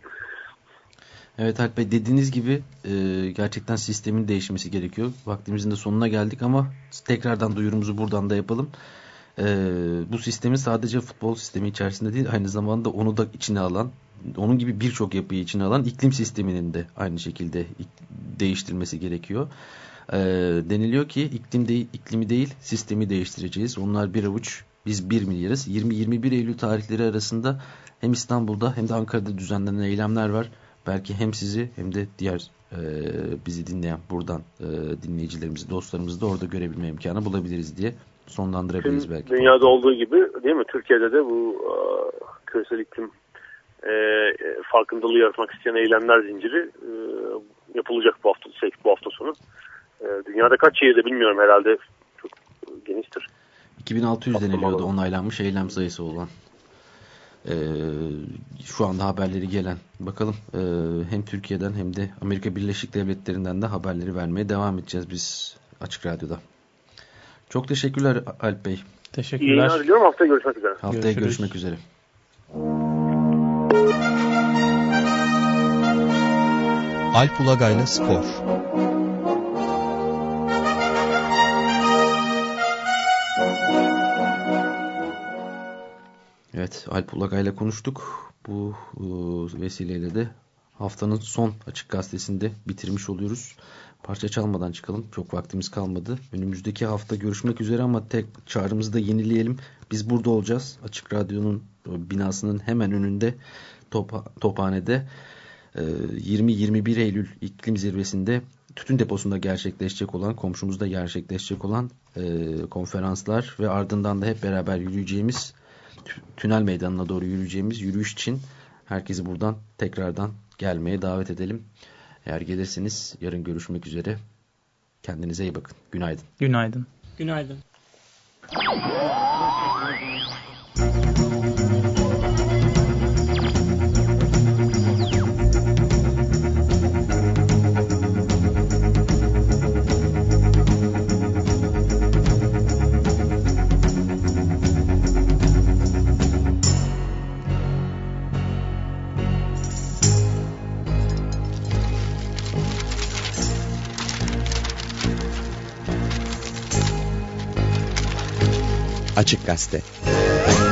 Evet Alp Bey dediğiniz gibi e, gerçekten sistemin değişmesi gerekiyor. Vaktimizin de sonuna geldik ama tekrardan duyurumuzu buradan da yapalım. E, bu sistemin sadece futbol sistemi içerisinde değil aynı zamanda onu da içine alan, onun gibi birçok yapıyı içine alan iklim sisteminin de aynı şekilde değiştirmesi gerekiyor. E, deniliyor ki iklim değil, iklimi değil sistemi değiştireceğiz. Onlar bir avuç biz 1 milyarız. 20-21 Eylül tarihleri arasında hem İstanbul'da hem de Ankara'da düzenlenen eylemler var. Belki hem sizi hem de diğer e, bizi dinleyen buradan e, dinleyicilerimizi, dostlarımızı da orada görebilme imkanı bulabiliriz diye sonlandırabiliriz Tüm belki. dünyada olduğu gibi değil mi? Türkiye'de de bu e, küresel iklim e, farkındalığı yaratmak isteyen eylemler zinciri e, yapılacak bu hafta, şey, bu hafta sonu. E, dünyada kaç şehirde bilmiyorum herhalde çok geniştir. 2600 deniliyordu onaylanmış eylem sayısı olan. Ee, şu anda haberleri gelen. Bakalım e, hem Türkiye'den hem de Amerika Birleşik Devletleri'nden de haberleri vermeye devam edeceğiz biz Açık Radyo'da. Çok teşekkürler Alp Bey. İyi Teşekkürler. yayınlar diliyorum. Haftaya görüşmek üzere. Haftaya Görüşürüz. görüşmek üzere. Alp Ulagay'la Spor Evet Alp Ulagay'la konuştuk. Bu e, vesileyle de haftanın son açık gazetesinde bitirmiş oluyoruz. Parça çalmadan çıkalım. Çok vaktimiz kalmadı. Önümüzdeki hafta görüşmek üzere ama tek çağrımızı da yenileyelim. Biz burada olacağız. Açık Radyo'nun e, binasının hemen önünde Topa, Tophane'de e, 20-21 Eylül iklim zirvesinde tütün deposunda gerçekleşecek olan, komşumuzda gerçekleşecek olan e, konferanslar ve ardından da hep beraber yürüyeceğimiz tünel meydanına doğru yürüyeceğimiz yürüyüş için herkesi buradan tekrardan gelmeye davet edelim. Eğer gelirsiniz yarın görüşmek üzere. Kendinize iyi bakın. Günaydın. Günaydın. Günaydın. Açık Gazete. Müzik